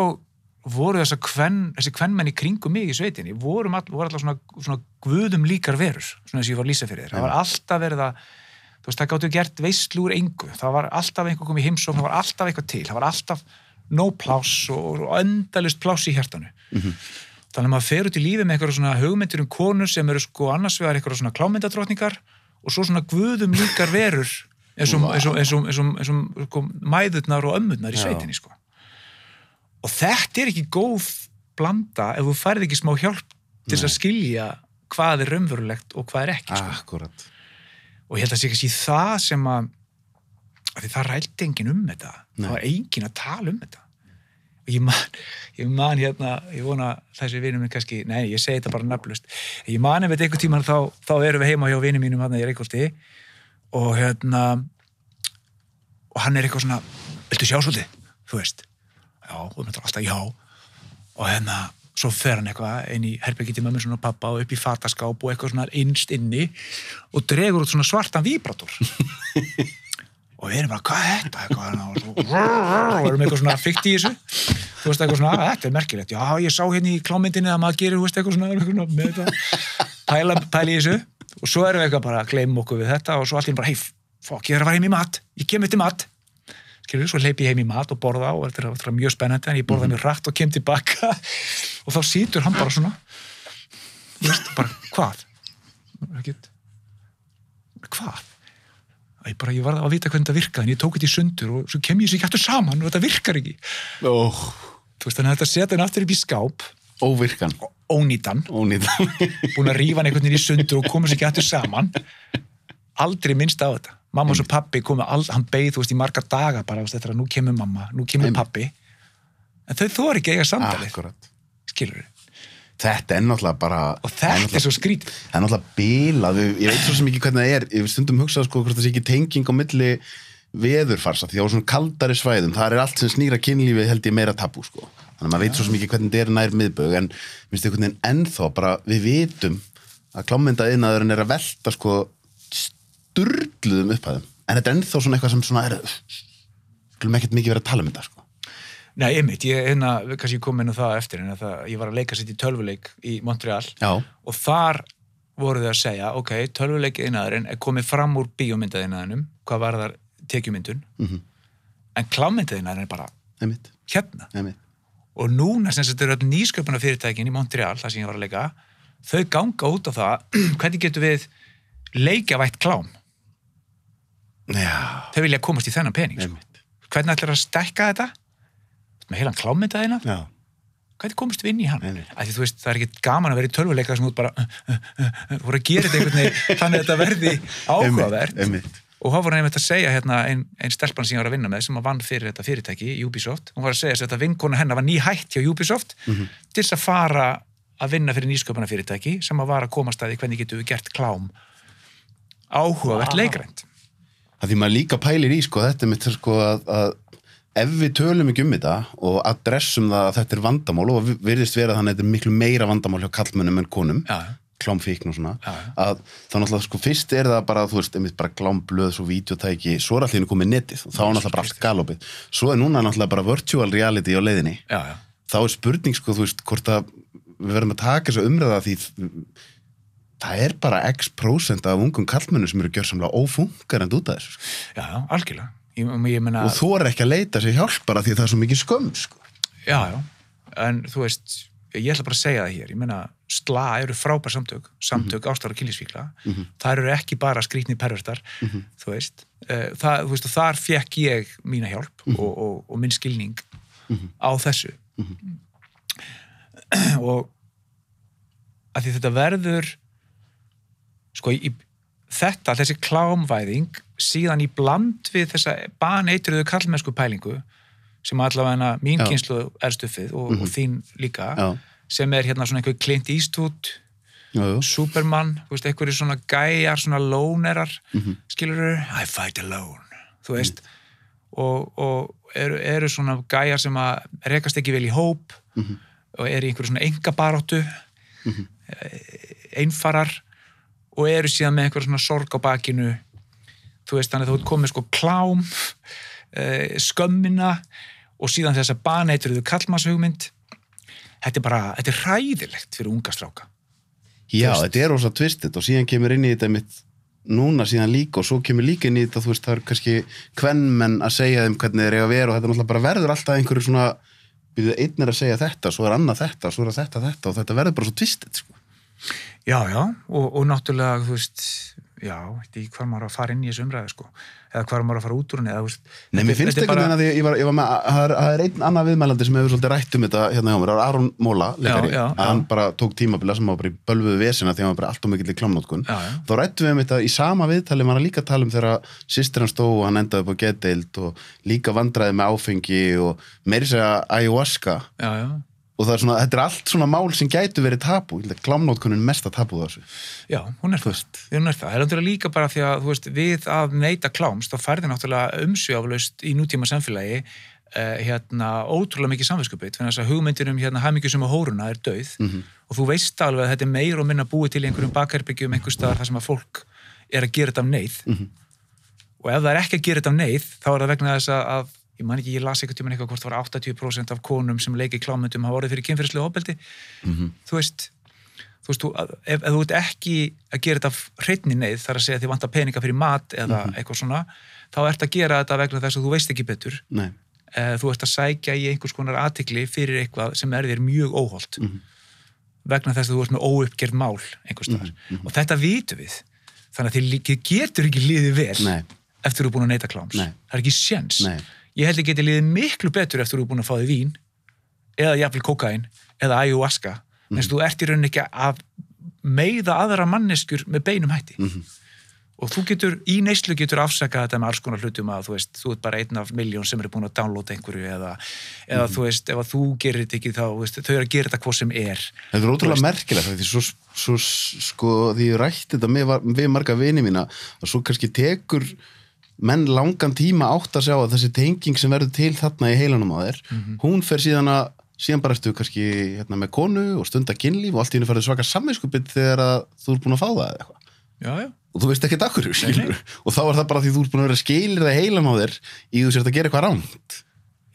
voru þessa kven, þessi kvenmenn í kringum mig í sveitinni, voru alltaf svona, svona guðum líkar verur, svona eins og ég var að lýsa fyrir þér, það var alltaf verið að þú veist, það gáttu gert veislu úr engu. Það var alltaf einhver komið heimsókn, það var alltaf eitthvað til, það var alltaf no pláss og, og endalust pláss í hjartanu þannig að maður fer út í lífi með eitthvað svona hugmyndir um konur sem eru sko annars vegar eitthvað svona klámyndadrottningar og svo svona guðum líkar verur eins og, eins og, eins og, eins og, eins og mæðurnar og ömmurnar í sveitinni sko. og þetta er ekki góð blanda ef þú færð ekki smá hjálp til að skilja hvað er raunverulegt og hvað er ekki sko. Og ég held að sé ekki það sem að, að því það rældi enginn um þetta
Nei.
það var enginn að tala um þetta og ég man, ég man hérna ég vona þessi vinur minn kannski nei, ég segi þetta bara nafnlust ég man ef þetta einhvern tímann þá, þá erum við heima hjá vinum mínum hérna í Reykjóldi og hérna og hann er eitthvað svona viltu sjá svolítið, þú veist. Já, og við alltaf já. Og hérna, svo fer hann eitthvað inn í herbergi til mömmu svona pappa og upp í fataskáp og eitthvað svona innst inni og dregur út svona svartan víbrator og við erum bara, hvað er þetta? Og og erum eitthvað svona fykt í þessu. Þú veist eitthvað svona, þetta er merkilegt. Já, ég sá hérna í klámyndinni að maður gerir veist eitthvað svona, eitthvað svona þetta. Pæla, pæla í þessu. Og svo erum við eitthvað bara að gleyma okkur við þetta og svo allir bara, hei, fokk, ég er að fara heim í mat. Ég kem eftir mat. Skilur, svo hleypi ég heim í mat og borða og þetta er, þetta er mjög spennandi en ég borða mjög rætt og kem tilbaka. Og þá situr hann bara svona. Veist, bara, hvað? Hvað? Ég, bara, ég var að vita hvernig þetta virkaði en ég tók þetta í sundur og svo kem ég sér ekki aftur saman og þetta virkar ekki.
Ó,
þú veist, þannig að þetta setja hann aftur upp í skáp.
Óvirkan.
ónýtan,
Ónýtan.
búin að rífa hann einhvern veginn í sundur og koma sér ekki aftur saman. Aldrei minnst á þetta. Mamma og pappi komu, all, hann beið þú veist í marga daga bara, þetta er að nú kemur mamma nú kemur pappi en þau þóri ekki að eiga samtalið,
Akkurat.
skilur við
Þetta er náttúrulega bara...
og þetta er svo skrítið
Það er náttúrulega bílað, ég veit svo sem ekki hvernig það er, ég stundum hugsað sko hvort það sé ekki tenging á milli veðurfarsa, því á svona kaldari svæðum, það er allt sem snýra kynlífi held ég meira tabú sko. Þannig að maður veit svo sem ekki hvernig þetta er nær miðbög, en minnst einhvern veginn ennþá bara við vitum að klámyndaðinaðurinn er að velta sko sturluðum upphæðum, en þetta er ennþá svona eitthvað sem svona er,
Nei, einmitt, ég hérna, kannski kom inn á það eftir en að það, ég var að leika sitt í tölvuleik í Montreal
Já,
og þar voru þau að segja, ok, tölvuleik innaðurinn er komið fram úr bíómyndaðinnaðinum hvað var þar tekjumyndun
Mhm.
en klámyndaðinnaðurinn er bara
einmitt,
hérna.
Einmitt.
og núna sem þetta eru nýsköpuna fyrirtækin í Montreal, það sem ég var að leika þau ganga út á það hvernig getur við leikjavætt klám?
Já,
þau vilja komast í þennan pening sko. hvernig ætlar að stekka þetta með heilan klámyndaðina
Já,
hvernig komist við inn í hann? Því, þú veist, það er ekki gaman að vera í tölvuleika sem út bara uh, uh, uh, uh, voru að gera þetta þannig að þetta verði áhugavert. og þá voru einmitt að segja hérna ein, ein stelpan sem ég var að vinna með sem að vann fyrir þetta fyrirtæki Ubisoft, hún var að segja að þetta vinkona hennar var nýhætt hjá Ubisoft
Mhm.
til þess að fara að vinna fyrir nýsköpuna fyrirtæki sem að var að komast að því hvernig getum við gert klám áhugavert
Vá.
leikrænt.
Að því maður líka pælir í sko, þetta er mitt sko að, að ef við tölum ekki um þetta og adressum það að þetta er vandamál og vi- virðist vera þannig að þetta er miklu meira vandamál hjá kallmönnum en konum
já,
klámfíkn og svona
já.
að þá náttúrulega sko fyrst er það bara þú veist, einmitt bara klámblöð, svo videotæki svo er allir komið netið og þá er náttúrulega bara allt galopið. Svo er núna náttúrulega bara virtual reality á leiðinni.
Já,
þá er spurning sko, þú veist, hvort að við verðum að taka þessu umræða því það er bara x prósent af ungum kallmönnum sem eru gjörsamlega ófunkarend út af þessu sko.
já, algjörlega ég, ég meina,
og þú er ekki að leita sér hjálp bara því að það er svo mikið skömm sko.
Já, já, en þú veist, ég ætla bara að segja það hér, ég meina, SLA eru frábær samtök, samtök mm -hmm. og kynlífsvíkla, það eru ekki bara skrýtni pervertar, þú veist, uh, það, þú veist, og þar fekk ég mína hjálp og, og, og minn skilning á þessu. og að því þetta verður, sko, í, þetta, þessi klámvæðing, síðan í bland við þessa baneitruðu kallmennsku pælingu, sem allavega mín kynslu er stuffið og, og þín líka
Já.
sem er hérna svona einhver Clint Eastwood
jú, jú.
Superman, þú veist, einhverju svona gæjar, svona lónerar skilur I fight alone þú veist. Og, og eru, eru svona gæjar sem að rekast ekki vel í hóp og eru í einhverju svona engabaróttu einfarar og eru síðan með einhverju svona sorg á bakinu þú veist, þannig að þú ert komið sko klám eh, skömmina og síðan þess að baneitriðu kallmannshugmynd þetta er bara, þetta er hræðilegt fyrir unga stráka
Já,
veist.
þetta er rosa tvistið og síðan kemur inn í þetta mitt núna síðan líka og svo kemur líka inn í þetta þú veist, það er kannski kvennmenn að segja þeim hvernig þeir eiga að vera og þetta náttúrulega bara verður alltaf einhverju svona einn er að segja þetta, svo er annað þetta, svo er þetta þetta og þetta verður bara svo tvistið, sko.
Já, já, og, og náttúrulega, þú veist, já, þetta er hvað maður að fara inn í þessu umræðu, sko, eða hvað maður að fara út úr henni, eða, þú veist,
Nei, mér finnst
er
einhvern veginn að því, ég var, ég var með, það er, einn annað viðmælandi sem hefur svolítið rætt um þetta hérna hjá mér, það er Aron Móla, leikari,
Já, já,
að hann
já.
bara tók tímabila sem var bara í bölvuðu vesina að hann var bara allt og mikill í klámnótkun. Þá rættum við um þetta í sama viðtali, var hann líka tala um þegar sýstir hann stóð og hann endaði upp á getdeild og líka vandræði með áfengi og meiri segja ayahuasca
já, já,
og það er svona, þetta er allt svona mál sem gætu verið tabu, klámnótkunin mesta tabu þessu.
já, hún er það, hún er það, það er náttúrulega líka bara því að, þú veist, við að neyta kláms, þá færði náttúrulega umsjöflaust í nútíma samfélagi uh, hérna, ótrúlega mikið samvinskupið, þannig að hugmyndin um hérna hamingjusum og hóruna er döið og þú veist alveg að þetta er meir og minna búið til einhverjum bakherbyggjum einhver staðar þar sem að fólk er að gera þetta af neyð. Og ef það er ekki að gera þetta af neyð þá er það vegna þess að, að ég man ekki, ég las eitthvað tíma eitthvað hvort það var 80% af konum sem leiki klámyndum hafa orðið fyrir kynferðislega ofbeldi. Þú veist þú veist, þú, að- ef, ef þú ert ekki að gera þetta hreitni neyð, þar að segja að þið vantar peninga fyrir mat eða eitthvað svona þá ert að gera þetta vegna þess að þú veist ekki betur.
Nei,
eh, þú ert að sækja í einhvers konar aðtikli fyrir eitthvað sem er þér mjög óholt vegna þess að þú ert með óuppgerð mál einhvers staðar. Og þetta vitum við. Þannig að þið getur ekki liðið vel
Nei.
eftir þú er búin að neyta kláms.
Nei.
það er ekki sjens
Nei.
Ég held að geti liðið miklu betur eftir þú er búin að fá þig vín eða jafnvel kokain eða ayahuasca mm. þú ert í rauninni ekki að meiða aðra manneskur með beinum hætti. Og þú getur, í neyslu getur afsakað þetta með alls konar hlutum að þú veist, þú ert bara einn af miljón sem eru búin að downloada einhverju eða, eða þú veist, ef að þú gerir þetta ekki þá, veist, þau eru að gera þetta hvað sem er.
Þetta er ótrúlega merkilegt því svo, svo sko því ég rætti þetta með, við marga vini mína og svo kannski tekur menn langan tíma átt að sjá að þessi tenging sem verður til þarna í heilanum á þér hún fer síðan að síðan bara ertu kannski hérna, með konu og stunda kynlíf og allt í henni farið svaka samvinskupið þegar að þú ert búin að fá það eða eitthvað.
Já, já,
og þú veist ekki akkur skilur og þá er það bara því þú ert búin að vera að skilir það heilan á þér í þú sért að gera eitthvað rámt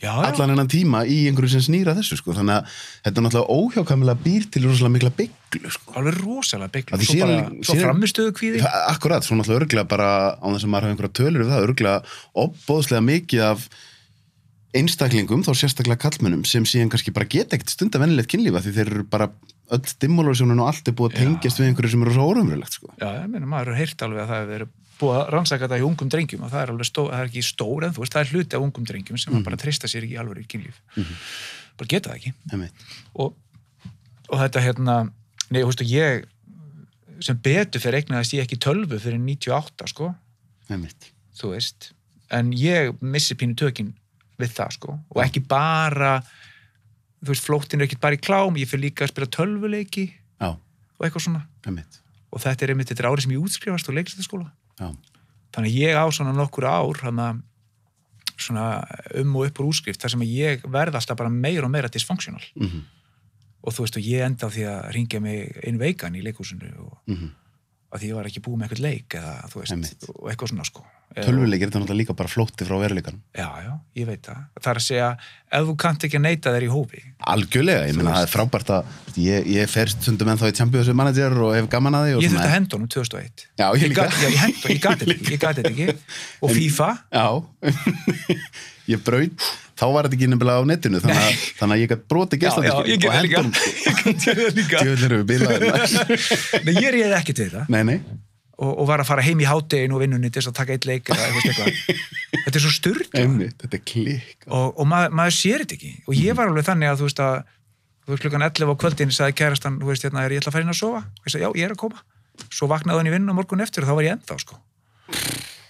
já, já.
allan enn tíma í einhverju sem snýra þessu sko. þannig að þetta er náttúrulega óhjákamilega býr til rosalega mikla bygglu sko.
alveg rosalega bygglu svo,
síðan-
bara, svo
síðan-
framistöðu kvíði
Ja, Akkurat, svo náttúrulega örglega bara á þess að maður hafa einhverja tölur við það, örglega opbóðslega mikið af einstaklingum, þá sérstaklega kallmönnum sem síðan kannski bara geta ekkert stunda vennilegt kynlífa því þeir eru bara öll dimmulegsjónun og allt er búið að
Já.
tengjast við einhverju sem eru svo órumverulegt sko.
já, ég meina, maður er heyrt alveg að það er búið að rannsaka þetta í ungum drengjum og það er alveg stó, það er ekki stór en þú veist, það er hluti af ungum drengjum sem mm. bara treysta sér ekki alveg í kynlíf. Bara geta það ekki.
Einmitt.
og, og þetta hérna nei, veist, ég sem betur fyrir eignaðist ég ekki tölvu fyrir 98, sko, þú veist en ég missi pínu tökin við það, sko, og ekki bara þú veist, flóttin er ekki bara í klám ég fyrir líka að spila tölvuleiki
Já,
og eitthvað svona, og þetta er einmitt, þetta er árið sem ég útskrifast úr leiklistaskóla
Já,
þannig að ég á svona nokkur ár hana, svona um og upp úr útskrift þar sem ég verð alltaf bara meira og meira dysfunctional
Mhm.
og þú veist og ég enda á því að ringja mig inn veikan í leikhúsinu og
Mhm.
að því ég var ekki búið með eitthvað leik eða þú veist,
Einmitt.
og eitthvað svona sko
tölvuleikir er þetta náttúrulega líka bara flótti frá veruleikanum.
Já, já, ég veit það. Það er að segja, ef þú kannt ekki að neyta þér í hófi.
Algjörlega, ég meina það er frábært að ég, ég fer stundum ennþá í Champions manager og hef gaman að því og
ég þurfti að henda honum 2001
Já, ég líka.
gat, já, ég henda, ég gat þetta ekki, ég gat þetta ekki. Og FIFA,
Já, ég braut, þá var þetta ekki nefnilega á netinu, þannig að, þannig að ég gætt broti
já, já,
gestadiski
ég og, og var að fara heim í háttegin og vinnunni til þess að taka eitt leik eða eitthvað eitthvað. þetta er svo
er klikk.
og, og maður, maður sér þetta ekki. Og ég var alveg þannig að þú veist að þú veist klukkan 11 á kvöldin sagði kærastan, þú veist hérna, er ég ætla að fara inn að sofa? Og ég sagði, já, ég er að koma. Svo vaknaði hann í vinnu á morgun eftir og þá var ég ennþá sko.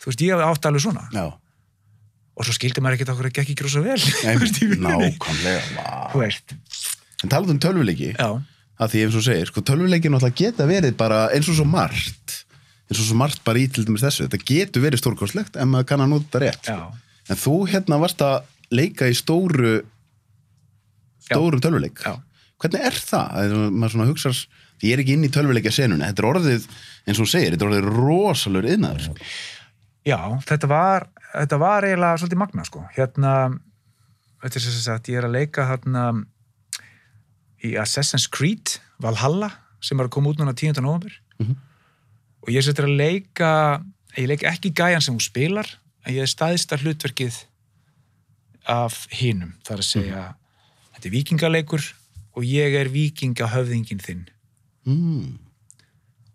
þú veist, ég hafði átt alveg svona.
Já,
og svo skildi maður ekkert okkur að gekk ekki rosa vel
nákvæmlega, En talað um tölvuleiki,
já,
að því eins og segir, sko, tölvuleiki náttúrulega geta verið bara eins og svo margt, eins og svo margt bara í til dæmis þessu, þetta getur verið stórkostlegt en maður kann að nota þetta rétt.
já.
En þú hérna varst að leika í stóru, stóru tölvuleik.
já
Hvernig er það? Er, maður svona hugsar, því ég er ekki inn í tölvuleikja senuna, þetta er orðið, eins og þú segir, þetta er orðið rosalur yðnaður. sko.
Já, þetta var, þetta var eiginlega svolítið magna, sko. Hérna, þetta er sem sagt, ég er að leika hérna í Assassin's Creed Valhalla, sem er að koma út núna 10. november.
Mhm.
Og ég setur að leika, ég leik ekki gæjan sem hún spilar, en ég er staðista hlutverkið af hinum, það er að segja, þetta er vikingaleikur og ég er vikingahöfðingin þinn.
Mm.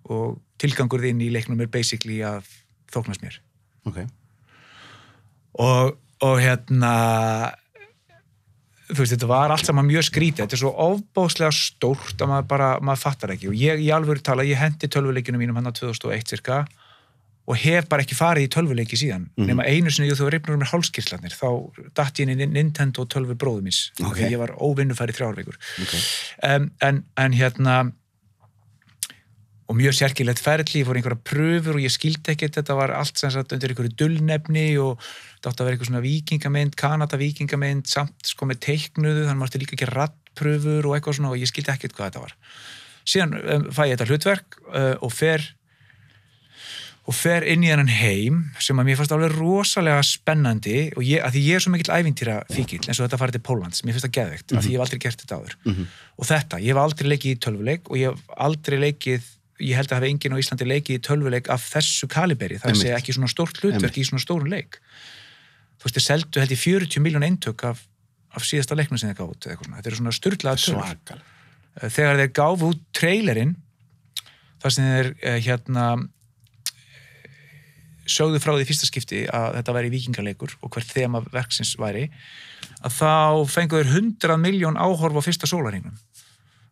og tilgangur þinn í leiknum er basically að þóknast mér.
Ok,
og, og hérna þú veist, þetta var allt saman mjög skrítið. Þetta er svo ofbóðslega stórt að maður bara, maður fattar ekki. Og ég í alvöru tala, ég hendi tölvuleikinu mínum hann að 2001 cirka og hef bara ekki farið í tölvuleiki síðan.
Mhm.
nema einu sinni þú reyfnur mér hálskirtlarnir þá datt ég inn í Nintendo tölvu bróðumins
Ok.
þegar ég var óvinnufæri þrjárveikur
ok.
Um, en, en hérna og mjög sérkilegt ferli, ég fór einhverja pröfur og ég skildi ekkert, þetta var allt sem sagt undir einhverju dullnefni og þetta átti að vera eitthvað svona vikingamind, Kanada vikingamind samt sko með teiknuðu, þannig mátti líka ekki rattpröfur og eitthvað svona og ég skildi ekkert hvað þetta var. Síðan um, fæ ég þetta hlutverk uh, og fer og fer inn í þennan heim sem að mér fannst alveg rosalega spennandi og ég, að því ég er svo mikill ævintýra fíkil eins og þetta farið til Póllands, mér finnst það geðveikt mm af því ég hef aldrei gert þetta áður
Mhm.
og þetta, ég hef aldrei leikið í tölvuleik og ég hef aldrei leikið ég held að hafa enginn á Íslandi leikið í tölvuleik af þessu kaliberi, það er segja ekki svona stórt hlutverk í svona stórun leik. Þú veist, þeir seldu held í 40 miljón eintök af, af síðasta leiknum sem þeir eitthvað svona, þetta eru svona styrlaða tölur.
Svakal
þegar þeir gáfu út trailerinn þar sem þeir eh, hérna sögðu frá því fyrsta skipti að þetta væri vikingarleikur og hvert þema verksins væri að þá fengu þeir 100 miljón áhorf á fyrsta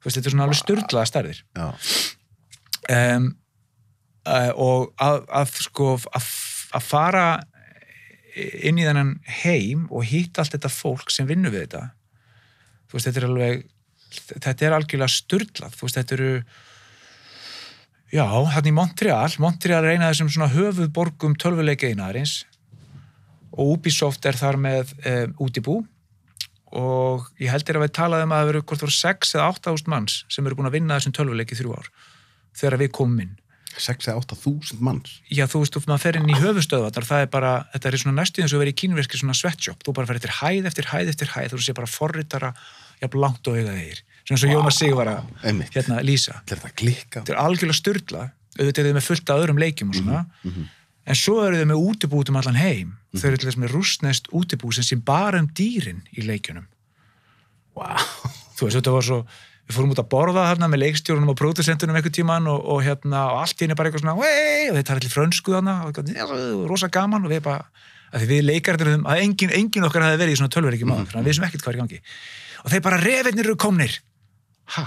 veist, þetta er svona alveg styrlaða stærðir.
Já,
um, uh, og að, að sko að, að fara inn í þennan heim og hitta allt þetta fólk sem vinnur við þetta. Þú veist, þetta er alveg þetta er algjörlega styrlað þú veist, þetta eru já, hann í Montreal. Montreal er eina af þessum svona höfuðborgum tölvuleikeinaðarins og Ubisoft er þar með um, útibú. Og ég heldur að við talaðum að það veru hvort voru 6 eða 8 ást manns sem eru búin að vinna þessum tölvuleiki í þrjú ár þegar við komum inn.
6 eða 8 þúsund manns.
Já þú veist, maður fer inn í höfustöðvarnar það er bara, þetta er svona næstu eins og verið í kínverski svona sweatshop, þú bara fer eftir hæð eftir hæð eftir hæð, þú sé bara forritara jafn langt og auðað þeir, svona eins og Jónas Sigur var að hérna lýsa
þetta er klikka.
Þetta er algjörlega styrla, auðvitað er þau með fullt af öðrum leikjum og svona. En svo eru þau með útibú út um allan heim. Þau eru til þess með rústnest útibú sem sé bara um dýrin í leikjunum.
Wow.
þú veist, þetta var svo við fórum út að borða þarna með leikstjórunum og pródusentunum einhvern tíman og, og hérna og allt henni bara eitthvað svona Wey! og þeir tala allir frönsku þarna og eitthvað, "Já, rosa gaman. Og við bara að því við leikarðum að engin, engin okkar hefði verið í svona tölveriki maður, þannig að við sem ekkert hvað er gangi. Og þeir bara refirnir eru komnir. Ha,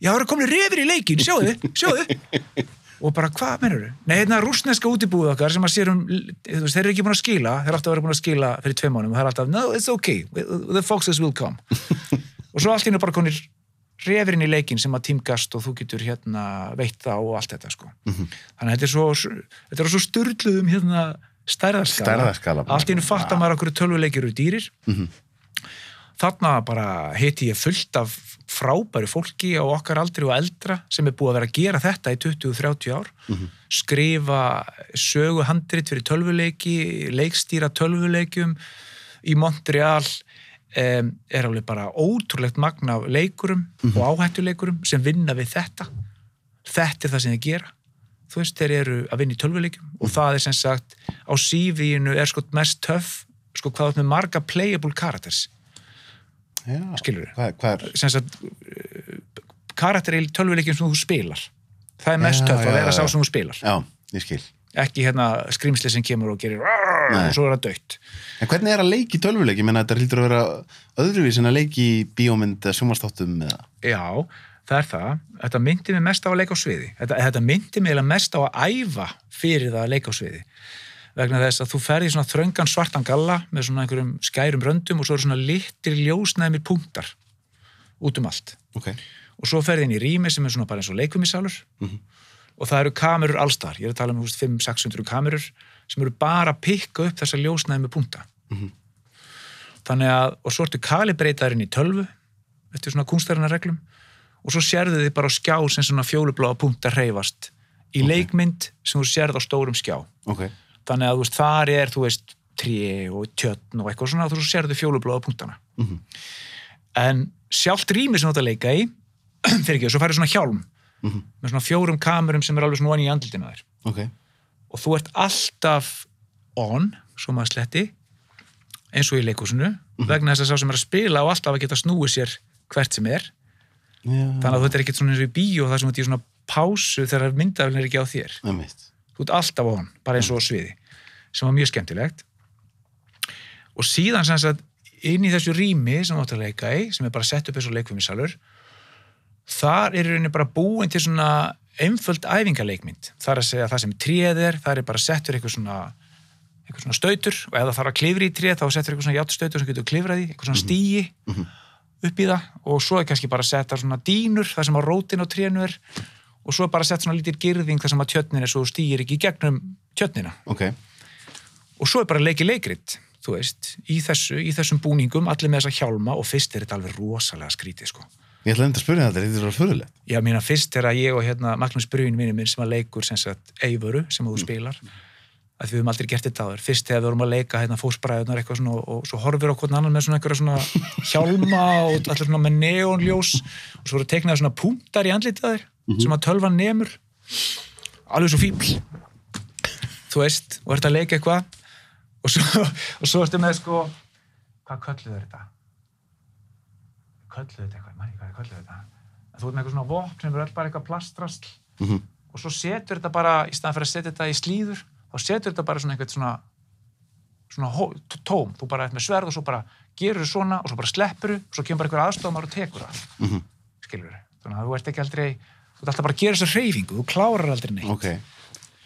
já, það eru komnir refir í leikin sjáðu, sjáðu. Og bara, hvað mennur þau? Nei, hérna rúsneska útibúið okkar sem að sér um, þú veist, þeir eru ekki búin að skila þeir eru alltaf verið búin að skila fyrir tveim mánum og það er alltaf, no, it's okay, the foxes will come. Og svo allt henni bara konir refirinn í leikin sem að tímgast og þú getur hérna veitt það og allt þetta sko. þannig að þetta er svo þetta er svo styrluðum hérna
Stærðarskala bara.
allt henni fattar maður okkur tölvuleikir eru dýrir
Mhm.
þarna bara hitti ég fullt af frábæru fólki á okkar aldri og eldra sem er búið að vera að gera þetta í 20-30 ár skrifa söguhandrit fyrir tölvuleiki leikstýra tölvuleikjum í Montreal um, er alveg bara ótrúlegt magna af leikurum og áhættuleikurum sem vinna við þetta. Þetta er það sem þeir gera. Þú veist, þeir eru að vinna í tölvuleikjum og það er sem sagt, á CV-inu er sko mest töff, sko hvað er með marga playable characters,
Já.
skilur
er
sem sagt karakter í tölvuleikjum sem þú spilar. Það er mest töff að vera sá sem þú spilar.
Já, ég skil
ekki hérna skrýmsli sem kemur og gerir
Nei.
og svo er það dött
en hvernig er að leiki tölvuleiki, ég menna þetta hlýtur að vera öðruvís en að leiki í bíómynd eða sjómarstáttum eða
já, það er það, þetta myndi mig mest á að leika á sviði. Þetta, þetta myndi mig mest á að æfa fyrir það að leika á sviði. Vegna þess að þú ferði svona þröngan svartan galla með svona einhverjum skærum röndum og svo eru svona litir ljósnæmir punktar út um allt.
Ok,
og svo ferði inn í rými sem er svona bara eins og leikumisalur
Mhm.
Og það eru kamerur allstar, ég er að tala um þú veist, 500-600 kamerur sem eru bara að pikka upp þessa ljósnæmi punta
Mhm.
þannig að og svo ertu kalibreitaðurinn í tölvu eftir svona kunstærinnar reglum og svo sérðu þið bara á skjá sem svona fjólubláa punta reyfast í
Ok.
leikmynd sem þú sérð á stórum skjá
ok,
þannig að þú veist, þar er, þú veist tré og tjötn og eitthvað svona og þú sérðu fjólubláa punktana
Mhm.
en sjálft rými sem þú ert að leika í fyrir ekki, svo færðu svona hjálm
Mhm.
með svona fjórum kamerum sem er alveg svona onni í andlutinu á þér.
Ok.
Og þú ert alltaf on, svo maður sletti eins og í leikúsinu
Mhm.
vegna þess að sá sem er að spila og alltaf að geta snúið sér hvert sem er.
Já,
þannig að þetta er ekkert svona eins og í bíó þar sem ert í svona pásu þegar myndafélin er ekki á þér.
Einmitt.
þú ert alltaf hann, bara eins og á sviði sem var mjög skemmtilegt. Og síðan sem sagt inn í þessu rými sem þú átt að leika í sem er bara sett upp eins og leikfumisalur þar er rauninni bara búin til svona einföld æfingaleikmynd þar að segja það sem tréð er, það er bara settur eitthvað svona eitthvað svona stautur og ef það þarf að klifra í tréð þá settur eitthvað svona játstautur sem getur klifrað í, eitthvað svona stíi
Mhm.
upp í það og svo er kannski bara settar svona dínur þar sem að rótin á trénu er og svo er bara sett svona lítir girðing þar sem að tjötnin er svo þú stígir ekki gegnum tjötnina
Ok,
og svo er bara leiki leikrit þú veist, í þessu, í þessum búningum allir með þessa hjálma og fyrst er þetta alveg rosalega skrítið sko.
Ég ætla enda að spyrja þetta, þetta er svo fyrirlegt.
Já, mína fyrst er að ég og hérna Magnús Brun vinnu minn sem að leikur sem sagt Eivöru sem þú spilar að við höfum aldrei gert þetta áður. Fyrst þegar við vorum að leika hérna fósbræðunar eitthvað svona og, og svo horfir á hvern annan með svona eitthvað svona hjálma og allir svona með neonljós og svo voru teiknaði svona punktar í andlitaðir sem að tölvan nemur. Alveg svo fíbl þú veist, og ert að leika eitthvað og svo, og svo ertu með sko hvað kölluðu þetta? kölluðu þetta eitthvað, hvað kölluðu þetta en þú ert með eitthvað svona vopn sem er bara eitthvað plastrasl
Mhm.
og svo setur þetta bara í staðan fyrir að setja þetta í slíður þá setur þetta bara svona eitthvað svona svona tóm, þú bara ert með sverð og svo bara gerur svona og svo bara sleppur og svo kemur bara eitthvað aðstofamar og tekur það
Mhm.
skilur þannig að þú ert ekki aldrei þú ert alltaf bara að gera þessa hreyfingu, þú klárar aldrei neitt
Ok.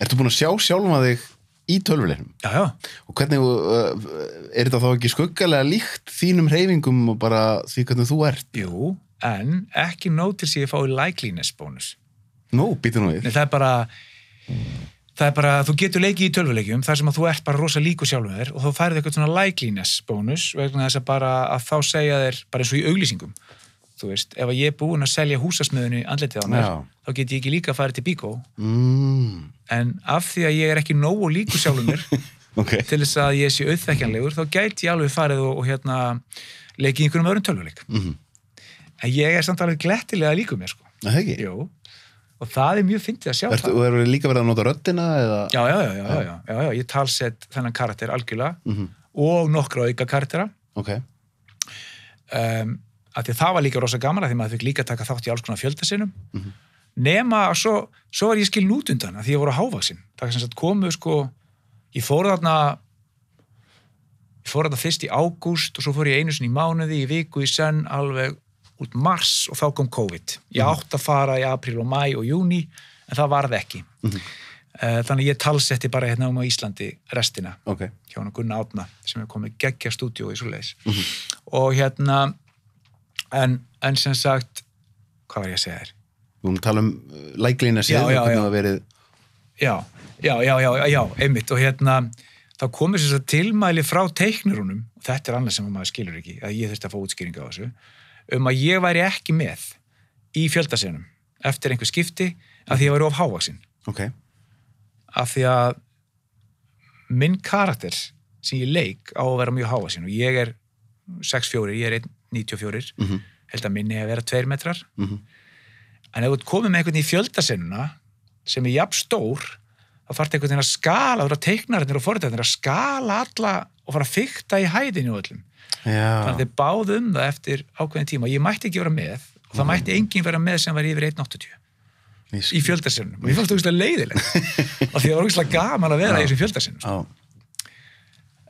Ertu búin að sjá sjálfa þig í tölvuleiknum?
já, já,
Og hvernig, uh, er þetta þá ekki skuggalega líkt þínum reyfingum og bara því hvernig þú ert?
jú en ekki nóg til sig að fá í likeliness bónus.
Nú, býtu nú við.
Það er bara það er bara, þú getur leikið í tölvuleikjum þar sem að þú ert bara rosa líku sjálfum þér og þá færið eitthvað svona likeliness bónus vegna þess að bara að þá segja þér bara eins og í auglýsingum þú veist, ef að ég er búinn að selja húsasmiðinu andletið á mér, þá get ég ekki líka að fara til bíkó.
Mm,
en af því að ég er ekki nógu líku sjálfum mér
ok.
til þess að ég sé auðþekkjanlegur þá gæti ég alveg farið og, og hérna leikið í einhverjum öðrum tölvuleik.
Mm
en ég er samt alveg glettilega líkuð mér sko.
Það hef ekki?
Jú, og það er mjög fyndið að sjá
Ertu,
það.
Þú hefur líka verið að nota röttina eða?
Já, já, já, já, já, já, já ég talsett þennan karakter algjörlega
mm -hmm.
og nokkru auka karaktera.
Ok.
Um, það var líka rosa gaman að því maður fikk líka taka þátt í alls konar fjöldasinum.
Mm
-hmm. Nema, svo, svo var ég skil nút undan að því ég voru á hávaksinn. Það sem sagt komu, sko, ég fór þarna fór þetta fyrst í ágúst og svo fór ég einu sinni í mánuði, í viku, í senn alveg út mars og þá kom COVID ég átt að fara í april og mæ og júni en það varð ekki
Mhm.
Eh, þannig að ég talsetti bara hérna um á Íslandi restina
Ok.
hjá hann Gunnar Átna sem er komið geggja stúdíó í svo leiðis
Mhm.
og hérna en, en sem sagt hvað var ég að segja þér?
Við vorum að tala um læklina
Já,
síðan og hvernig það verið
Já, já, já, já, já, einmitt og hérna þá komið sér svo tilmæli frá teiknurunum og þetta er annað sem maður skilur ekki að ég þurfti að fá útskýringa á þessu um að ég væri ekki með í fjöldasenum eftir einhver skipti að því ég væri of hávaksin
Ok.
af því að minn karakter sem ég leik á að vera mjög hávaksin og ég er 6'4, ég er 1'94
Mm
held að minni að vera 2 metrar
-hmm.
en ef þú komið með einhvern í fjöldasennuna sem er jafn stór þá þarf einhvern veginn að skala, þú eru að teiknarinn og forrættarnir að skala alla og fara að fykta í hæðinu og öllum. Þannig að þið báðu um það eftir ákveðin tíma. Ég mætti ekki vera með og það mætti enginn vera með sem var yfir 1.80
Ég
í
skil.
fjöldasennunum og ég fannst það úrslega leiðilegt af því það var úrslega gaman að vera í þessum fjöldasennum
Já.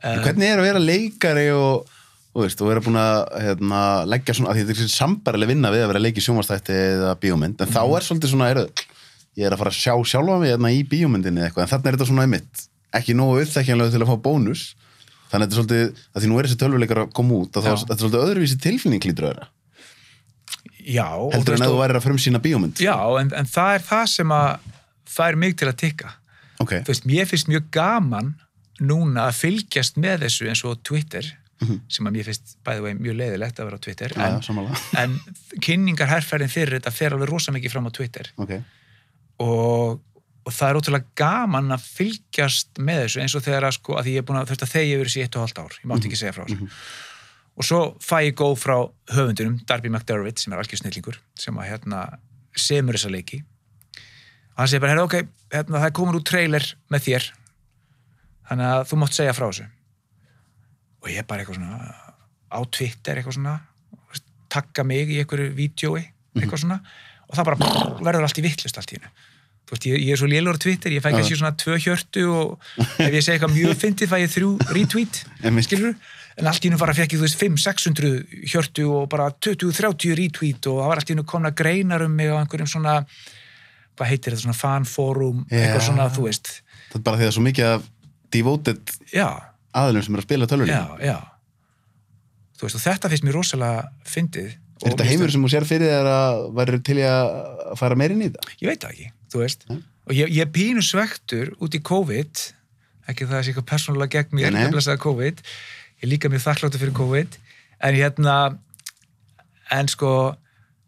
En hvernig er að vera leikari og, og, veist, og vera búin að hérna, leggja svona, að því þetta er sambarileg vinna við að vera leiki sjónvastætti eða bíómynd, en þá er svolítið svona, er, ég er að fara að sjá sjálfa mig hérna, í bíómyndinni eða eitthvað, en þannig er þetta svona einmitt, ekki nógu uppþekkjanlega til að fá bónus, þannig að þetta er svolítið, að því nú er þessi tölvuleikar að koma út, að þetta er svolítið öðruvísi tilfinning lítur að vera,
já,
heldur en að þú værir að frumsýna bíómynd.
já en, en það er það sem að það er mig til að tikka.
Ok,
þú veist, mér finnst mjög gaman núna að fylgjast með þessu eins og Twitter sem að mér finnst bæði veginn mjög leiðilegt að vera á Twitter
já,
en, en kynningarherferðin fyrir þetta fer alveg rosa mikið fram á Twitter.
Ok,
og, og það er ótrúlega gaman að fylgjast með þessu eins og þegar að sko að ég er búin að þurft að þegja yfir og halvt ár, ég mátti ekki segja frá þessu. Og svo fæ ég góð frá höfundunum Darby McDermott sem er algjör snillingur sem að hérna semur þessa leiki. Og hann segir bara, hérna ok, hérna, það er komin út trailer með þér þannig að þú mátt segja frá þessu. Og ég bara eitthvað svona á Twitter eitthvað svona takka mig í einhverju vídjói eitthvað svona og það bara verður allt í vittlust allt í hennu veist, ég, ég er svo lélur á Twitter, ég fæ kannski svona tvö hjörtu og ef ég segi eitthvað mjög fyndið fæ ég þrjú retweet, skilur en allt í hennu bara fekk ég, þú veist, 500-600 hjörtu og bara 20-30 retweet og það var allt í hennu komna greinar um mig á einhverjum svona hvað heitir þetta, svona fanforum eitthvað
Já.
svona, þú veist.
Það er bara því að svo mikið af devoted
já,
aðlum sem er að spila
já,
tölvuleik
já. Þú veist, og þetta finnst mér rosalega fyndið
Er þetta heimur sem þú sér fyrir þér að væri til að fara meirinn í þetta?
ég veit það ekki, þú veist.
Nei.
og ég, ég pínu svektur út í COVID ekki það að sé eitthvað persónulega gegn mér, ég blessaði COVID. Ég líka mjög þakkláttur fyrir COVID. En hérna en sko,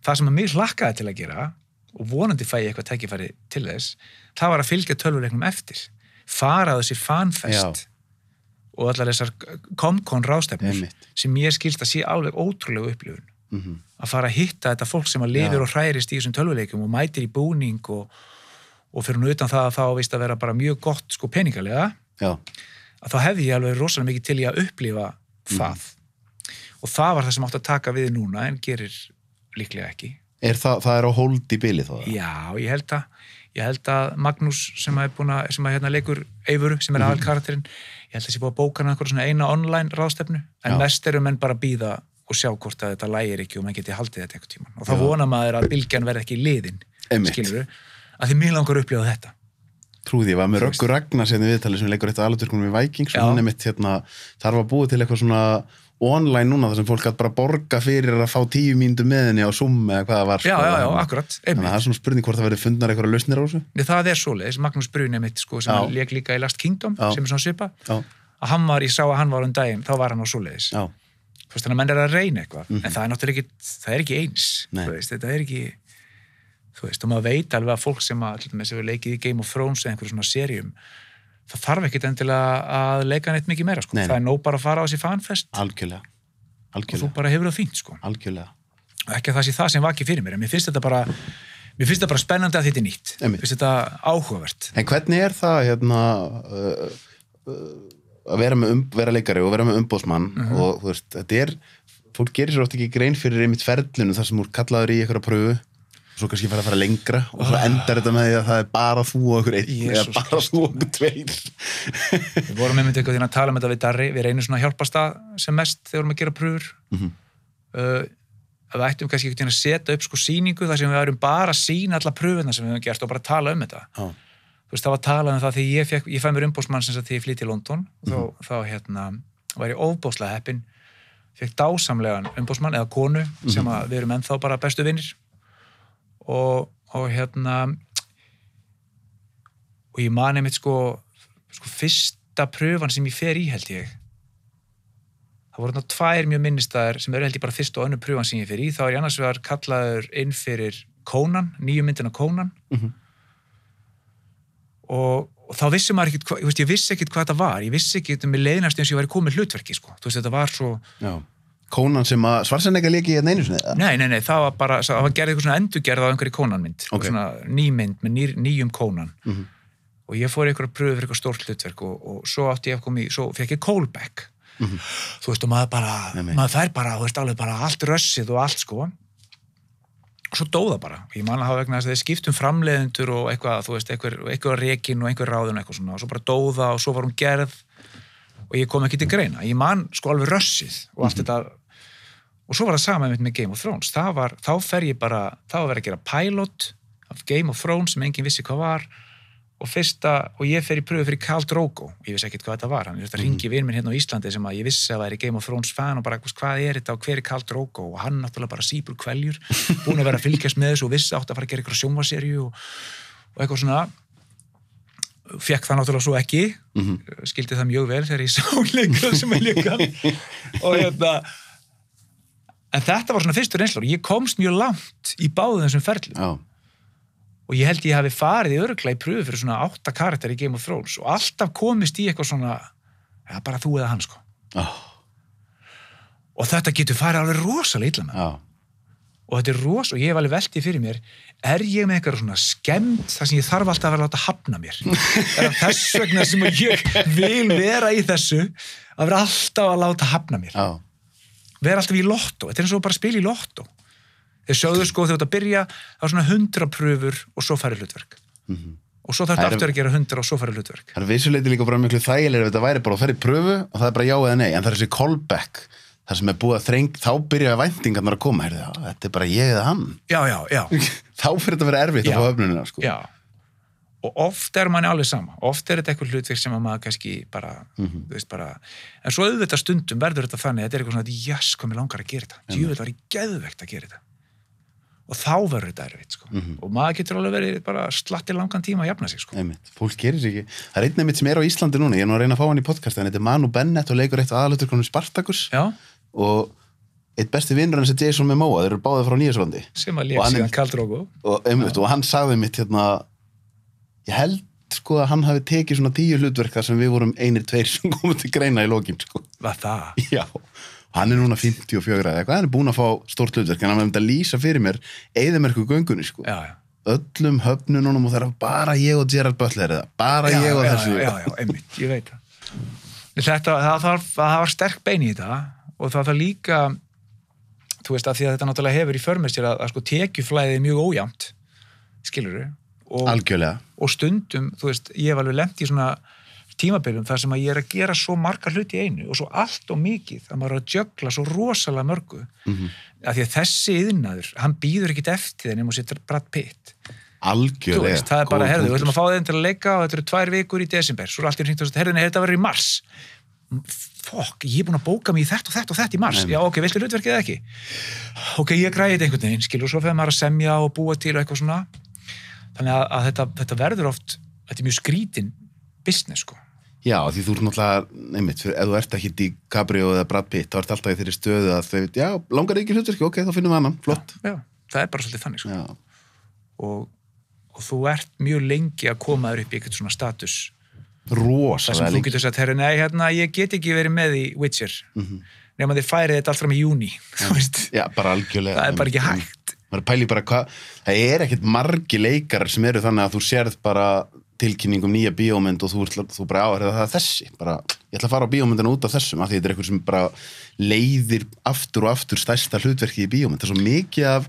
það sem að mér hlakkaði til að gera og vonandi fæ ég eitthvað tækifæri til þess það var að fylgja tölvuleiknum eftir. Fara á þessi fanfest og allar þessar komkon rástefnur
Einmitt.
sem ég skilst að sé alveg ótrúlega upplifun
Mm
að fara að hitta þetta fólk sem að lifir
Já.
og hræðist í þessum tölvuleikum og mætir í búning og, og fyrir nú utan það að þá vist að vera bara mjög gott sko peningalega
Já,
að þá hefði ég alveg rosalega mikið til í að upplifa það og það var það sem átt að taka við núna en gerir líklega ekki
er það, það er á hold í bili þá?
já, ég held að ég held að Magnús sem að sem að hérna leikur Eivuru sem er aðal karakterinn ég held að sé búin að bóka hann einhver svona eina online ráðstefnu en
Já.
mest eru menn bara að býða og sjá hvort að þetta lægir ekki og menn geti haldið þetta eitthvað tíman og þá
Já.
vona maður að bylgjan verði ekki liðin skilur að því mér langar að upplifa þetta
Trúði, ég var með. Röggur Ragnars hérna í viðtali sem leikur eitt
Já.
hún er mitt hérna, þarf að búa til eitthvað svona online núna þar sem fólk gætt bara borga fyrir að fá tíu mínútu með henni á Zoom eða hvað það var
já,
sko.
já, já, akkurat,
Þannig að það er svona spurning hvort það verið fundnar eitthvað lausnir á þessu
það er svoleiðis, Magnús Brun einmitt sko, sem
Já.
leik líka í Last Kingdom
Já.
sem er svona svipa,
Já,
að hann var, ég sá að hann var um daginn, þá var hann á svoleiðis
já,
veist, þannig að menn er að reyna eitthvað en það er náttúrulega ekki, það er ekki eins veist, þetta er ekki þú veist, og maður veit alveg að fólk sem að, til dæmis, hefur leikið í Game of Thrones eða einhverjum svona serjum það þarf ekkit endilega að leika neitt mikið meira, sko,
Nei, nei.
það er nóg bara að fara á þessi fanfest.
Algjörlega.
Og þú
algjörlega,
bara hefur það fínt, sko.
Algjörlega.
Ekki að það sé það sem vaki fyrir mér en mér finnst þetta bara mér finnst þetta bara spennandi að þetta er nýtt. Mér finnst þetta áhugavert.
En hvernig er það hérna uh, uh, að vera, með um, vera leikari og vera með umbóðsmann
Mhm.
og þú veist, þetta er fólk gerir sér oft ekki grein fyrir einmitt ferlinu þar sem úr kallaður í einhverja pröfu og svo kannski fara að fara lengra og svo endar þetta með því að það er bara þú og okkur einn eða bara
Kristur.
þú og okkur tveir
Við vorum einmitt eitthvað því að tala um þetta við Darri, við reynum svona að hjálpast það sem mest þegar við erum að gera pröfur.
Mhm.
uh, að við ættum kannski veginn að setja upp sko síningu þar sem við erum bara að sína alla pröfuna sem við höfum gert og bara tala um þetta.
Já,
Þú veist, það var talað um það því ég, fekk, ég fæ mér umbósmann sem sagt því ég flytti í London
Mhm.
þá, þá hérna var ég ofbóslega heppin fekk dásamlegan umbósmann eða konu sem
Mhm.
að við erum ennþá bara bestu vinnir og, og hérna og ég man einmitt sko, sko fyrsta pröfan sem ég fer í held ég það voru þarna tvær mjög minnistæðar sem eru held ég bara fyrst og önnu pröfan sem ég fer í þá er ég annars vegar kallaður inn fyrir Conan, nýju myndina Conan
Mhm.
Og, og þá vissi maður ekkert, ég, veist, ég vissi ekkert hvað þetta var ég vissi ekkert um mig leiðnast eins og ég væri komið hlutverki sko. þú veist þetta var svo
já Kónan sem að Svarsenegga leki hérna einu sinni?
Nei, nei, nei, það var bara, það var gerðið eitthvað svona endurgerð á einhverju kónanmynd,
Ok.
svona nýmynd með nýr, nýjum kónan
Mhm.
og ég fór í einhverju pröfu fyrir eitthvað stórt hlutverk og, og svo átti ég að koma í, svo fekk ég callback
Mhm.
þú veist, og maður bara
Nei,
maður fær bara, þú veist, alveg bara allt rössið og allt, sko og svo dóða bara, ég man að hafa vegna þess að þeir skiptum framleiðendur og eitthvað, þú veist, einhver, einhver rekin og einhver ráðun eitthvað svona og svo bara dóða og svo var hún gerð og ég kom ekki til greina, ég man sko alveg rössið og allt þetta og svo var það sama einmitt með Game of Thrones. Það var, þá fer ég bara, þá var verið að gera pilot af Game of Thrones sem enginn vissi hvað var og fyrsta, og ég fer í pröfu fyrir Khal Drogo, ég vissi ekkert hvað þetta var hann mm. ringi vinn minn hérna á Íslandi sem að ég vissi að væri Game of Thrones fan og bara hvað er þetta og hver er Khal Drogo? Og hann náttúrulega bara sípur kveljur búin að vera að fylgjast með þessu og vissi átt að fara að gera eitthvað sjónvaserju og, og eitthvað svona. Fekk það náttúrulega svo ekki.
Mhm.
skildi það mjög vel þegar ég sá leikra sem að leika og hérna en þetta var svona fyrstur einslur ég komst mjög langt í báðum þessum ferlum og ég held ég hafi farið í örgla í pröfu fyrir svona átta karakter í Game of Thrones og alltaf komist í eitthvað svona ja, bara þú eða hann sko.
Já,
og þetta getur farið alveg rosalega illa með.
Já.
Og þetta er ros og ég hef alveg veltið fyrir mér er ég með eitthvað svona skemmt þar sem ég þarf alltaf að vera að láta hafna mér? Er þess vegna sem ég vil vera í þessu að vera alltaf að láta hafna mér?
Já,
vera alltaf í lottó, þetta er eins og bara að spila í lottó þeir sögðu sko þegar þetta byrja það var svona hundra pröfur og svo færi hlutverk. Og svo þarf þetta
er-
aftur að gera hundra og svo færi hlutverk.
Það er vissuleiti líka bara miklu þægilega ef þetta væri bara að ferja í pröfu og það er bara já eða nei, en það er þessi callback það sem er búið að þreng, þá byrja væntingarnar að koma, heyrðu, þetta er bara ég eða hann.
Já, já, já,
þá fyrir þetta að vera erfitt að fá öfnunina sko.
já. Og oft er manni alveg sama. Oft er þetta eitthvað hlutverk sem að maður kannski bara,
Mhm.
þú veist bara en svo auðvitað stundum verður þetta þannig þetta er eitthvað svona, jæs, hvað mér langar að gera þetta. Djúvel var ég geðvegt að gera þetta og þá verður þetta erfitt sko.
Mhm.
og maður getur alveg verið bara slatti langan tíma að jafna sig sko.
Fólk gerir sér ekki. Það er einn einmitt sem er á Íslandi núna, ég er nú að reyna að fá hann í podcast en þetta er Manu Bennett og leikur eitt aðalutur konum Spartakus
já,
og eitt besti vinnur hans er Jason Momoa, þeir eru báðið frá Nýjasvandi
sem að
er-
síðan Kaldrógu
og, og hann sagði mitt hérna ég held sko að hann hafi tekið svona tíu hlutverk þar sem við vorum einir tveir sem komum til greina í lokin sko.
var það?
Já, hann er núna 54 eða eitthvað, hann er búin að fá stórt hlutverk en hann hefði að lýsa fyrir mér eðimerku göngunni sko.
já, já,
öllum höfnunum og það er bara ég og Gerard Butler eða bara
já,
ég og þessu.
já, já, einmitt, ég veit það. Þetta, það þarf það var sterk bein í þetta og það þarf líka þú veist að því að þetta náttúrulega hefur í förmestir að, að sko tekjuflæðið er mjög ójæmt skilur og,
algjörlega.
og stundum, þú veist, ég hef alveg lent í svona tímabilum þar sem að ég er að gera svo marga hluti í einu og svo allt og mikið að maður er að jökla svo rosalega mörgu.
Mhm.
að því að þessi yðnaður, hann býður ekkit eftir þegar nema sér Brad Pitt.
Algjörlega.
Veist, það er bara, herðu, við ætlum að fá þeim til að leika og þetta eru tvær vikur í desember, svo er allt í hringt og sagt, herðu, nei, þetta verður í mars. Fokk, ég er búin að bóka mig í þetta og þetta og þetta í mars.
Nei.
já, ok, viltu hlutverkið ekki? Ok, ég græði þetta einhvern veginn, skilur, og svo fyrir maður að semja og búa til og eitthvað svona. Þannig að, að þetta, þetta verður oft þetta er mjög skrítin business, sko
Já, því þú ert náttúrulega, neymitt, ef þú ert ekki í Cabrio eða Brad Pitt, þá ert alltaf í þeirri stöðu að þau, já, langar ekki hlutverki, ok, þá finnum við annan, flott.
já, það er bara svolítið þannig, sko.
Já,
og, og þú ert mjög lengi að koma þér upp í eitthvað svona status. Þar sem
rosalega
þú getur sagt, herri, nei, hérna, ég get ekki verið með í Witcher.
Mhm.
nema þið færið þetta allt fram í júni þú veist,
Já, bara algjörlega.
það er bara ekki hægt.
bara hvað, það er ekkert margi leikarar sem eru þannig að þú sérð bara tilkynning um nýja bíómynd og þú, ert- þú bara áherða það er þessi, bara ég ætla að fara á bíómyndina út af þessum, af því þetta er eitthvað sem bara leiðir aftur og aftur stærsta hlutverki í bíómynd, það er svo mikið af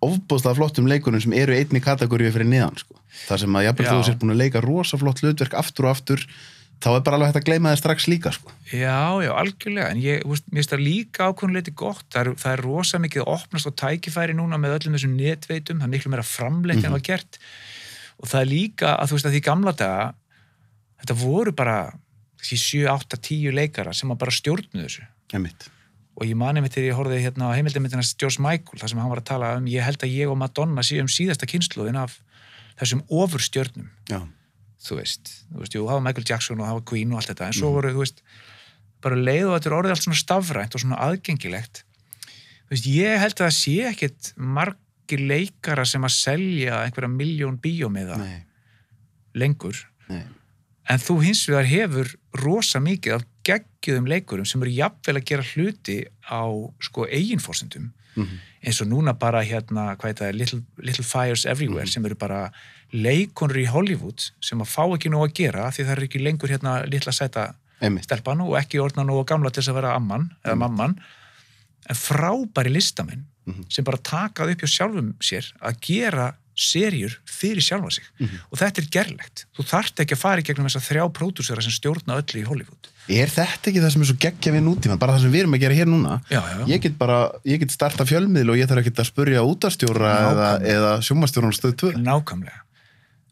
ofbóðslega flottum leikunum sem eru einni kategóriu fyrir neðan, sko. Það sem að jafnvel
Já.
þú sér búin að leika rosa flott hlutverk aftur og aftur, þá er bara alveg hægt að gleyma það strax líka, sko.
Já, já, algjörlega, en ég, þú veist, mér finnst það líka ákvörnuleiti gott, það er, það er rosa mikið opnast á tækifæri núna með öllum þessum netveitum, það er miklu meira framleitt en var gert og það er líka að þú veist að því gamla daga þetta voru bara þessi 7, 8, 10 leikara sem bara stjórnuðu þessu.
Einmitt.
og ég mani mig til ég horfði hérna á heimildamindina George Michael, þar sem hann var að tala um ég held að ég og Madonna séum síðasta kynsluðin af þessum ofurstjörnum.
Já,
þú veist, þú veist, jú, það var Michael Jackson og það var Queen og allt þetta, en svo voru, þú veist bara leið og þetta er orðið allt svona stafrænt og svona aðgengilegt. Þú veist, ég held að það sé ekkit margir leikara sem að selja einhverja miljón bíómiða lengur.
Nei.
En þú hins vegar hefur rosa mikið af geggjöðum leikurum sem eru jafnvel að gera hluti á sko eiginforsendum
Mhm.
eins og núna bara hérna, það, Little, Little Fires Everywhere
Mhm.
sem eru bara leikonur í Hollywood sem að fá ekki nóg að gera því það er ekki lengur hérna litla sæta stelpan og ekki orðna nóg gamla til þess að vera amman eða mamman en frábæri listamenn
Mhm.
sem bara takað upp hjá sjálfum sér að gera serjur fyrir sjálfa sig
Mhm.
og þetta er gerlegt þú þarft ekki að fara í gegnum þess að þrjá pródúsera sem stjórna öllu í Hollywood
Er þetta ekki það sem er svo geggja við nútíma, bara það sem við erum að gera hér núna?
já, já, já.
Ég get bara, ég get starta fjölmiðl og ég þarf ekki að spurja útastjóra eða,
Nákvæmlega.
eða sjómastjóran stöð 2.
nákvæmlega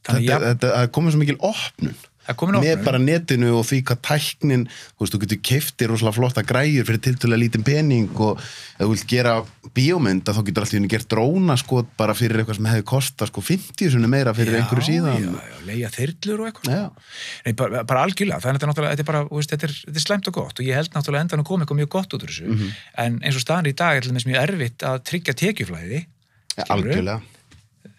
Þetta,
þannig
þetta, er komið svo mikil
komin
með bara netinu og því hvað tæknin, þú veist, þú getur keiftir rosalega flotta græjur fyrir tiltölulega lítinn pening og ef þú vilt gera bíómynd að þá getur allt í henni gert dróna sko bara fyrir eitthvað sem hefði kosta sko 50 sunni meira fyrir einhverju síðan.
já, já, leia þyrlur og eitthvað
Já.
Nei, bara, bara algjörlega, þannig að þetta er er bara, veist, þetta er, þetta er slæmt og gott og ég held náttúrulega endan að koma eitthvað mjög gott út úr þessu
Mhm.
en eins og staðan er í dag er mjög erfitt að tryggja tekjuflæði
algjörlega.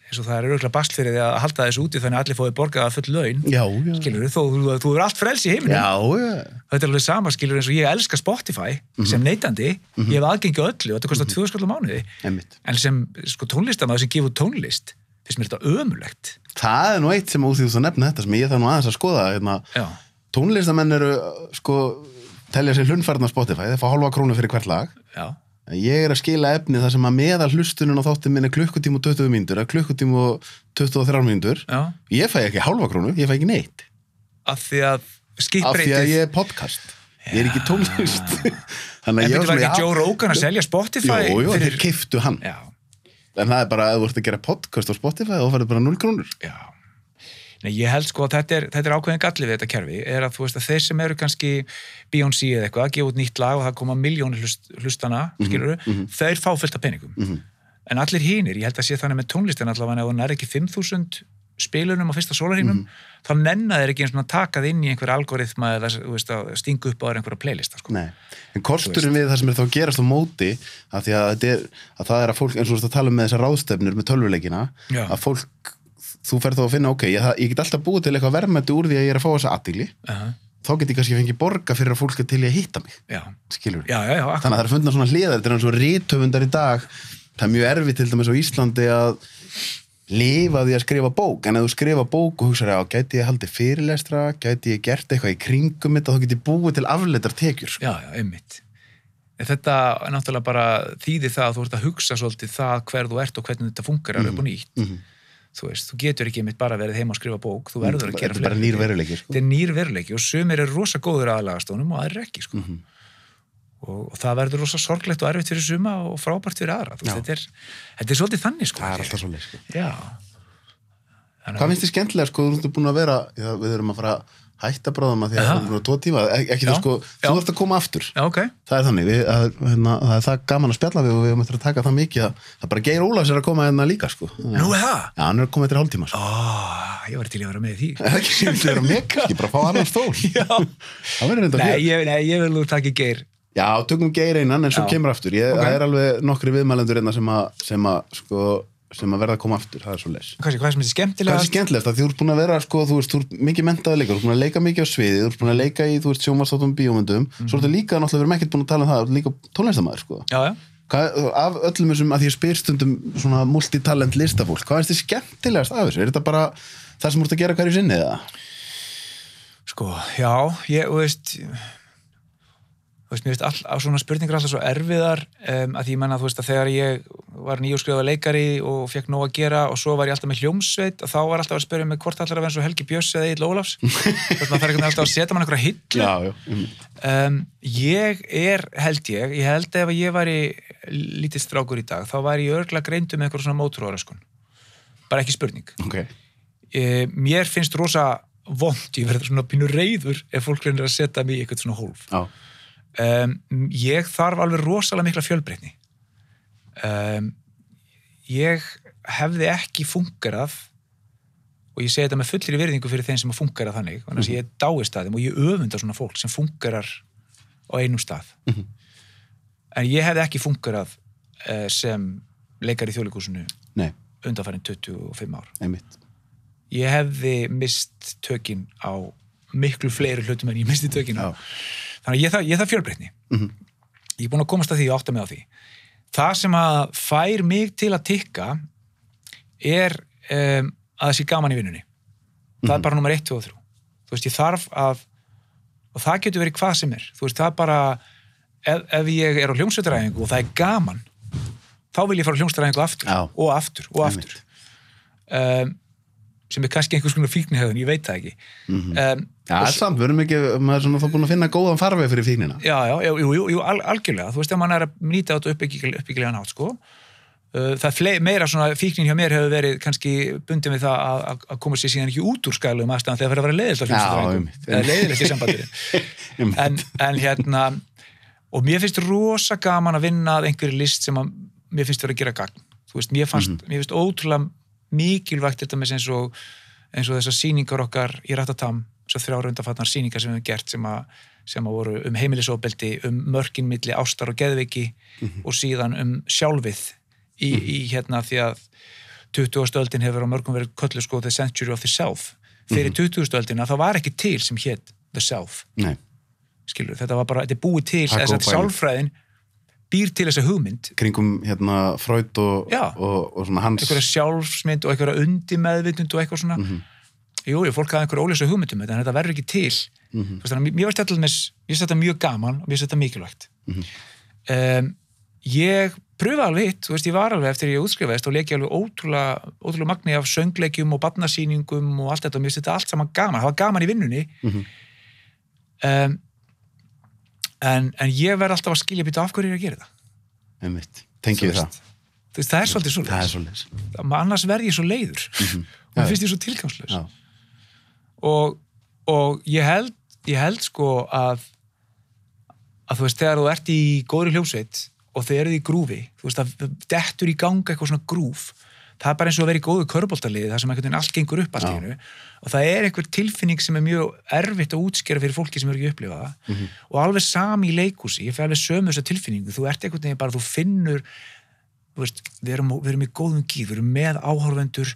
Eins og það er örgulega bast fyrir því að halda þessu úti þannig að allir fóði borgað að full laun.
Já, já.
skilur þú, þú, þú er allt frelsi í heiminum.
Já, já.
þetta er alveg sama skilur eins og ég elska Spotify
Mhm.
sem neytandi, ég hef aðgengi öllu og þetta kostar tvö skall á mánuði. En sem sko, tónlistamæður sem gefur tónlist finnst mér þetta ömulegt
Það er nú eitt sem ert að nefna þetta sem ég þarf nú aðeins að skoða hérna,
já,
tónlistamenn eru sko telja sér hlunfærna Spotify, þeir fá hálfa krónu fyrir hvert lag.
Já,
ég er að skila efni þar sem að meðal hlustunin á þáttin minn er klukkutíma og 20 mínútur eða klukkutíma og 23 mínútur.
Já.
Ég fæ ekki hálfa krónu, ég fæ ekki neitt.
Af því að
af því að
skipbreytið
ég er podcast. Ég er ekki tónlist. Þannig
en
að ég
var
svona,
ekki
já,
Joe Rogan að selja Spotify
jú, jú,
fyrir...
þeir kiftu hann.
Já,
en það er bara að þú ert að gera podcast á Spotify og það færður bara 0 krónur.
Já Nei, ég held sko að þetta er, þetta er ákveðin galli við þetta kerfi, er að þú veist að þeir sem eru kannski Beyoncé eða eitthvað, að gefa út nýtt lag og það koma miljónir hlust, hlustana, skilur þeir fá fullt af peningum.
Mhm.
En allir hínir, ég held að sé þannig með tónlistin allavega ef hún er ekki 5.000 spilunum á fyrsta sólarhínum, þá nenna þeir ekki eins og að taka það inn í einhver algoritma eða þú veist, að stinga upp á einhverja playlista, sko.
Nei. en kosturinn við það sem er þá gerast á móti að því að, er, að það er að fólk eins og þú ert að tala um með þessar ráðstefnur með tölvuleikina að fólk, þú ferð þá að finna ok, ég, ég get alltaf búið til eitthvað verðmætti úr því að ég er að fá þessa aðtíli
Uh -huh.
þá get ég kannski fengið borga fyrir að fólk er til í að hitta mig
Já,
skilur
já, já,
þannig að það er fundna svona hliðar þetta er eins og rítöfundar í dag það er mjög erfitt til dæmis á Íslandi að lifa því að skrifa bók en ef þú skrifa bók og hugsaður á gæti ég haldið fyrirlestra, gæti ég gert eitthvað í kringum þetta, þá get ég búið til afleitar tekjur sko.
Þetta er náttúrulega bara þýðir það að þú ert að hugsa svolítið það hver þú ert og hvernig þetta fungerar upp og nýtt.
Mhm.
Þú veist, þú getur ekki einmitt bara verið heima að skrifa bók, þú verður að
þetta
gera
er bara nýr veruleiki sko.
Þetta er nýr veruleiki og sumir eru rosa góður aðlagastónum og aðrir ekki, sko.
Mhm.
og, og það verður rosa sorglegt og erfitt fyrir suma og frábært fyrir aðra. Veist, þetta, er, þetta er svolítið þannig, sko.
það er alltaf svo leið sko. Hvað finnst þið skemmtilega sko, þú ert búin að vera já, við erum að fara hætta bráðum að því að það er að tvo tíma, Ek- ekki
Já,
það sko þú ert að koma aftur,
Já, ok.
það er þannig við, að, hérna, það er það gaman að spjalla við og við erum eftir að taka það mikið að það bara Geir Ólafs er að koma hérna líka sko
Nú er það?
Já, hann er að koma eftir hálftíma sko.
Ó, ég var til að vera með því.
ekki sem þið eru með kannski, bara fá annan stól
Nei,
að
ég, nei, ég vil nú taka geir.
já, tökum geir einan en svo kemur aftur ég,
Ok.
það er alveg nokkri viðmælendur einna sem að, sem að, sko, sem að verða að koma aftur það er svo les.
Hvað, hvað sem þetta
það
skemmtilega?
er skemmtilegt? Að þú ert búin að vera sko, þú ert mikið mentaði leikar, þú ert búin að leika mikið á sviði þú ert búin að leika í, þú veist, sjómarstátum bíómyndum. Svo ertu líka, náttúrulega, við erum ekkert búin að tala um það þú ert líka tónlistamæður, sko. Hvað, af öllum þessum, að því ég spyr stundum svona multitalent listafólk, hvað er þetta skemmtilegast af þessu, er þetta bara það sem þú ert að gera hverju sinni, eða?
Sko, já, ég, veist, veist, mér veist, all, á svona spurningar alltaf svo erfiðar, um, að því ég menna, þú veist, að þegar ég var nýjóskrifaða leikari og fekk nóg að gera og svo var ég alltaf með hljómsveit og þá var alltaf að spyrja mig hvort allar að vera eins og Helgi Björs eða Egil Ólafs. Veist, maður þarf ekki alltaf að setja mann einhverja hillu.
já, um,
Um, ég er, held ég, ég held ef ég væri lítið strákur í dag, þá væri ég örgla greindu með eitthvað svona mótoróröskun. Bara ekki spurning.
ok
e, mér finnst rosa vond, ég verður svona pínu reyður ef fólk reynir að setja mig í eitthvað svona hólf
já,
um, ég þarf alveg rosalega mikla fjölbreytni. Um, ég hefði ekki fungerað og ég segi þetta með fullir virðingu fyrir þeim sem að fungera þannig þannig að ég dáist að þeim og ég öfunda svona fólk sem fungerar á einum stað.
Mhm.
en ég hefði ekki fungerað uh, sem leikar í þjóðleikúsinu undanfærin 25 ár.
Einmitt.
Ég hefði mist tökin á miklu fleiri hlutum en ég misti tökin á.
Já.
Þannig ég ég þarf fjölbreytni.
Mhm.
ég er búin að komast að því og átta mig á því. Það sem að fær mig til að tikka er um, að það sé gaman í vinnunni. Það er bara nummer 1, 2 og 3 þú veist, ég þarf að og það getur verið hvað sem er. Þú veist, það er bara ef, ef ég er á hljómsveitaræðingu og það er gaman þá vil ég fara á hljómsveitaræðingu aftur
Já.
og aftur og aftur. Um, sem er kannski einhvers konar fíknihöðun, ég veit það ekki
Mhm.
um,
Já,
og
samt, við erum ekki, maður er svona þá búin að finna góðan farveg fyrir fíknina.
Já, já, jú, jú, jú, al, algjörlega, þú veist að mann er að nýta þetta uppbyggilega, nátt, sko. Uh, það er flei, meira svona fíknin hjá mér hefur verið kannski bundið við það að, að- að koma sér síðan ekki út úr skælum aðstæðan þegar það fyrir að vera á
Já,
hljómsveitaræðingum.
einmitt,
eða leiðilegt í sambandinu. En, en hérna, og mér finnst rosa gaman að vinna að einhverju list sem að mér finnst vera að gera gagn. Þú veist, mér, fannst, mér finnst ótrúlega mikilvægt þetta með eins og, eins og þessar sýningar okkar í Rattatam, þessar þrjá undarfatnar sýningar sem við hefum gert sem að, sem að voru um heimilisofbeldi, um mörkin milli ástar og geðviki og síðan um sjálfið í, í hérna því að 20. stöldin hefur á mörgum verið köllu sko the century of the self. Fyrir 20. stöldina þá var ekki til sem hétt the self.
Nei,
skilur, þetta var bara, þetta er búið til þess að sjálfræðin býr til þessa hugmynd
kringum hérna Freud og, og, og svona hans
einhverja sjálfsmynd og einhverja undimeðvitund og eitthvað svona
Mhm.
jú, jú, fólk hafði einhverja óljósa hugmyndum þetta en þetta verður ekki til mm. -hmm. mér þetta með, ég finnst þetta mjög gaman og mér finnst þetta mikilvægt
Mhm.
um, ég pröfa alveg hitt, þú veist, ég var alveg eftir ég útskrifaðist og leki alveg ótrúlega, ótrúlega magni af söngleikjum og barnasýningum og allt þetta og mér finnst þetta allt saman gaman, það var gaman í vinnunni
Mhm.
um, en, en ég verð alltaf að skilja býta af hverju ég er að gera þetta.
Einmitt, tengi við
Þú
það?
veist, það er svolítið svo
það er svolítið
annars verð ég svo leiður. Og
Já,
mér finnst ég svo
já,
og, og ég held ég held sko að að þú veist, þegar þú ert í góðri hljómsveit og þið eruð í grúfi þú veist, það dettur í ganga eitthvað svona grúf það er bara eins og að vera í góðu körbóltaliði þar sem einhvern veginn allt gengur upp allt í hennu og það er einhver tilfinning sem er mjög erfitt að útskera fyrir fólki sem eru ekki að upplifa það.
Mhm.
og alveg sami í leikúsi, ég fæ alveg sömu þessa tilfinningu, þú ert einhvern veginn bara, þú finnur þú veist, við erum, við erum í góðum gíð, við erum með áhorfendur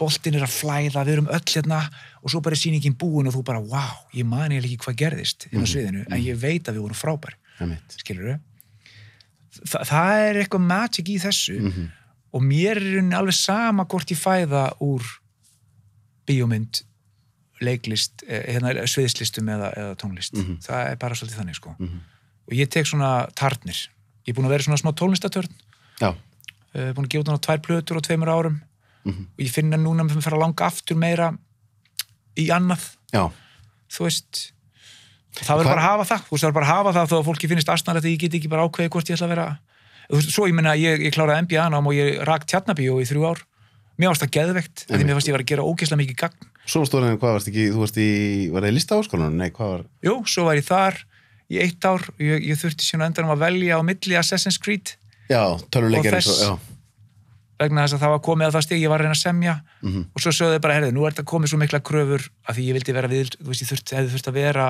boltin er að flæða, við erum öll hérna og svo bara er sýningin búin og þú bara wow, ég mani ekki hvað gerðist inn á sviðinu, en ég veit að við vorum frábær. Skilur Þa, það er eitthvað magic í þessu og mér er rauninni alveg sama hvort ég fæða úr bíómynd leiklist, eh, hérna, sviðislistum eða, eða tónlist, það er bara svolítið þannig sko. og ég tek svona tarnir, ég er búin að vera svona smá tónlistatörn
já,
uh, búin að gefa hana tvær plötur á tveimur árum. Og ég finna núna að við fara að langa aftur meira í annað.
Já,
þú veist það verður bara að hafa það, þú veist það verður bara að hafa það þó að fólki finnist aðstæðanlegt að ég get ekki bara ákveðið hvort ég ætla að vera svo ég menna ég, ég kláraði MBA nám og ég rak tjarnabíó í þrjú ár. Mér varst það geðveikt, af því mér fannst ég var að gera ógeðslega mikið gagn.
Svo stóðan hvað varst ekki, þú varst í var það í lista áskólanum, nei, hvað var
jú, svo var ég þar í eitt ár, ég, ég þurfti síðan endanum að velja á milli Assassin's Creed
já,
Og þess-
svo,
vegna þess að það var komið að það stig, ég var að reyna að semja.
Mhm.
og svo sögðu þau bara, herðu, nú er þetta komið svo mikla kröfur að því ég vildi vera við, þú veist, ég þurfti, hefði þurft að vera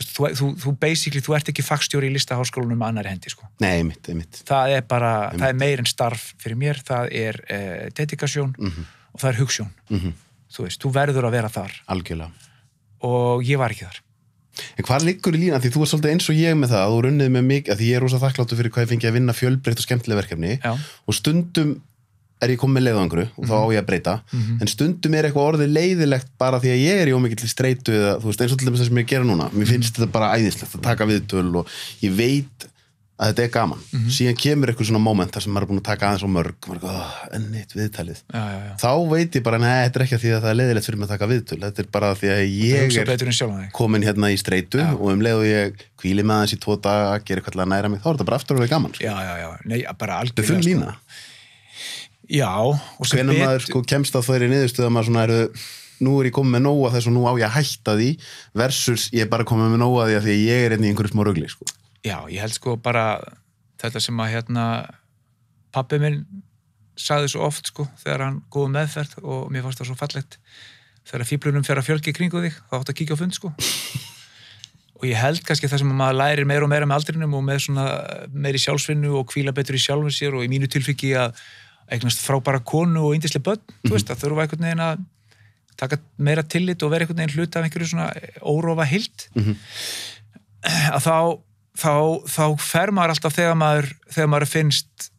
þú, þú, þú, basically, þú ert ekki fagstjóri í listaháskólanum með annari hendi, sko.
nei, einmitt, einmitt
Það er bara, það er meir en starf fyrir mér, það er eh, dedikasjón og það er hugsjón.
Mhm.
Þú veist, þú verður að vera þar
algjörlega
og ég var ekki þar.
En hvað liggur í lína? Því þú er svolítið eins og ég með það að þú runnið með mig, að því ég er rosa þakkláttu fyrir hvað ég fengi að vinna fjölbreytt og skemmtileg verkefni
Já.
og stundum er ég komið með leiðangru og þá á ég að breyta
Mhm.
en stundum er eitthvað orðið leiðilegt bara því að ég er í ómikill streitu eða þú veist eins og til dæmis það sem ég gera núna mér finnst þetta bara æðislegt að taka viðtöl og ég veit að þetta er gaman
Mhm.
síðan kemur eitthvað svona moment þar sem maður er búin að taka aðeins og mörg maður er eitthvað, "Ah, enn eitt viðtalið
Já, já, já.
þá veit ég bara, neða, þetta er ekki að því að það er leiðilegt fyrir mig að taka viðtöl, þetta er bara því að
Ég
er komin hérna í streitu og um leið og ég kvíli með aðeins í tvo daga, gera eitthvað að næra mig, þá er þetta bara aftur að vera gaman sko.
Nei, bara
er
algjörlega. Já, og sem
hvenær maður
betur-
sko kemst að þeirri niðurstöð að maður svona eru nú er ég komið með nóga þess og nú á ég að hætta því versus ég er bara komið með nóga því að því að ég er einnig í einhverju smá rugli sko.
Já, ég held sko bara þetta sem að hérna pappi minn sagði svo oft sko þegar hann góð meðferð og mér fannst það svo fallegt þegar fíblunum fer að fjölgi kringu þig þá átt að kíkja á fund sko og ég held kannski það sem að maður lærir meira og meira með aldrinum og með svona meiri sjálfsvinnu og kvíla betur í sjálfur sér og í mínu tilfyggi að eignast frábæra konu og yndislega börn, þú veist að þurfa einhvern veginn að taka meira tillit og vera einhvern veginn hluta af einhverju svona órófa hild að þá, þá, þá fer maður alltaf þegar maður, þegar maður finnst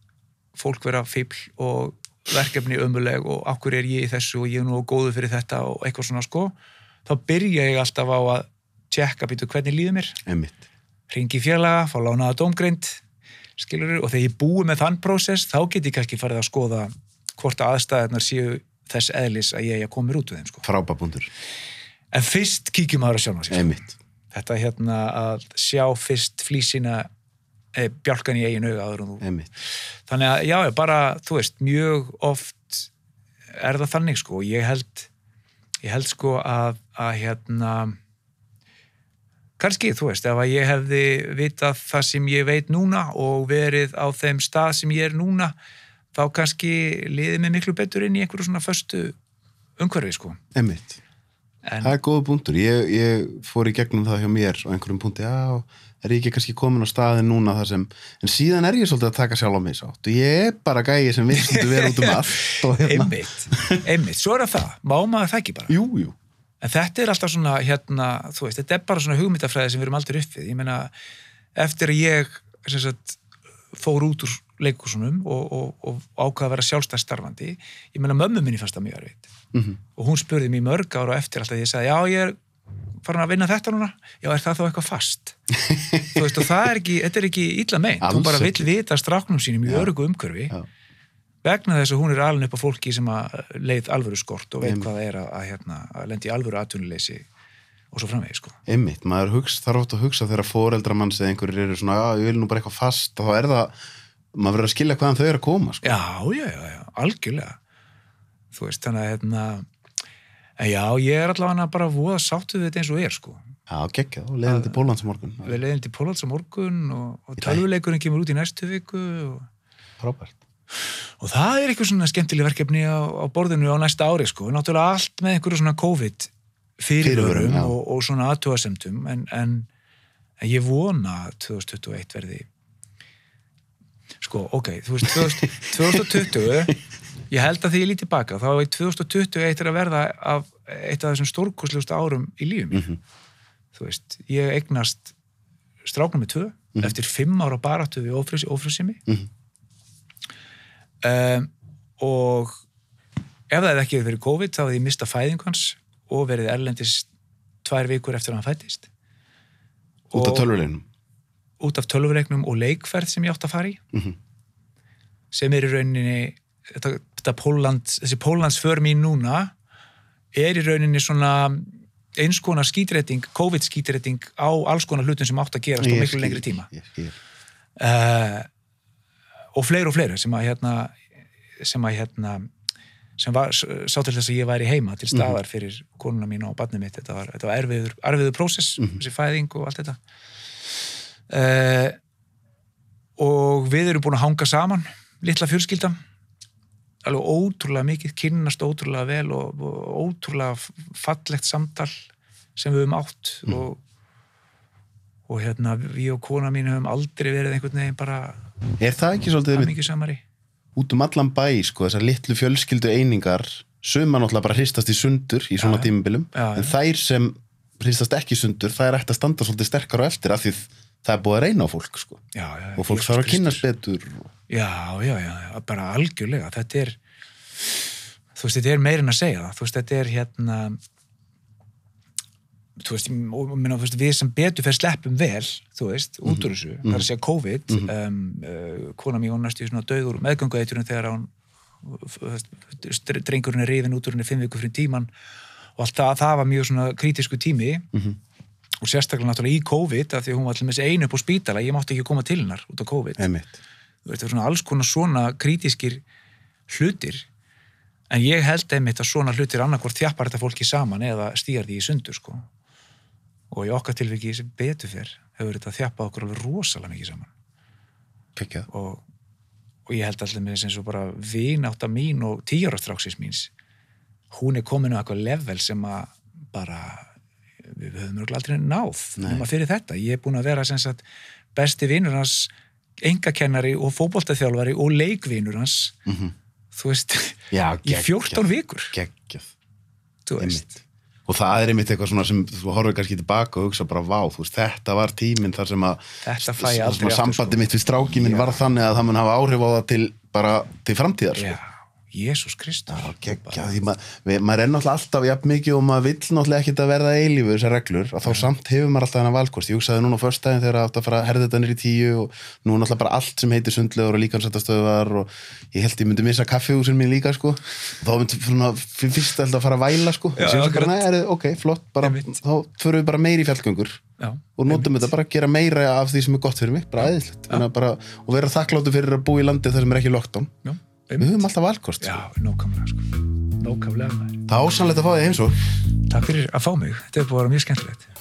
fólk vera fíbl og verkefni ömuleg og akkur er ég í þessu og ég er nú góðu fyrir þetta og eitthvað svona sko þá byrja ég alltaf á að tjekka býtu hvernig líður mér? Ringi í félaga, fá lánaða dómgreind skilur og þegar ég búi með þann prósess þá get ég kannski farið að skoða hvort að aðstæðarnar séu þess eðlis að ég koma mér út úr þeim sko.
frábabundur,
en fyrst kíkjum maður að sjálfa sig sko. þetta hérna að sjá fyrst flísina e, bjálkan í eigin auga áður en þú
einmitt,
þannig að já, bara, þú veist, mjög oft er það þannig sko, ég held ég held sko að, að hérna kannski, þú veist, ef að ég hefði vitað það sem ég veit núna og verið á þeim stað sem ég er núna þá kannski liðið mig miklu betur inn í einhverju svona föstu umhverfi sko.
Einmitt.
En
Það er góða punktur. Ég, ég fór í gegnum það hjá mér á einhverjum punkti, já, er ég ekki kannski komin á staðin núna þar sem, en síðan er ég svolítið að taka sjálf á mig sátt. Og ég er bara gæi sem vil svolítið vera út um allt hérna.
einmitt, einmitt, svo er það. Má maður það ekki bara?
Jú, jú.
En þetta er alltaf svona, hérna, þú veist, þetta er bara svona hugmyndafræði sem við erum aldrei uppið. Ég meina, eftir að ég sem sagt, fór út úr leikusunum og, og, og ákvaða að vera sjálfstæð starfandi, ég meina mömmu minni fannst það mjög erfitt.
Mm
Og hún spurði mér mörg ára eftir alltaf, ég sagði, já, ég er farin að vinna þetta núna, já, er það þá eitthvað fast? þú veist, og það er ekki, þetta er ekki illa meint, hún bara vill
ekki.
vita stráknum sínum í
Já.
örgu umhverfi,
Já.
Vegna þess að hún er alveg upp á fólki sem að leið alvöru skort og veit
Einmitt.
hvað það er að, að, hérna, að lendi alvöru atvinnuleysi og svo framvegi, sko.
Einmitt, maður hugsa, þarf oft að hugsa þegar foreldra manns eða einhverjir eru svona, já, ég vil nú bara eitthvað fast og þá er það, maður verður að skilja hvaðan þau eru að koma, sko.
Já, já, já, já, algjörlega þú veist, þannig að hérna já, ég er allavega bara voða sáttu við þetta eins og er, sko
Já, geggjað, og leiðin til Pólans á morgun.
við leiðum til Pólans á morgun og, og tölvuleikurinn kemur út í næstu viku og,
Frábært.
Og það er eitthvað svona skemmtileg verkefni á, á borðinu á næsta ári, sko náttúrulega allt með einhverju svona COVID
Fyrirvörum,
og, og svona aðtúasemdum en, en, en ég vona að 2021 verði sko, ok, þú veist 2000, 2020 ég held að því ég lítið baka þá er 2020 eitt er að verða af eitt af þessum stórkoslusta árum í lífum mm
Mhm.
þú veist, ég eignast stráknum með tvö
Mhm.
eftir fimm ára baráttu við ófrus, ófrusimi
Mhm.
Um, og ef það hefði ekki verið COVID þá hefði ég mista fæðingu hans og verið erlendis tvær vikur eftir að hann fættist
Út af
Og-
tölvuleginum.
út af tölvureiknum og leikferð sem ég átt að fara í
Mhm.
sem er í rauninni þetta, þetta Póland, þessi Póllands för mín núna er í rauninni svona eins konar skítreiting, COVID skítreiting á alls konar hlutum sem átt að gerast
Ég
miklu lengri tíma
Ég skil.
uh, og fleiri og fleiri sem að hérna sem að hérna sem var, sá til þess að ég væri heima til staðar fyrir konuna mín og barnið mitt. Þetta var, þetta var erfiður, erfiður prósess þessi fæðing og allt þetta. Uh, og við erum búin að hanga saman litla fjölskyldan alveg ótrúlega mikið, kynnast ótrúlega vel og, og ótrúlega fallegt samtal sem við höfum átt og, og hérna við og kona mín höfum aldrei verið einhvern veginn bara
Er það ekki svolítið
samari
út um allan bæ, sko, þessar litlu fjölskyldu einingar, suma náttúrulega bara hristast í sundur í svona
já.
en þær sem hristast ekki í sundur, það er eftir að standa svolítið sterkar á eftir af því það er búið að reyna á fólk, sko.
já, já,
Og fólk þarf að kynnast betur.
já, já, já, já, bara algjörlega þetta er þú veist, þetta er meirinn að segja það þú veist, þetta er hérna þú veist, og, og, minna, þú veist við sem betur fyrir sleppum vel þú veist, út úr þessu, það er að segja COVID um, uh, kona mér hún næstu í svona döður meðgöngueiturinn þegar hún þú veist, drengurinn er rifin út úr henni fimm vikur fyrir tíman og allt það, það var mjög svona kritísku tími.
Mhm.
og sérstaklega náttúrulega í COVID af því að hún var þessi einu upp á spítala ég mátti ekki koma til hennar út á COVID. Þú veist, það er svona alls konar svona krítískir hlutir en ég held einmitt að svona hlutir annarkvort þjappar þetta fólki saman eða stýjar því í sundur sko og í okkar tilviki sem betur fyrr hefur þetta þjappað okkur alveg rosalega mikið saman
Kekjað.
og, og ég held allir með eins og bara vinátta mín og tíjarastráksins míns hún er komin á eitthvað level sem að bara við höfum örugglega aldrei náð nema fyrir þetta, ég er búin að vera sem sagt, besti vinnur hans engakennari og fótboltaþjálfari og leikvinnur hans
Mhm.
þú veist,
Já,
í 14 vikur
Geggjað.
þú veist,
Einmitt. Og það er einmitt eitthvað svona sem þú horfir kannski tilbaka og hugsa bara, vá, þú veist, þetta var tíminn þar sem að að sambandi
aftur,
mitt við stráki minn
Já.
var þannig að það mun hafa áhrif á það til bara til framtíðar,
sko.
sko.
Jésús
við, maður er náttúrulega alltaf jafn mikið og maður vill náttúrulega ekkert að verða eilífu þessar reglur, að þá samt hefur maður alltaf hennar valkost, ég hugsaði núna á föstudaginn þegar það átt að fara að herða þetta nýr í tíu og nú náttúrulega bara allt sem heitir sundlegur og líkansættastöðvar og ég held ég myndi missa kaffihúsin mín líka sko, og þá myndi fyrst alltaf að fara að væla sko,
Já,
og bara, þið- ok, flott bara, þá förum við bara meiri í fjallgöngur
já,
og notum þetta bara að gera meira af því sem er gott fyrir mig, bara æðislegt Þannig að bara, og vera þakkláttu fyrir að búa í landi þar sem er ekki lockdown,
já,
við höfum alltaf valkost
já,
sko.
nókamlega sko. nókamlega
það er ásannlegt að fá því heimsók
Takk fyrir að fá mig, þetta er búin að vera mjög skemmtilegt